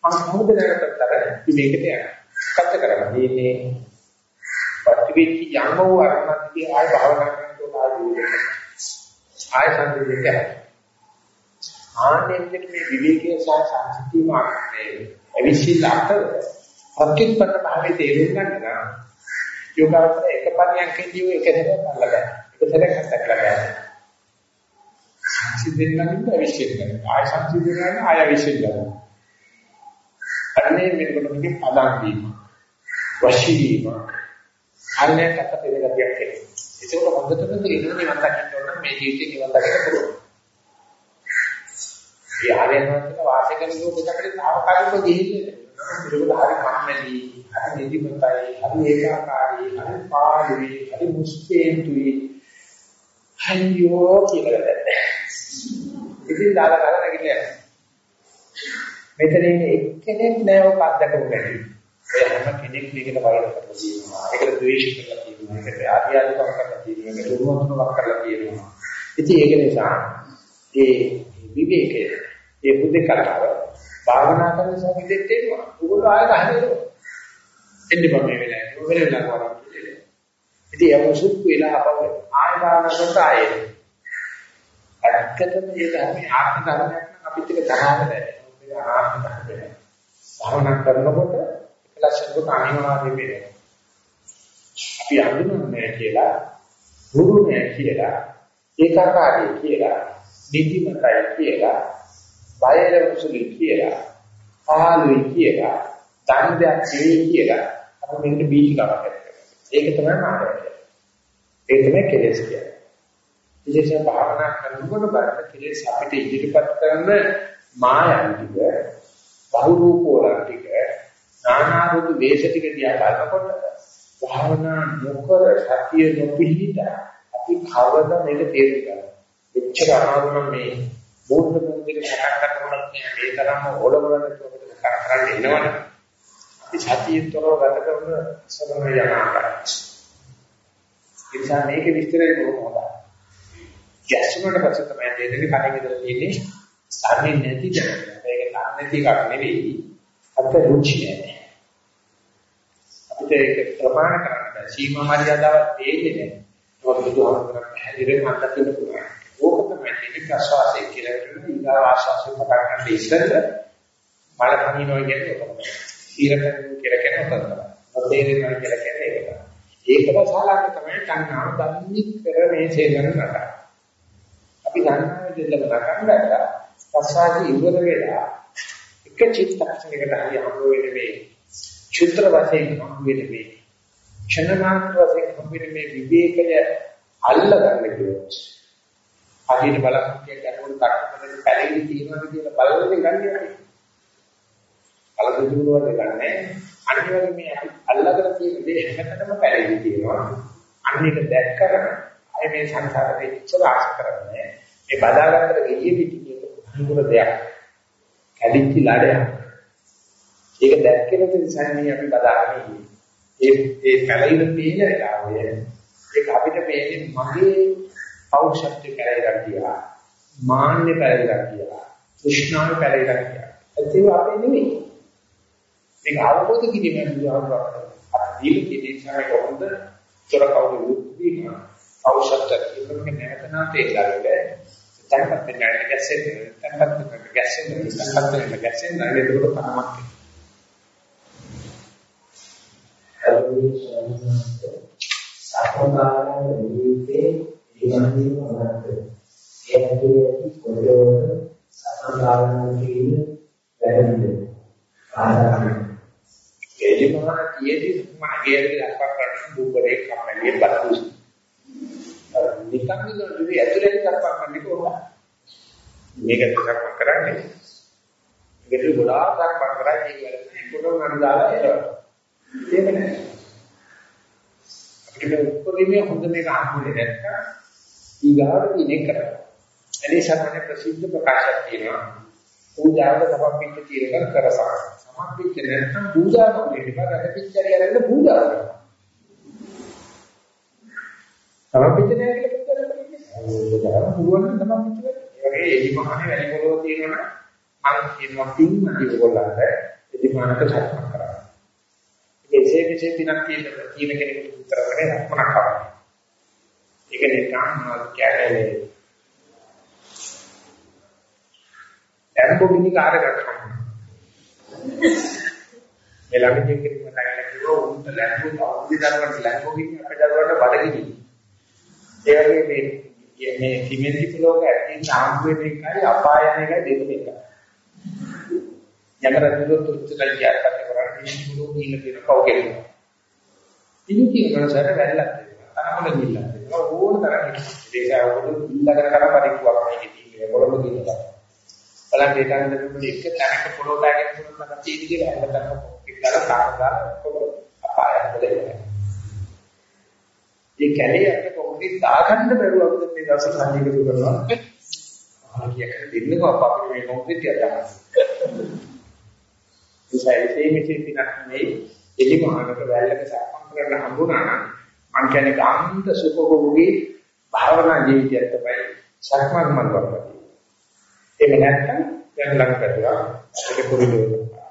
මම මොකද දැනගත්තර මේකට යනවා. කච්ච කරන්නේ මේ ප්‍රතිවිච්ච යම් වූ අරමුණක් ආය භාවනා කරනකොට ආය විවේකය. ආය සංසිද්ධිය. ආනෙන්දට මේ විවේකයේ සහ සංසිද්ධිය මාර්ගයේ අවිසිල් අතර ප්‍රතිපන්න භාවයේ තේරුම් ගන්න නම් යෝගාවචර එක පරියන්කදී එක සැරයක් අල්ලගන්න. එක සැරයක් හත්ක් ලගන්න. සංසිද්ධියෙන් නම් අවිසිල් කරනවා. ආය සංසිද්ධිය ගන්න ආය අවිසිල් කරනවා. අන්නේ මේකට මේක පදන් දීම. වශී වීම. අන්නයට අත පෙර ගතියක් එනවා. ඒක හොඳටම තේරෙනවා නිවන් දකින්න ඕන මේ ජීවිතේ නිවන් දකින්න පුළුවන්. ඒ ආර්යනාථක වාසය කරන ලෝකෙට අපිට තාවකාලිකව ගිහිල්ලා ඉතින් හරි කම්මැලි, හරි නිදිමතයි, හරි ඒකාකාරී, හරි පාළුයි, හරි මුස්පේන්තුයි. අයියෝ කියලා දැක්කේ. ඉතින් දාලා කරලා ගිහින් මෙතන ඉන්නේ එක්කෙනෙක් නෑ ඔක අත්දකපු ගැටි. ඒ හැම කෙනෙක් මේකට වෛර කරලා තියෙනවා. ඒකට ද්වේෂ කරලා තියෙනවා. ඒකට ආර්යයන්කම් කරලා තියෙනවා. ඒකට උරුමතුනක් කරලා තියෙනවා. ඉතින් ඒක නිසා ඒ විවේකය, ඒ බුද්ධ කතාව භාවනා කරන සමිතෙත් එනවා. උගල ආයෙත් අහනවා. එන්න බෑ මේ වෙලාවේ. ඔය වෙලාවට කරන්නේ. ඉතින් යමු සුක්ಕು වෙලා අපව ආයෙ භාවනා කරලා ආයෙ. ඇත්තටම මේ ධර්මයේ ආත්ම ධර්මයක් නම් අපිට ඒක තරහට බැහැ. ඒක ආත්ම ධර්මයක්. භාවනා කරනකොට ලක්ෂණ අනිවාර්යයෙන් වෙනවා. අපි අඳුනන්නේ කියලා, ගුරුනේ කියලා, ඒකාකාරී කියලා, නිදිමතයි කියලා, බයලුසුලි කියලා, ආලුයි කියලා, තන්දයක් නෙවෙයි කියලා අපි මෙන්න බීජ ගමකට. ඒක තමයි මාර්ගය. ඒක තමයි කෙලෙස් කියන්නේ. විශේෂ භාවනා කරනකොට බලන්න කෙලෙස් අපිට ඉදිරිපත් කරන මායන් ටික, බහු රූපෝලන් ටික නානාරුදු වේශ ටික දිහා බලනකොට භාවනා නොකර සතිය නොපිහිට අපි කවද මේක තේරුම් ගන්න. එච්චර අමාරු නම් මේ බෝධ මොන්දිර සකස් කරනකොට මේ තරම්ම ඕලවලට උපත කරන්නේ එනවනේ. අපි සතියෙන්තරව ගත කරන සමන යනවා. ඒ නිසා මේක විස්තරය කොහොමද? ගැස්සුනට පස්සේ තමයි දෙන්නේ කණේ විතර තියෙන්නේ. සාන්නේ නැති දැන. ඒක නැති එකක් නෙවෙයි. අපිට රුචි නැහැ. අපිට ඒක ප්‍රමාණ කරන්න බෑ. සීමා මර්යාදාවක් දෙන්නේ නැහැ. ඒක බුදුහාමුදුරුවෝ පැහැදිලිව මතක් කරන්න පුළුවන්. ඕක තමයි දෙනික ආශාසය කියලා කියන්නේ ඊගා ආශාසය පටන් ගන්න ඉස්සෙල්ල මල කනිනෝ කියන්නේ ඔක තමයි. ඊරකන් කියලා කියන්නේ ඔක තමයි. නොතේරෙනවා කියලා කියන්නේ ඒක තමයි. ඒකම සාලන්න තමයි තණ්හාව දන්නේ කර මේ හේතන නට. අපි දන්නා දෙල්ලම නටන්න පස්සාදී ඉවර වෙලා එක චිත්තක්ෂණයකට හරි හම්බ වෙන්නේ මේ චුත්‍ර වශයෙන් හම්බ වෙන මේ ක්ෂණ මාත්‍ර වශයෙන් හම්බ වෙන මේ විවේකය අල්ල ගන්න කිව්වොත් අදින බලක්තිය ගැටුණු කටකඩ පැලෙන්නේ තියෙනවද කියලා බලන්නේ ගන්නේ බලදුණු වල ගන්නෑ. අනිත් වගේ මේ අපි අල්ලගෙන තියෙන දේ හැමතැනම පැලෙන්නේ තියෙනවා. අන්න ඒක දැක්කම අය මේ සංසාරේ ඉස්සර ආශ කරන්නේ මේ බදාගත්තට ගෙඩිය පිටින් අනුගුණ දෙයක්. කැඩිච්ච ලඩයක් ඒක දැක්කේ නැති නිසා මේ අපි බදාගෙන ඉන්නේ. ඒ ඒ පැලිර පේන වෙලාවය. ඒක අපිට මේකේ මගේ පෞෂත්ව පැලිරක් කියලා. මාන්‍ය පැලිරක් කියලා. තෘෂ්ණාව පැලිරක් කියලා. ඒක අපේ නෙමෙයි. මේක අවබෝධ කිරීමෙන් බුදුහාමුදුරුවෝ අපේ දීල නිසා කොහොමද තොර කවුරු වුදීම පෞෂත්ව කියනක නැවත නැතේ ළඟ තනපත් වෙන ගැසෙන්නේ තනපත් වෙන ගැසෙන්නේ තනපත් වෙන ගැසෙන්නේ නේද ඒක තමයි ගෞරවනීය ශ්‍රමණයන්ට සත්වකාරණ ජීවිතේ ඉමන්දීම අනන්ත ඒ ඇතුළේ කොටවල සත්වකාරණ කියන වැරදිද ආදාන එදිමහන තියේදී මගේ ලක්පත් කරන බුබරේ කම්මැලි බලපු නිකන් නිකන් ඇතුලේ කරපක් කරන්නේ. කොහොමද මේක දෙකක් කරන්නේ ගෙදර ගොඩාක් කරපක් කරා ඒක වැරදි පොඩෝ නඩු දාලා එනවා ඒක නෑ අපිට උපරිමයේ හොඳ මේක අහන්නේ නැත්නම් ඊගාවට ඉන්නේ කරා එනේ සම්මත ප්‍රසිද්ධ ප්‍රකාශයක් තියෙනවා. පූජාවට සමපිච්ච తీරක කරසා සමපිච්ච නැත්නම් පූජා කරන්නේ ඉතින් රැකපිච්චරිය අරගෙන පූජා කරනවා. සමපිච්ච නැහැ කියලා පූජා කරන්නේ පූජා පුළුවන් නම් සමපිච්ච වෙන්නේ ඒ වගේ එලිමහනේ වැඩි පොළොව තියෙනවනම් මම කියනවා පින් නැති ඔයගොල්ලන්ට එලිමහනට සක්මන් කරා ඒසේ විශේෂ පිනක් තියෙන තියෙන කෙනෙකුට විතර වෙන්නේ සක්මනක් කරන්නේ. ඒක නිකන් මාත් කියන්නේ ලැම්බෝගිනි කාර් එකක් මේ ළඟදී කෙනෙක් මතක් කරලා කිව්වා උන්ට ලැම්බෝ අවුරුදු දරුවන්ට ලැම්බෝගිනි අපේ දරුවන්ට බඩගිනි. ඒ වගේ මේ මේ සිමෙන්ති පුලෝක ඇතුලින් ආම්බු වෙන එකයි අපාය යන එකයි දෙකම එකයි. යමරතුලෝ තුච්චලයි කියකට කරන්නේ සිමෙන්ති පුලෝක ඉන්න තියෙන කවුකෙල. ඉනි කියන කරසර වැල්ලක් දෙනවා. අනවල ගිල්ලක් දෙනවා. ඕන තරම් දේශාවවල ඉල්ලගෙන කරා පරික්කුවක් මේකේ තියෙන්නේ කොළඹ කියනවා. බලන්න ඒක අnder එක තැනක පොළොව දාගෙන පුළුවන් නම් තියෙදි කියලා හැම තැනම ඉස්සලා කාරදා ඔක්කොම අපායට දෙන්නේ. මේ කැලේ අපිට කොහොමද දාගන්න බැරුව අපිට මේ දවස් සංජීවිත කරනවා. ආ කියකට දෙන්නකෝ අපිට මේ කොහොමද තියලා. ඉතින් මේ පිනක් නෙයි එලි මහානක වැල්ලක සක්මන් කරන්න හම්බුණා නම් මං කියන්නේ ගාන්ත සුඛෝභෝගී භාවනා ජීවිතයක් තමයි සක්මන් මල් කරන්නේ. ඒක නැත්තම් දැන් ළඟ කරලා ඒක පුරුදු වෙනවා.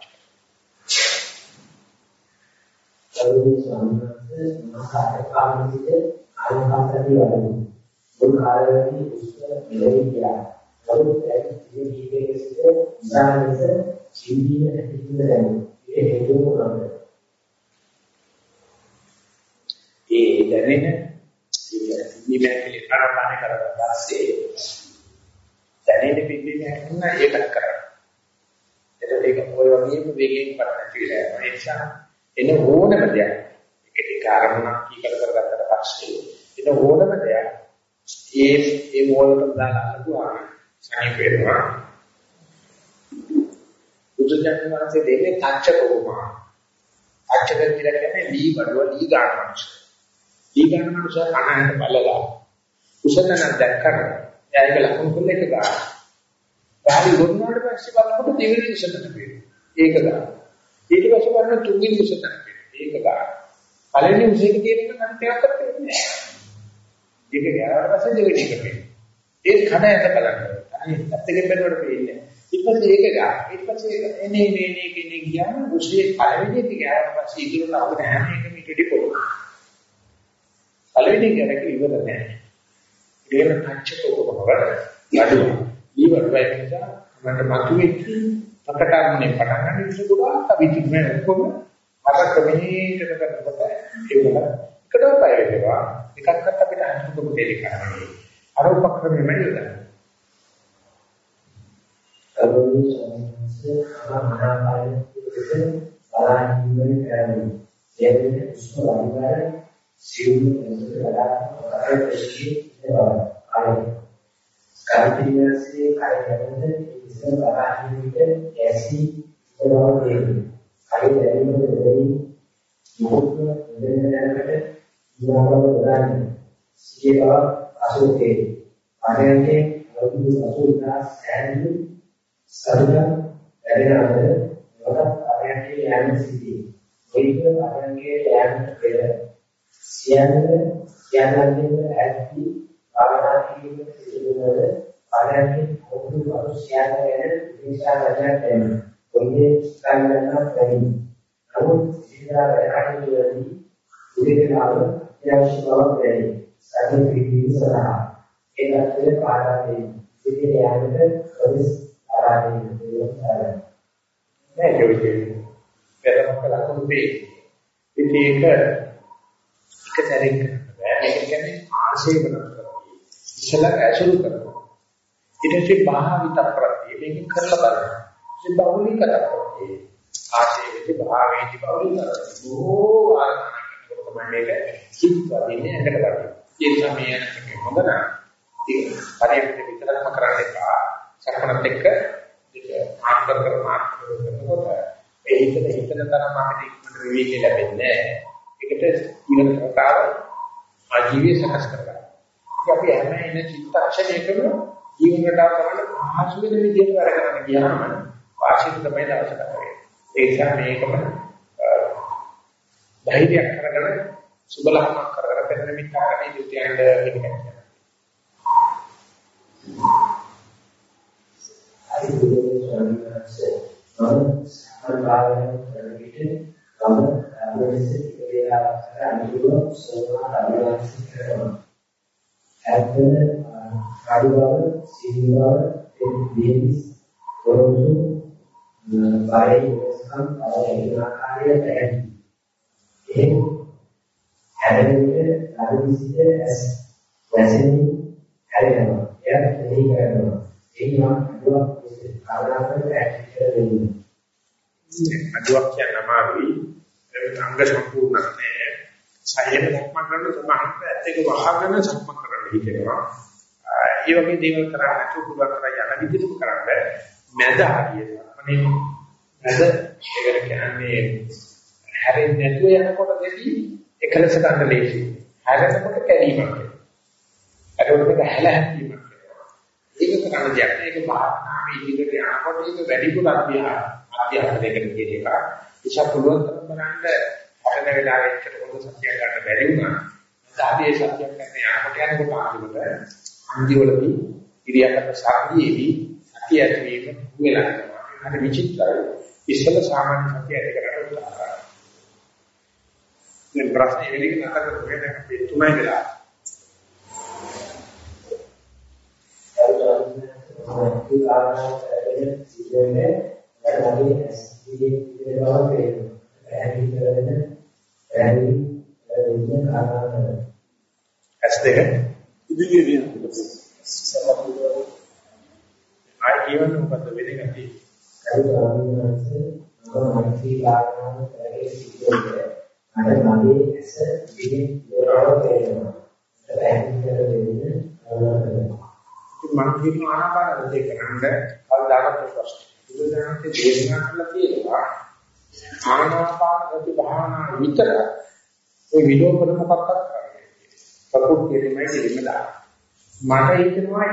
ගෞරවනීය ස්වාමීන් වහන්සේ කාලෙදිද ආයතනදී වැඩි. මුල් කාලයේදී උස්ස මෙලෙහි ගියා. නමුත් ඒක ජීවිතයේ සිට ඉස්සරහට ජීවිතය හිතින් දැනුනේ. ඒ හේතුව මොනවාද? ඒ දැනෙන ඒ නිමැකලි ආරම්භ කරලා පස්සේ දැනෙන පිළිවිල හැදුනා ඒකත් කරා. එතකොට ඒක ඔය වගේම වේගයෙන් පටන් නැතිලා යනවා. ඒ නිසා එන ඕනම දෙයක් ඒකට කාරණා කීකර කරගත්තට පස්සේ එන ඕනම දෙයක් ඒ ඒ මොලකට දාලා අහුවා සනීප වෙනවා. බුදුජානක වහන්සේ දෙන්නේ තච්ච කොහොමද? තච්ච කියලා කියන්නේ ලී බඩුව ලී ගන්න මනුස්සය. ලී ගන්න මනුස්සය කනකට බලලා උසතන දැක්කම එයා ඒක ලකුණු කරලා එක ගන්න. වාඩි වුණාට පස්සේ බලනකොට දෙවෙනි උසතන පේනවා. ඒක ගන්න. ඊට පස්සේ බලන තුන්වෙනි උසතන පේනවා. ඒක ගන්න. පළවෙනි උසේක තියෙන එක නම් ටිකක් කරලා නෑ. ඒක ගෑවට පස්සේ දෙවෙනි එක පේනවා. ඒක කන ඇත බලන්න. අනිත් පැත්තකින් බැලුවට පේන්නේ ඊට පස්සේ ඒක ගන්න. ඊට පස්සේ එනේ මේ මේ කෙනෙක් ගියාම උසේ පළවෙනි එක ගෑවට පස්සේ ඉතුරුන අපිට හැම එකම ඊට වඩා පොළොව. පළවෙනි එක රැක ඉවර නෑ. ඒන පච්චකෝපවල යඩුව. ඊවල වෙයි නිසා මට මතුවෙච්ච පකටන්නේ පටන් ගන්න විදිහ ගොඩාක් අවිතික් මේ ඔක්කොම අර ක්‍රමීකරණ කරනකොට ඒවල එකටම පය වෙනවා. එකක්වත් අපිට අනුකූල දෙයක් කරන්නේ. අර උපක්‍රමෙම නේද? ගෞරවනීය ස්වාමීන් මහානායක බලාහිමෙන් කරන්නේ. දෙවියන් උස්ම වලිවර සිවුම් එකට වඩා කරේ ප්‍රශ්නේ බව. අය කාන්තියසේ කායයෙන් ඉස්සර බලාහිමෙන් ඇසි ඉස්සරව දෙවි. කය දැරීමේ දෙවි මොහොත දෙන්නකට ඊළඟව දාන්නේ. සිය බව අසෝකේ. අනේකේ අවුරුදු 80 සෑහළු සරුගන් වැඩෙනවද නොදත් අරයන්ගේ යෑම සිටී. මොයික අරයන්ගේ යෑම පෙර සියල්ල සියල්ලන්ගේ ඇති භාවනා කිරීම සිදුවනද අරයන්ගේ පොදු වරු සියල්ල ගැන විශේෂ රජයක් දෙන්න. කොයියේ ස්කන්ධන වැඩි. නමුත් සිතා වැඩකටදී උදේකලාව අවශ්‍ය බවක් වැඩි. සතු පිළිවි සඳහා ඒකට පාඩම් දෙන්න. ඉතින් යාමට ප්‍රතිස් ආරාධනය දෙන්න. නෑ ඒක විදිහට. පෙරමක ලකුණු දෙයි. ඉතින් ඒක එක සැරෙන් කරන්න බෑ. මේක කියන්නේ ආශේවන කරනවා. ඉස්සලා ඇසුරු කරනවා. ඊට පස්සේ භාවිත ප්‍රත්‍ය මේක කරලා බලනවා. ඉතින් බහුලීකත ප්‍රත්‍ය ආශේවිත භාවේති බහුලීකත. ඕ ආරම්භ කරනකොට මේක හිත් වදින්නේ එකට ගන්නවා. ඒ නිසා මේ යනකේ හොඳ නම් ඒ පරිපිට විතරක්ම කරන්න එපා. සක්මනත් එක්ක ඒක මාර්ග කර මාර්ග කරනකොට ඒ හිතේ හිතන තරම් අපිට ඉක්මනට විවේකී ලැබෙන්නේ නැහැ. ඒකට ජීවන ප්‍රකාර ආජීවය සකස් කරගන්න. අපි හැම එන චිත්තක්ෂණයකම ජීවන රටාව කරන්න පහසු වෙන විදිහට වැඩ කරන්න ගියාම වාසිත තමයි දවසට කරේ. ඒ නිසා මේකම ධෛර්යයක් කරගෙන සුබලහමක් කරගෙන පෙරණ මිත්‍යාකරණය යුතියන්ද කියන හරි බුදුරජාණන් වහන්සේ මම සම්භාවනා කරන විට මම අනුවිස වේලාවක් අනුව සෝමා අනුවාසි කරනවා. ඇත්තද අඩුවව සිහිවව දෙවිස් වරොසු බයි වෙනස්කම් අවශ්‍ය ආකාරය පැහැදිලි. ඒ හැරෙන්නේ අනුවිසිට ඇස් වැසෙන්නේ හැරෙනවා. එයා දෙහි කරනවා. ඒ නම් අඩුවක් කාරණා කරලා ඇක්ටිව් වෙන්නේ. අඩුවක් කියන්න අමාරුයි. අංග සම්පූර්ණ නැහැ. සයන සක්මන් කරන තුමහන්ට ඇත්තක වහගෙන සක්මන් කරන්න හිතෙනවා. ඒ වගේ දේවල් කරන්නේ නැතුව පුළුවන් තරම් යන විදිහටම කරන්න බෑ. මැද හරියට. මනේ මැද ඒකට කියන්නේ හැරෙන්නේ නැතුව යනකොට දෙදී එකලස ගන්න ලේසි. හැරෙනකොට කැඩීමක් වෙනවා. ඒකට හැල හැපීමක් වෙනවා. ඒක කරන්න දෙයක් නෑ. ඒක භාවනාවේ ඉදිරියට යනකොට ඒක වැඩිපුර අධ්‍යාපනය අධ්‍යාපනයකට කියන එක. ඒක පුළුවන් තරම් බලන්න හැරෙන වෙලාවෙ එච්චර පොදු සත්‍යයක් ගන්න බැරි වුණා. සාධියේ සත්‍යයක් ගන්න යනකොට යනකොට ආදිවට අන්තිවලදී ඉරියාපත සාධියේදී සතිය ඇතිවීම වෙලා යනවා. හරි විචිත්‍රයි. ඉස්සෙල්ල සාමාන්‍ය සතිය ඇති කරගන්න උත්සාහ කරනවා. දැන් ප්‍රශ්නේ වෙලික නතර කරගෙන අපි තුනයි වෙලා. ඒ කාරණාව පැහැදිලි සිදුවෙන්නේ වැඩි ඇස්තිගේ ඉතිරි බව පේනවා. පැහැදිලි කරගෙන පැහැදිලි වෙන්න කාරණා. ඇස් දෙක ඉදිරියේ ආයි කියවන්න මොකද කාරණාව පැහැදිලි සිදුවෙන්නේ. අර මගේ ඇස දිගේ දරව පේනවා. පැහැදිලි කරගෙන. මම කියන ආනාපාන දෙක කරන්න කවදාවත් ප්‍රශ්න. බුදුදහමේ දේශනා කළා කියලා ආනාපාන සති භාවනා විතර ওই විලෝපන මොකක්වත් කරන්නේ. ප්‍රකෘතියමයි දෙන්න දාන්න. මට හිතෙනවා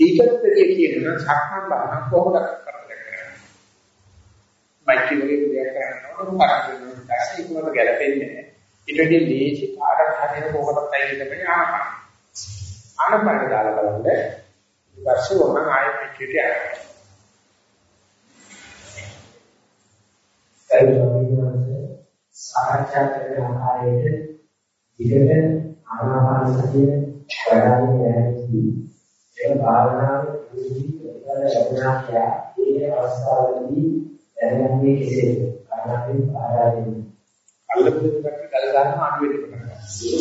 ඊටත් දෙකේ කියනවා සක්මන් භාවනා කොහොමද කරන්නේ. මයිකි වගේ දෙයක් කරනවා කරන්නේ නැහැ ඒකවල ගැලපෙන්නේ නැහැ. ඊට වඩා ලේසි කාටත් හරියට කොහොමද තේරෙන්නේ ආනාපාන. ආනාපාන දාලා බලන්න ඊපස්සේ වුණා ආයෙ පිටියට යනවා. සාකච්ඡා කරන ආකාරයට විදිහට ආනාපාන සතිය වඩාගෙන යෑමේදී ඒ භාවනාවේ පුරුදු ප්‍රතිඵල ලැබුණා කියා ඒ අවස්ථාවේදී දැනගන්නේ කෙසේද? ආනාපාන ආරාධනෙ. අල්ලපු දෙයක් ගල ගන්න අඩු වෙන්න පටන් ගන්නවා.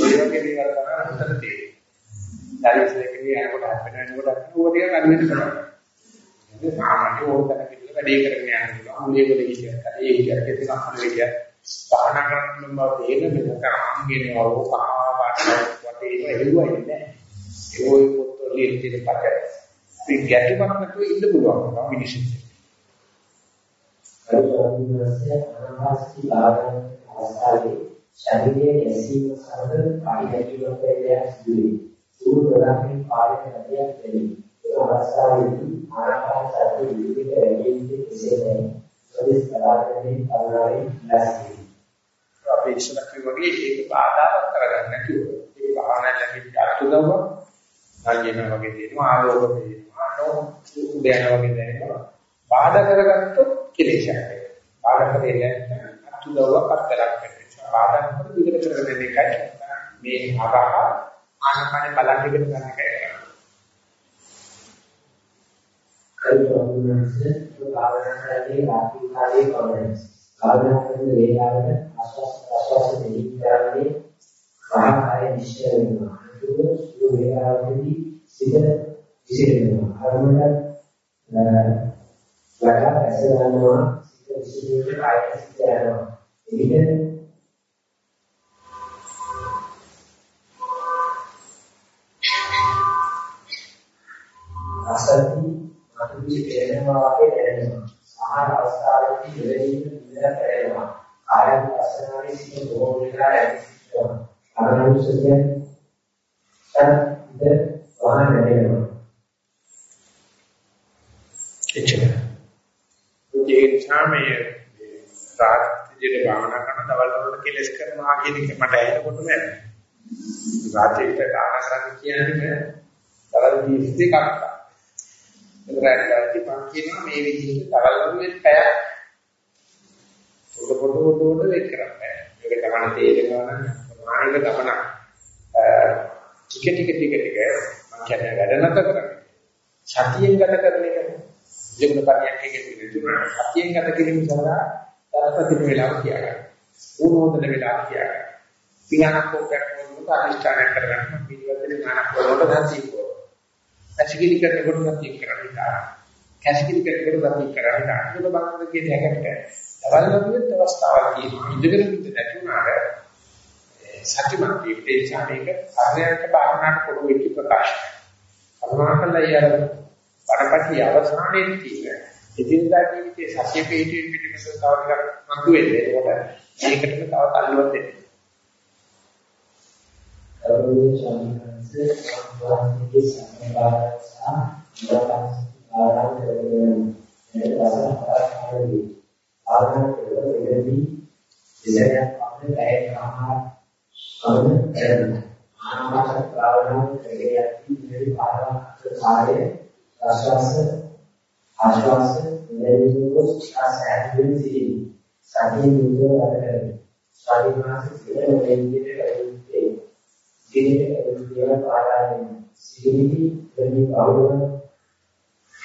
ඒ වගේ දේවල් තමයි හතර තියෙන්නේ. ඩයිස් එකේ යනකොට හැපෙන යනකොට ඕක ටික අඩු වෙන්න පටන් ගන්නවා. ඒ සාමාන්‍ය ඕකන පිළිල වැඩේ කරගෙන යන පුළුවන්. මුලිය වල කිය කරේ ඒ කිය කෙටි සම්පන්න වෙකිය. භාවනා කරන බව තේරෙන මෙතන ආංගිනේ වල පාවාට වටේ එළුවයි නෑ. ඒ ඔය පොත් වල ඉතිරි පටය. මේ ගැටුමක් නැතුව ඉන්න පුළුවන් මිනිස්සුන්ට. අරුණාංශය අනාවාසී භාවනා අවස්ථාවේ ශරීරයේ ඇසීම සමග කායික වේදයක් සිදුවේ. සූර්ය ප්‍රදානයේ පාරක නදියක් දෙවි. ඒ අවස්ථාවේදී ආනාපාන සති විවිධ රැඳෙන්නේ කෙසේද? සදිස් කලාවේ අනාරේ නැස්ති. අපි ඉස්සර කිව්වගේ ඒක බාධාවක් කරගන්න නැතුව ඒ භාවනා ලැබෙච්ච අතුදව නැගෙන වගේ දෙනවා ආලෝක දෙනවා නෝ උදයන වගේ දෙනවා බාධා කරගත්තොත් කෙලෙසක් බාධා කරේ නැත්නම් අතුදවක් අත්තරක් වෙනවා බාධා කරලා විතර කරගෙන එකයි මේ අරහ ආනපන බලන් ඉගෙන ගන්න එකයි කල්පනාවන්සේ භාවනා කරන්නේ රාත්‍රී කාලයේ පමණයි. භාවනා කරන වේලාවට ආස්වාස් ප්‍රස්වාස් දෙකක් කරන්නේ මහාය නිශ්චය වෙනවා. ඒක සුළු වේලාවකදී සිත විසිරෙනවා. අරමුණට වඩා ඇස ගන්නවා සිත විසිරෙන කායසිත යනවා. එවිට මතුවී පෙරෙනවා වගේ දැනෙනවා. සමහර අවස්ථාවලදී දෙලෙන්න ඉඳලා පෙරෙනවා. ආයත අසනාවේ සිට බොහෝ වෙලා ඇවිස්සනවා. අරමුණුසතිය සත්‍ය වහන දැනෙනවා. එච්චරයි. ඒ සාමයේ රාත්‍රියේ භාවනා කරන දවල් වලට කෙලස් කරනවා කියන එක මට ඇහෙනකොටම රාත්‍රියට කාම කරන්න කියන්නේ දවල් 22ක් ඉවරයි මම කියනවා මේ විදිහට තරලුනේ පැය පොඩ පොඩ පොඩ පොඩ වෙක් කරන්නේ. මේක ගමන තේරෙනවා නම් ප්‍රමාණික ගමන ටික ටික ටික ටික මම කියන්නේ වැඩ නැත කරන්නේ. සතියෙන් ගත කරන එක ජීවන පරියන්ක එකේ තිබුණා. සතියෙන් ගත කිරීම සඳහා තරපතින වෙලාව කියාගන්න. ඕනෝදන වෙලාව කියාගන්න. පියානක් කොක්කක් වුණොත් අනිෂ්ඨානය කරගන්න පිළිවෙලට ඥානක් වලට දැසීකෝ. ඇසිකිලි කරනකොට සතිය කරන්නේ තාර. කැසිකිලි කරනකොට සතිය කරන්නේ තාර. ඒක බලන්න කියන එකට. දවල් වගේත් අවස්ථාවලදී ඉඳගෙන ඉඳ නැතුණාට සත්‍යමත් වීමේ ඡානයක ආර්යයන්ට භාවනාවට පොදු වෙච්ච ප්‍රකාශ. කරුණාකරලා යාර වඩපටි අවසානයේ තියෙන ඉදින්දා ජීවිතයේ සත්‍ය පිළිතුරු පිටිමස තව ටිකක් මතු වෙන්නේ. ඒකට මේකටම තව තල්ලුවක් දෙන්න. ගෞරවනීය ස්වාමීන් වහන්සේ සම්බන්ධතාවය සහ ආරම්භ කරගෙන මේ දසහතරදී ආරම්භ කරගෙන ඉලක්ක අපේ පැය කාමා කවන කරන ආනාපාන ප්‍රාණාව කරගෙන යති මේ පාරක් කාර්යය ආශ්වාස ආශ්වාස නිරෝධ ආසයන් සිටි සතිය නිරෝධ කරගෙන ශාරීරික සිතේ වෙන්නේ දිනේ දේවල් ආදායන සිහිනි වෙනි කවුරුන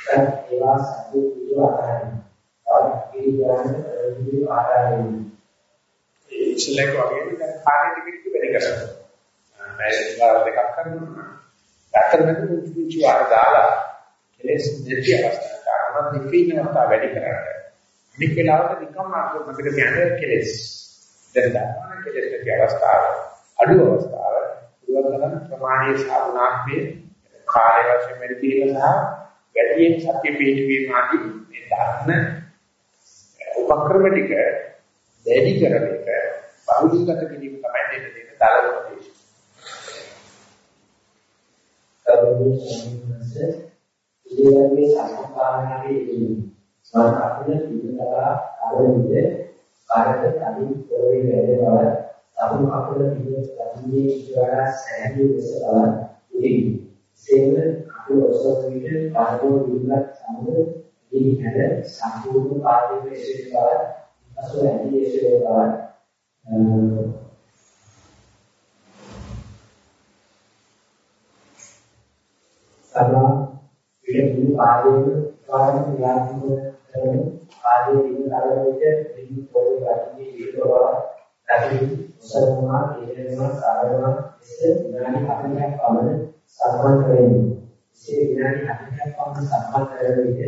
ඒවා සත්‍ය පිළිව ආදායන ආත්මීයයන් පිළිව ආදායන ඒ ඉස්ලෙක් වගේ දැන් කාර්ය ටික වැඩි කරනවා බැලන්ස් දෙකක් කරනවා ඇත්තටම පුංචි පුංචි වාර දාලා කෙලස් නැති අවස්ථාවක් කාරණා දෙකකින් අවස්ථාව වැඩි කරන්නේ අනික් වෙලාවට නිකම් මාර්ග මතක තියාගන්න කෙලස් දැන් දාන කෙලස් නැති අවස්ථාව අඩු අවස්ථාව පුළුවන් තරම් ප්‍රමාණීය සාධනාත්මයේ කාර්ය වශයෙන් මෙතන සහ වැඩියෙන් සත්‍ය පිළිවීම ආදී මේ ධර්ම උපක්‍රම ටික දැඩි කරන එක බහුලීගත කිරීම තමයි දෙන්න දෙන තරම දේශය. කරුණේ සම්මානසේ ඉදිරියේ සම්පාදනාවේ ඉන්නේ. මම අපේ පිළිදලා ආරම්භයේ කාර්යය කලින් පොරේ වැඩ බව තම අපල පිළිවෙත් ගන්නේ ඉස්සරහා සෑහළු ලෙස බලන් ඉතිරි. සේම අකුල ඔසව විට පාදෝ විලක් සමග දී හැද සම්පූර්ණ පාදයේ එසේ බව අසු ඇදී එසේ බව සබා විට මුළු පාදයේම පාදම ක්‍රියාත්මක කරන පාදයේ ඉන්න තරමට විදු පොළේ ගතියේ විල බව දකින්න උසරනවා ඉරෙනවා කාරණා එස විනාඩි 40ක් පමණ සම්මන් කරන්නේ. එසේ විනාඩි 40ක් පමණ සම්මන් කරන විට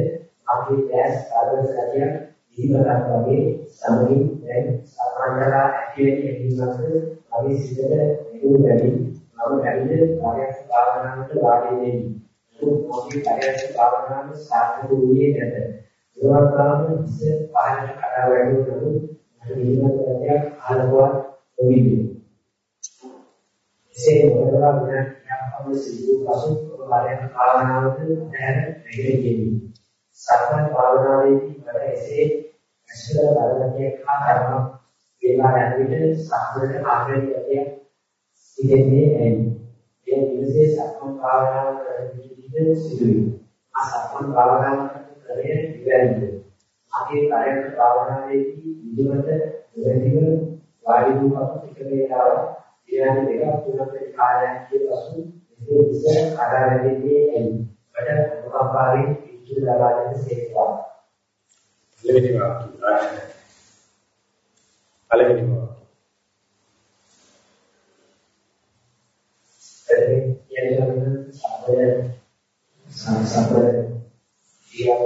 අපේ දැස් ආදර්ශ ගතිය දීපලක් වගේ සමගින් දැන් සම්මන්දලා ඇති වෙන එකිනෙකට අපි සිතට නිරුත් වැඩි මම බැරිද කාර්යයක් භාවනාවට වාඩි වෙන්නේ. ඒක මොකද කාර්යයක් භාවනාවට සාර්ථක වූයේ නැත. ඒවා තමයි ඉස්ස පහලට කඩා වැටුණු නමුත් මට නිර්මල ගතියක් ආලෝකවත් නොවිද. එසේ මොකදවා විනාඩියක් සිදු පසු කාර්යයන් භාවනාවට දැන දෙන්නේ. සක්මන් භාවනාවේදී මට එසේ ඇසල බලනකයක් හා ධර්ම වේලා යන විට සම්පූර්ණ ආගමිකය ඉගෙනන්නේ ඇයි. ඒ නිවසේ සක්මන් භාවනාව කරන විට සිදුවේ. ආ සක්මන් භාවනාව කරේ ඉවැරදිද. අගේ කායන භාවනාවේදී නිවනට වැඩිව වායු රූපත් එක වේලාවක් විනාඩි දෙකක් තුනක් කාලයක් කියලාසු මේ විස ආරාධනයේ ඇයි? වඩ උපකාරී පිටු ලබා දෙන සේවා පළවෙනි වාක්‍යය පළවෙනි වාක්‍යය එතන කියන සම්බය සංසප්පය කියන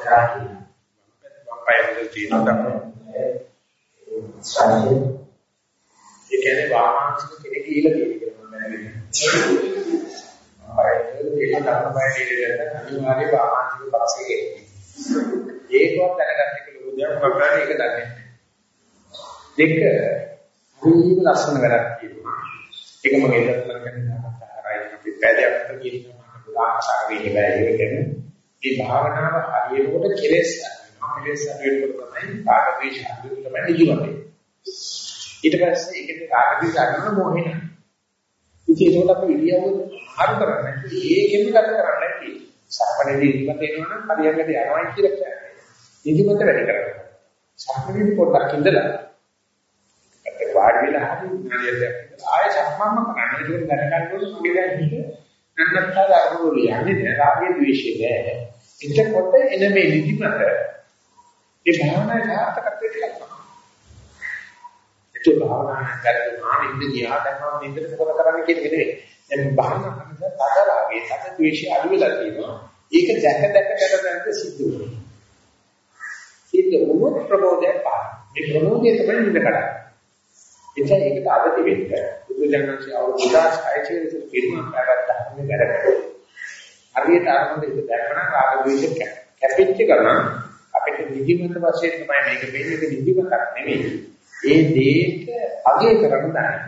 කාරණේ වල තියෙනවා ස්වාමීන් ඒ කියන්නේ වාමාංශික කෙනෙක් කියලා කියන එක මම දැනගන්නේ. ආයෙත් ඒක තමයි බයදේ අනිවාර්ය වාමාංශික පාසෙක. ඒකවත් දැනගන්න එක ලොකු දෙයක් මම කරන්නේ ඒක දන්නේ නැහැ. දෙක හරිම ලස්සන වැඩක් කියනවා. ඒක මගේ ඉස්සරහ කරගෙන ආරයි අපි පැදයක් කියනවා මම ආශාවෙ ඉබෑ ඒක කියන්නේ මේ භාවනාව හරියනකොට කෙලෙස් අඩුවෙනවා. කෙලෙස් අඩුවෙනකොට තමයි ආගමී ශාන්තිය තමයි ජීවිතේ. ඊට පස්සේ ඒකේ රාගදී ගන්න මොහේ නැහැ. ඉතින් ඒකට අපි ඉරියව්ව හරු කරන්නේ ඒකෙම ගත කරන්නේ නැති. සම්පණේදී ඉන්නත් එනවනම් හරියකට යනවා කියලා කියන්නේ. ඉදිමත වැඩි කරගන්න. සම්පණේදී පොඩ්ඩක් ඉඳලා ඒ වාඩි වෙලා හරි නාලියට ආයෙ සම්මම්ම කරන්නේ. ඒක දැනගන්න ඕනේ මගේ දැන් හිත නන්නත්තර අරමුණු යන්නේ නැහැ. රාගයේ ද්වේෂයේ නැහැ. එතකොට එන මේ නිදිමත ඒ භාවනා සාර්ථකත්වයට ලක්වනවා. ඒක භාවනා කරනවා ඉන්න ගියාට මම නින්දට මොකද කරන්නේ කියන එක නෙවෙයි. දැන් භාවනා කරනකොට තද රාගයේ තද ද්වේෂය අඩු වෙලා තියෙනවා. ඒක දැක දැක දැක දැක සිද්ධ වෙනවා. සිද්ධ වුණොත් ප්‍රබෝධයක් පාන. මේ ප්‍රබෝධය තමයි නින්ද කරන්නේ. එතන ඒකට අවදි වෙන්න. බුදු දහමේ අවුරුද්දාස් ආයතනයේ පිරුණා පැවැත්ම වැඩ කරනවා. හරියට අරමුණ ඉඳ දැකන රාග ද්වේෂ කැපිච්ච ගමන් අපිට නිදිමත වශයෙන් තමයි මේක වෙන්නේ නිදිමතක් නෙමෙයි. ඒ දේට අගය කරන්න ගන්න.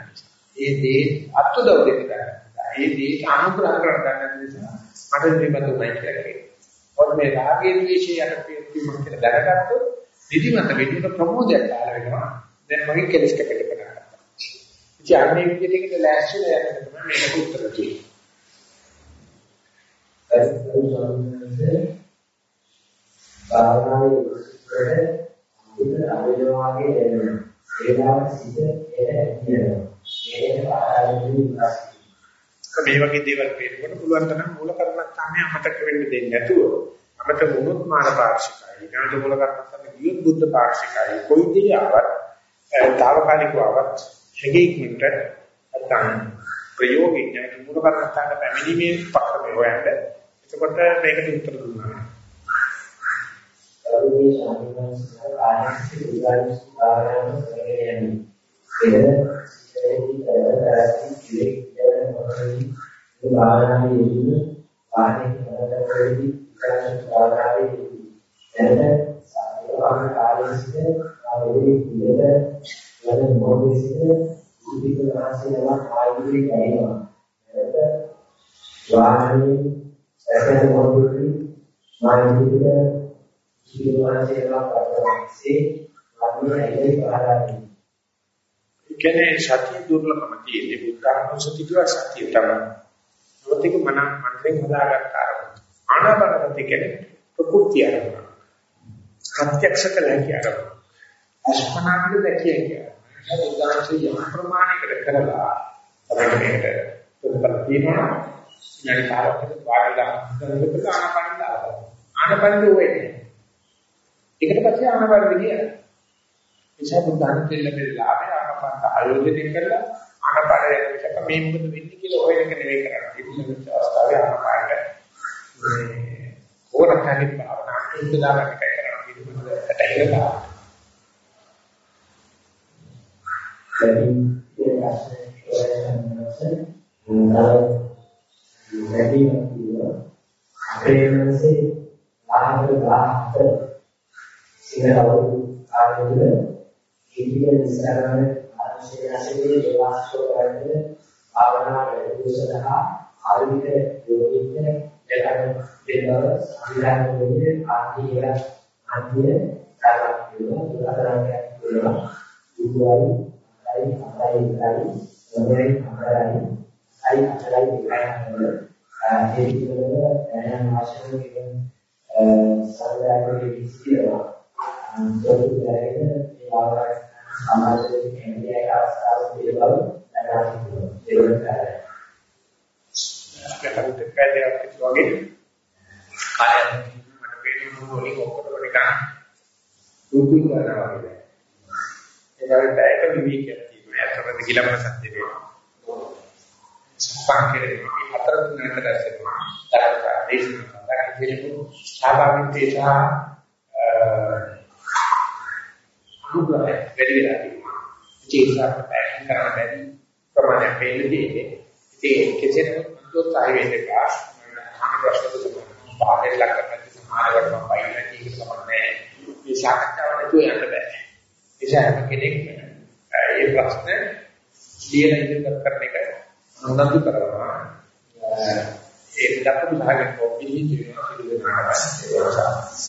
ඒ දේ අත්දැක දෙන්න ගන්න. ඒ දේට අනුග්‍රහ කරන්න ගන්න නිසා මට නිදිමත උනායි කියලා කියනවා. ඔත් මේ රාගයේ ද්වේෂයේ යටපේවීම කියලා දැනගත්තොත් නිදිමත වෙන්න ප්‍රමෝදයක් කාල වෙනවා. දැන් මගේ කෙලස් කැපෙන්න පටන් ගන්නවා. ඉතින් අන්නේ විදිහට ඒකට ලෑස්තිලා යන්න තමයි මේකට උත්තර දෙන්නේ. භාවනාවේ උත්තරේ අපිට අවයවාගේ දැනෙනවා. ඒවාට සිට එන කියනවා. මේක ආරම්භයේ විකාශය. මේ වගේ දේවල් පේනකොට පුළුවන් තරම් මූල කර්මස්ථානය අමතක වෙන්න දෙන්නේ නැතුව අමතක වුණොත් මාන පාක්ෂිකයි. ඊට මූල කර්මස්ථානේ ගියොත් බුද්ධ පාක්ෂිකයි. කොයි දේ ආවත් తాවකාලිකව ආවත් හැගෙයික්මට නැත්නම් ප්‍රයෝගික නැත්නම් මූල කර්මස්ථාන පැමිණීමේ පක්‍රමය හොයන්න. එතකොට මේකට උත්තර දුන්නා. කරුණේ ශාන්තිවන්ත ආයතන විද්‍යාවේ ආරම්භ කරගෙන යන්නේ. එදෙදී කරදරී කිලේ කියන මොහොතේ මේ භාවනාවේ යෙදීම ආනේ කරදරදී විකාශන භාවනාවේ යෙදී. දැන සාධාරණ කාලයේ සිට ආවේදී පිළිද යන මොහොතේ සිට ඉදිරි වාසියම ආයුධේ ගැනීම. එතකොට වාහනේ ඇතන මොහොතේ මානසික කියන්නේ සතිය දුර්ලභම තියෙන්නේ බුද්ධානුස්සති කියන සතිය තමයි. මොකද මන මනසෙන් හදාගත්ත ආරම්භ. ආනාපානසති කියන්නේ ප්‍රකෘතිය ආරම්භ. ප්‍රත්‍යක්ෂ කළ හැකි ආරම්භ. අස්පනාන්ද දැකිය කියන්නේ. බුද්ධානුස්සති යම් ප්‍රමාණයකට කරලා අපිට මේකට ප්‍රතිඵල තියෙනවා. ඊට කාලයකට වාඩිලා කරනකොට ආනාපානෙ දාලා. ආනාපානෙ වෙන්නේ. ඒකට පස්සේ ආනාපානෙ කියනවා. නිසා බුද්ධාන දෙල්ලේ ලාභය ආනාපාන ආයෝජනය කරලා ආනාපාන යන විචක මේ මොකද වෙන්නේ කියලා ඔය එක නෙවෙයි කරන්නේ. ඉතින් අවස්ථාවේ ආනාපානට මේ ඕනකගේ භාවනා උපදාන එකයි කරන්නේ. ඒක මොකද ඇටහෙලා. දැන් ඒ ආශ්‍රය වැඩි අපේ මනසේ ආහාර ගාහත සිනහවු ආරම්භ ඉන්දිය විස්තරන ආශිර්වාදයේ දේවාස්තෝ කරන්නේ භාවනා වැඩි සඳහා ආධුනික යෝගීන්ට දෙකම දෙන්නව සංවිධානය වෙන්නේ ආදී එක අන්තිය තරක් වෙනවා උදාහරණයක් දෙනවා දුවයි අයි අයි අයි මොනේ අතරයි අයි අතරයි දෙකයි ඒ විදිහට දැනන ආශ්‍රම කියන සංවිධානයේ විස්තරය සෝතු දැරගෙන ඒ ආවරණ සමාජයේ කැමියයි අවස්ථාව පිළිබඳව දැනගන්න පුළුවන්. ඒක තමයි. අපිට පැහැදිලිවක් වගේ කායය මට පේන මොනික ඔක්කොම නිකන් දුකින් කරනවා වගේ. ඒ වගේ පැයක විවිධයක් තියෙනවා. අතරද ගිලම සත්‍ය වෙනවා. සම්පන්න කෙරේ හතර දිනකට දැස්සෙනවා. තරක දේශනා කරලා කෙනෙකු ස්වාභාවිකේ සහ අනුග්‍රහය වැඩි වෙලා තියෙනවා. ජීවිතය පැකින් කරන බැරි ප්‍රමාණය පෙළදී ඉතින් කෙසේද මන්දෝත්සාහය වෙන්නකා මම ප්‍රශ්න තුනක් පාඩේ ලක්කන්න සමහරවට මම බයිලා කියන කමන්නේ මේ සාකච්ඡාවට තු යන්න බෑ. ඒ හැම කෙනෙක් මේ ප්‍රශ්න ලියලා ඉදිරිපත් කරන එක උනන්දු කරනවා. ඒ දක්වපු භාගයෙන් කොපි දිනවා පිළිවෙලකට